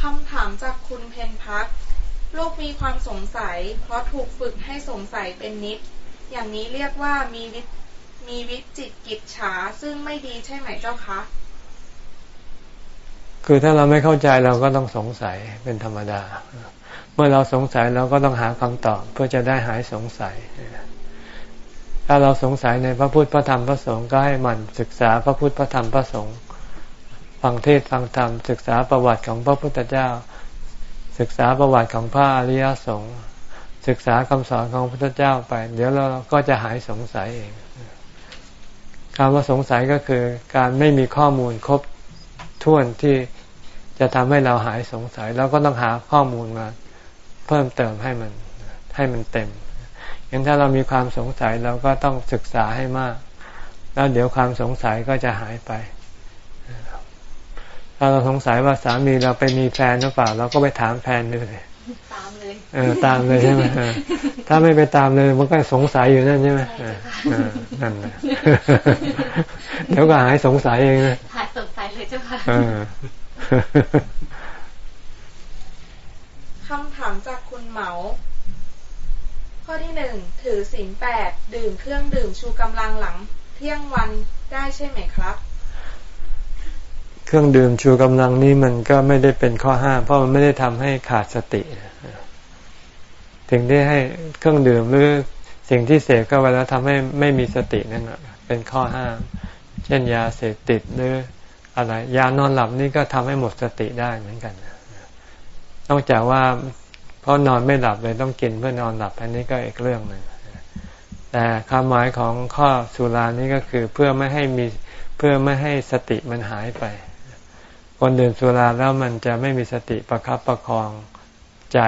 คำถามจากคุณเพนพัก ลูกมีความสงสัย เพราะถูกฝึกให้สงสัยเป็นนิด อย่างนี้เรียกว่ามีวิมีวิจิตกิจฉาซึ่งไม่ดีใช่ไหมเจ้าคะ คือถ้าเราไม่เข้าใจเราก็ต้องสงสัยเป็นธรรมดา เมื่อเราสงสัยเราก็ต้องหาคำตอบเพื่อจะได้หายสงสัย ถ้าเราสงสัยในพระพุทธพระธรรมพระสงฆ์ก็ให้มันศึกษาพระพุทธพระธรรมพระสงฆ์ฟังเทศฟังธรรมศึกษาประวัติของพระพุทธเจ้า ศึกษาประวัติของพระอริยสงฆ์ศึกษาคำสอนของพระพุทธเจ้าไป เดี๋ยวเราก็จะหายสงสัยเองคำว่าสงสัยก็คือการไม่มีข้อมูลครบ ถ้วนที่จะทำให้เราหายสงสัยเราก็ต้องหาข้อมูลมาเพิ่มเติมให้มันให้มันเต็มอย่างถ้าเรามีความสงสัยเราก็ต้องศึกษาให้มาก แล้วเดี๋ยวความสงสัยก็จะหายไป ถ้าเราสงสัยว่าสามีเราไปมีแฟนหรือเปล่า เราก็ไปถามแฟนดูเลยตามเลยเออตามเลยใช่ไหมถ้าไม่ไปตามเลยมันก็สงสัยอยู่นั่นใช่ไหมนั่นนะเดี๋ยวก็หายสงสัยเองนะ ค่ะคำถามจากคุณเหมา ข้อที่หนึ่งถือศีลแปดดื่มเครื่องดื่มชูกำลังหลัง เที่ยงวันได้ใช่ไหมครับ เครื่องดื่มชูกำลังนี้มันก็ไม่ได้เป็นข้อห้ามเพราะมันไม่ได้ทำให้ขาดสติถึงได้ให้เครื่องดื่มหรือสิ่งที่เสพเข้าไปแล้วทำให้ไม่มีสตินั่นเป็นข้อห้าม เช่นยาเสพติดหรือ อะไรยานอนหลับนี่ก็ทำให้หมดสติได้เหมือนกันนอกจากว่าเพราะนอนไม่หลับเลยต้องกินเพื่อนอนหลับอันนี้ก็อีกเรื่องหนึ่งแต่ความหมายของข้อสุรานี้ก็คือเพื่อไม่ให้มีเพื่อไม่ให้สติมันหายไป คนดื่มสุราแล้วมันจะไม่มีสติประครับประคองใจ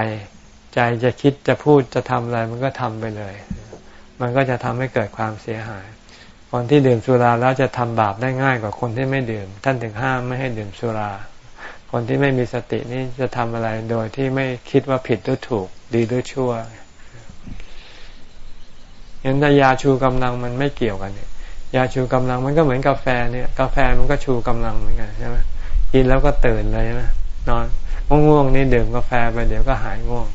ใจจะคิดจะพูดจะทำอะไรมันก็ทำไปเลย มันก็จะทำให้เกิดความเสียหาย คนที่ดื่มสุราแล้วจะทำบาปได้ง่ายกว่าคนที่ไม่ดื่ม ท่านถึงห้ามไม่ให้ดื่มสุรา คนที่ไม่มีสตินี่จะทำอะไรโดยที่ไม่คิดว่าผิดหรือถูก ดีหรือชั่วยันยาชูกำลังมันไม่เกี่ยวกันเนี่ย ยาชูกำลังมันก็เหมือนกาแฟเนี่ย กาแฟมันก็ชูกำลังเหมือนกันใช่ไหมกินแล้วก็ตื่นเลยนะนอนง่วงนี่ดื่มกาแฟไปเดี๋ยวก็หายง่วง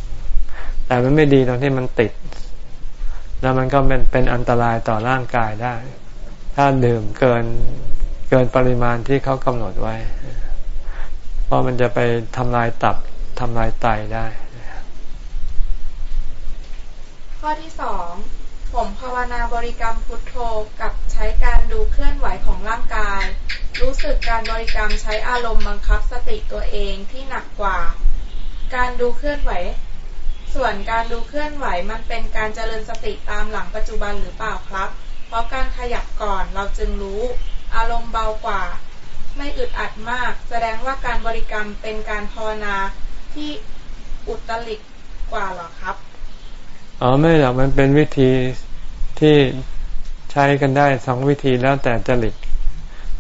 แต่มันไม่ดีตรงที่มันติด แล้วมันก็เป็นเป็นอันตรายต่อร่างกายได้ ถ้าดื่มเกินเกินปริมาณที่เขากำหนดไว้ เพราะมันจะไปทำลายตับทำลายไตได้ ข้อที่สองผมภาวนาบริกรรมพุทโธกับใช้การดูเคลื่อนไหวของร่างกาย รู้สึกการบริกรรมใช้อารมณ์บังคับสติตัวเองที่หนักกว่า การดูเคลื่อนไหว ส่วนการดูเคลื่อนไหวมันเป็นการเจริญสติตามหลังปัจจุบันหรือเปล่าครับ เพราะการขยับก่อนเราจึงรู้ อารมณ์เบากว่า ไม่อึดอัดมาก แสดงว่าการบริกรรมเป็นการภาวนาที่อุตริกกว่าหรอครับอ๋อไม่หรอกมันเป็นวิธีที่ใช้กันได้สองวิธีแล้วแต่จริต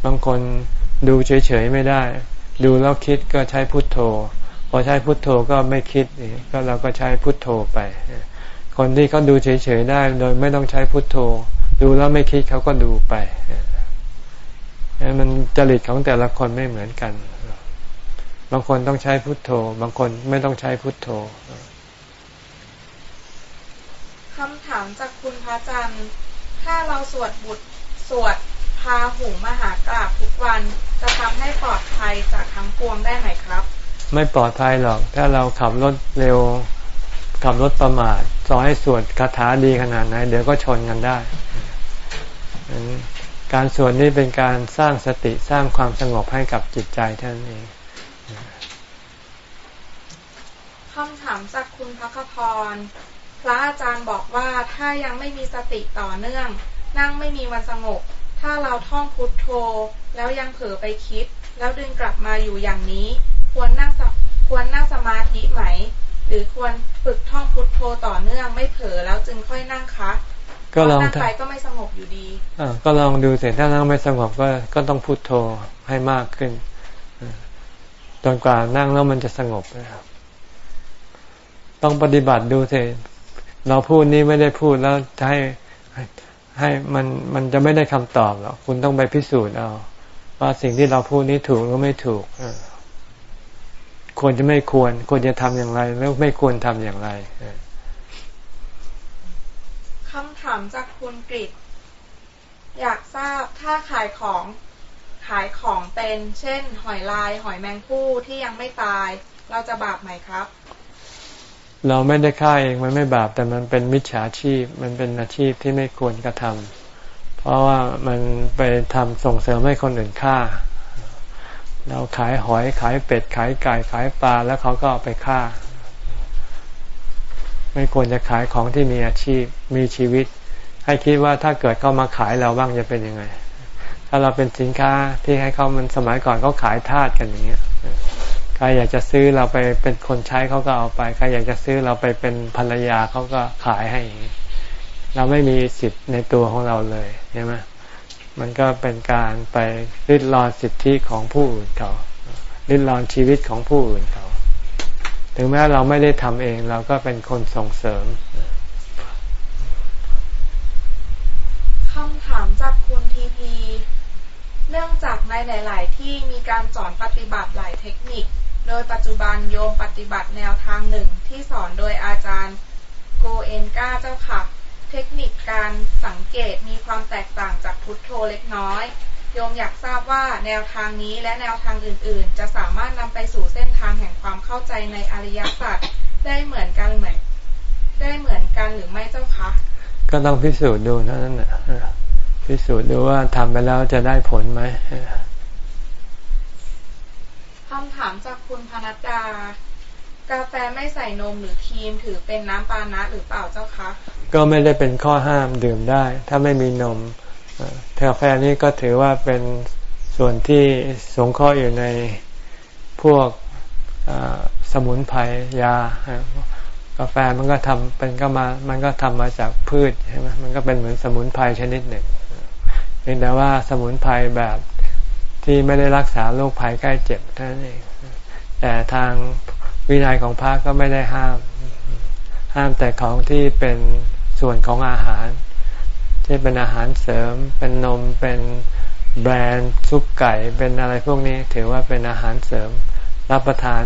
บางคนดูเฉยๆไม่ได้ ดูแล้วคิดก็ใช้พุทโธ พอใช้พุทโธก็ไม่คิดก็เราก็ใช้พุทโธไป คนที่เขาดูเฉยๆได้ โดยไม่ต้องใช้พุทโธ ดูแล้วไม่คิดเขาก็ดูไปมันจริตของแต่ละคนไม่เหมือนกัน บางคนต้องใช้พุทโธ บางคนไม่ต้องใช้พุทโธคำถามจากคุณพระจันทร์ถ้าเราสวดบุตรสวดพาหูมหากราบทุกวันจะทำให้ปลอดภัยจากทั้งปวงได้ไหมครับ ไม่ปลอดภัยหรอก ถ้าเราขับรถเร็ว ขับรถประมาทต่อให้สวดคาถาดีขนาดไหนเดี๋ยวก็ชนกันได้การสวดนี่เป็นการสร้างสติสร้างความสงบให้กับจิตใจท่านเองคำถามจากคุณพักพร พระอาจารย์บอกว่าถ้ายังไม่มีสติต่อเนื่อง นั่งไม่มีวันสงบ ถ้าเราท่องพุทโธ แล้วยังเผลอไปคิด แล้วดึงกลับมาอยู่อย่างนี้ ควรนั่งควรนั่งสมาธิไหม หรือควรฝึกท่องพุทโธต่อเนื่องไม่เผลอแล้วจึงค่อยนั่งคะก็ลองนั่งไปก็ไม่สงบอยู่ดีอก็ลองดูเสร็จถ้านั่งไม่สงบก็ก็ต้องพุทโธให้มากขึ้นจนกว่านั่งแล้วมันจะสงบนะครับต้องปฏิบัติดูสิเราพูดนี้ไม่ได้พูดแล้วจะให้ให้มันมันจะไม่ได้คำตอบหรอกคุณต้องไปพิสูจน์เอา ว่าสิ่งที่เราพูดนี้ถูกหรือไม่ถูก ควรจะไม่ควร ควรจะทำอย่างไร แล้วไม่ควรทำอย่างไรคำถามจากคุณกริอยากทราบถ้าขายของขายของเป็น เช่น หอยลาย หอยแมงผู้ที่ยังไม่ตาย เราจะบาปไหมครับ เราไม่ได้ฆ่าเองมันไม่บาปแต่มันเป็นมิจฉาชีพ มันเป็นอาชีพที่ไม่ควรกระทำเพราะว่ามันไปทำส่งเสริมให้คนอื่นฆ่า เราขายหอยขายเป็ดขายไก่ขายปลาแล้วเขาก็เอาไปฆ่า ไม่ควรจะขายของที่มีอาชีพมีชีวิต ให้คิดว่าถ้าเกิดเขามาขายเราบ้างจะเป็นยังไง ถ้าเราเป็นสินค้าที่ให้เขามันสมัยก่อนเขาขายทาสกันอย่างเงี้ยใครอยากจะซื้อเราไปเป็นคนใช้เขาก็เอาไปใครอยากจะซื้อเราไปเป็นภรรยาเขาก็ขายให้ เราไม่มีสิทธิ์ในตัวของเราเลยใช่ไหม มันก็เป็นการไปริดรอนสิทธิของผู้อื่นเขาริดรอนชีวิตของผู้อื่นเขา ถึงแม้เราไม่ได้ทำเองเราก็เป็นคนส่งเสริมคำถามจากคุณทีพีเนื่องจากในหลาย ๆ ที่มีการสอนปฏิบัติหลายเทคนิค โดยปัจจุบันโยมปฏิบัติแนวทางหนึ่งที่สอนโดยอาจารย์โกเอนกาเจ้าค่ะ เทคนิคการสังเกตมีความแตกต่างจากพุทโธเล็กน้อย โยมอยากทราบว่าแนวทางนี้และแนวทางอื่น ๆ จะสามารถนำไปสู่เส้นทางแห่งความเข้าใจในอริยสัจได้เหมือนกันเหมือนได้เหมือนกันหรือไม่เจ้าคะ ก็ต้องพิสูจน์ดูเท่านั้นนะพิสูจน์ดูว่าทำไปแล้วจะได้ผลไหมคำถามจากคุณพนัดดา กาแฟไม่ใส่นมหรือครีมถือเป็นน้ำปานะหรือเปล่าเจ้าคะ ก็ไม่ได้เป็นข้อห้ามดื่มได้ ถ้าไม่มีนมกาแฟนี้ก็ถือว่าเป็นส่วนที่สงเคราะห์อยู่ในพวกสมุนไพรยากาแฟมันก็ทำเป็นก็มา มันก็ทำมาจากพืชใช่ไหมมันก็เป็นเหมือนสมุนไพรชนิดหนึ่งเพียงแต่ว่าสมุนไพรแบบที่ไม่ได้รักษาโรคภัยใกล้เจ็บเท่านั้นเองแต่ทาง วินัยของพระก็ไม่ได้ห้าม ห้ามแต่ของที่เป็นส่วนของอาหารที่เป็นอาหารเสริม เป็นนมเป็นแบรนด์ซุปไก่เป็นอะไรพวกนี้ถือว่าเป็นอาหารเสริม รับประทาน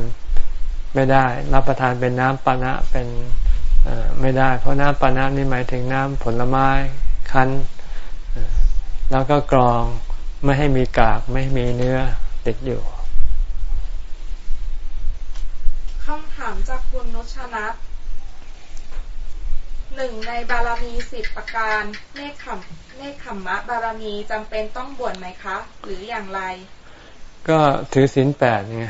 ไม่ได้ รับประทานเป็นน้ำปานะเป็นไม่ได้ เพราะน้ำปานะนี่หมายถึงน้ำผลไม้คั้นแล้วก็กรองไม่ให้มีกากไม่ให้มีเนื้อติดอยู่ คำถามจากคุณนุชนัทหนึ่งในบารมีสิบประการเนคขมเนคขมมะบารมีจำเป็นต้องบวชไหมคะ หรืออย่างไร ก็ถือศีลแปดไง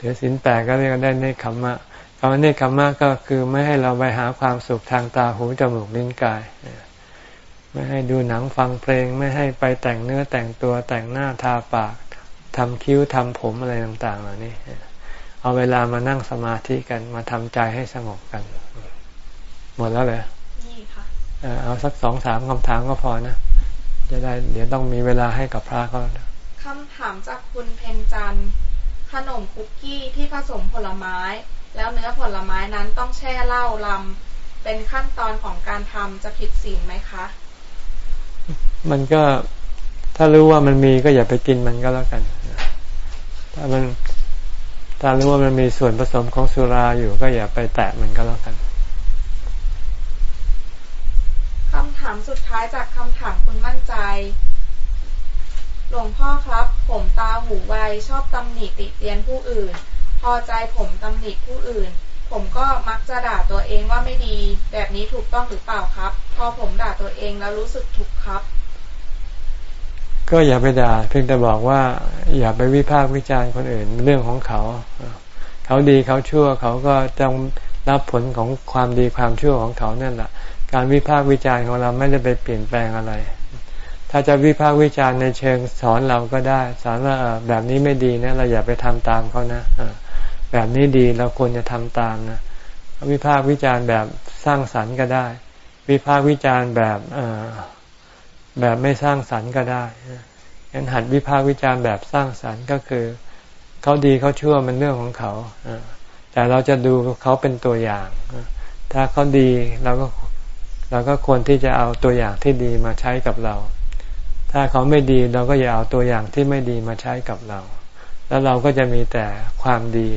ถือศีลแปดก็เรียกได้เนคขมมะคำว่าเนคขมมะก็คือไม่ให้เราไปหาความสุขทางตาหูจมูกลิ้นกาย ไม่ให้ดูหนังฟังเพลง ไม่ให้ไปแต่งเนื้อแต่งตัวแต่งหน้าทาปากทำคิ้วทำผมอะไรต่างๆเหล่านี้ เอาเวลามานั่งสมาธิกันมาทำใจให้สงบกัน หมดแล้วเลยนี่ค่ะเอาสักสองสามคำถามก็พอนะ จะได้ เดี๋ยวต้องมีเวลาให้กับพระเขาคำถามจากคุณเพนจันขนมคุกกี้ที่ผสมผลไม้ แล้วเนื้อผลไม้นั้นต้องแช่เหล้าลำเป็นขั้นตอนของการทำจะผิดศีลไหมคะ มันก็ถ้ารู้ว่ามันมีก็อย่าไปกินมันก็แล้วกัน ถ้ามัน ถ้ารู้ว่ามันมีส่วนผสมของสุราอยู่ก็อย่าไปแตะมันก็แล้วกันคำถามสุดท้ายจากคำถามคุณมั่นใจ หลวงพ่อครับ ผมตาหูไวชอบตำหนิติเตียนผู้อื่น พอใจผมตำหนิผู้อื่น ผมก็มักจะด่าตัวเองว่าไม่ดี แบบนี้ถูกต้องหรือเปล่าครับ พอผมด่าตัวเองแล้วรู้สึกถูกครับ ก็อย่าไปด่าเพียงแต่บอกว่า อย่าไปวิพากษ์วิจารณ์คนอื่นเรื่องของเขา เขาดีเขาชั่วเขาก็ต้องรับผลของความดีความชั่วของเขานั่นแหละการวิพากษ์วิจารณ์ของเราไม่ได้ไปเปลี่ยนแปลงอะไร ถ้าจะวิพากษ์วิจารณ์ในเชิงสอนเราก็ได้ สอนว่าแบบนี้ไม่ดีนะเราอย่าไปทำตามเขานะแบบนี้ดีเราควรจะทำตามนะวิพากษ์วิจารณ์แบบสร้างสรรค์ก็ได้ วิพากษ์วิจารณ์แบบ แบบไม่สร้างสรรค์ก็ได้งั้นหัดวิพากษ์วิจารณ์แบบสร้างสรรค์ก็คือ เขาดีเขาชั่วมันเรื่องของเขาแต่เราจะดูเขาเป็นตัวอย่าง ถ้าเขาดีเราก็เราก็ควรที่จะเอาตัวอย่างที่ดีมาใช้กับเรา ถ้าเขาไม่ดีเราก็อย่าเอาตัวอย่างที่ไม่ดีมาใช้กับเรา แล้วเราก็จะมีแต่ความดี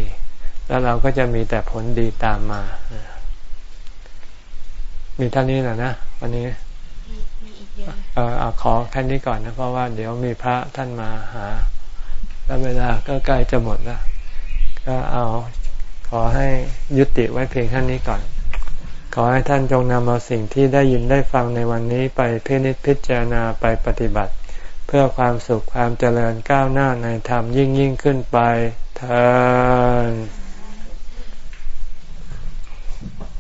แล้วเราก็จะมีแต่ผลดีตามมา มีเท่านี้แหละนะวันนี้ เออเอาขอแค่นี้ก่อนนะ เพราะว่าเดี๋ยวมีพระท่านมาหา แล้วเวลาก็ใกล้จะหมดแล้ว ก็เอาขอให้ยุติไว้เพียงแค่นี้ก่อน ขอให้ท่านจงนำเอาสิ่งที่ได้ยินได้ฟังในวันนี้ไปพินิจพิจารณาไปปฏิบัติ เพื่อความสุขความเจริญก้าวหน้าในธรรมยิ่งยิ่งขึ้นไปเธอ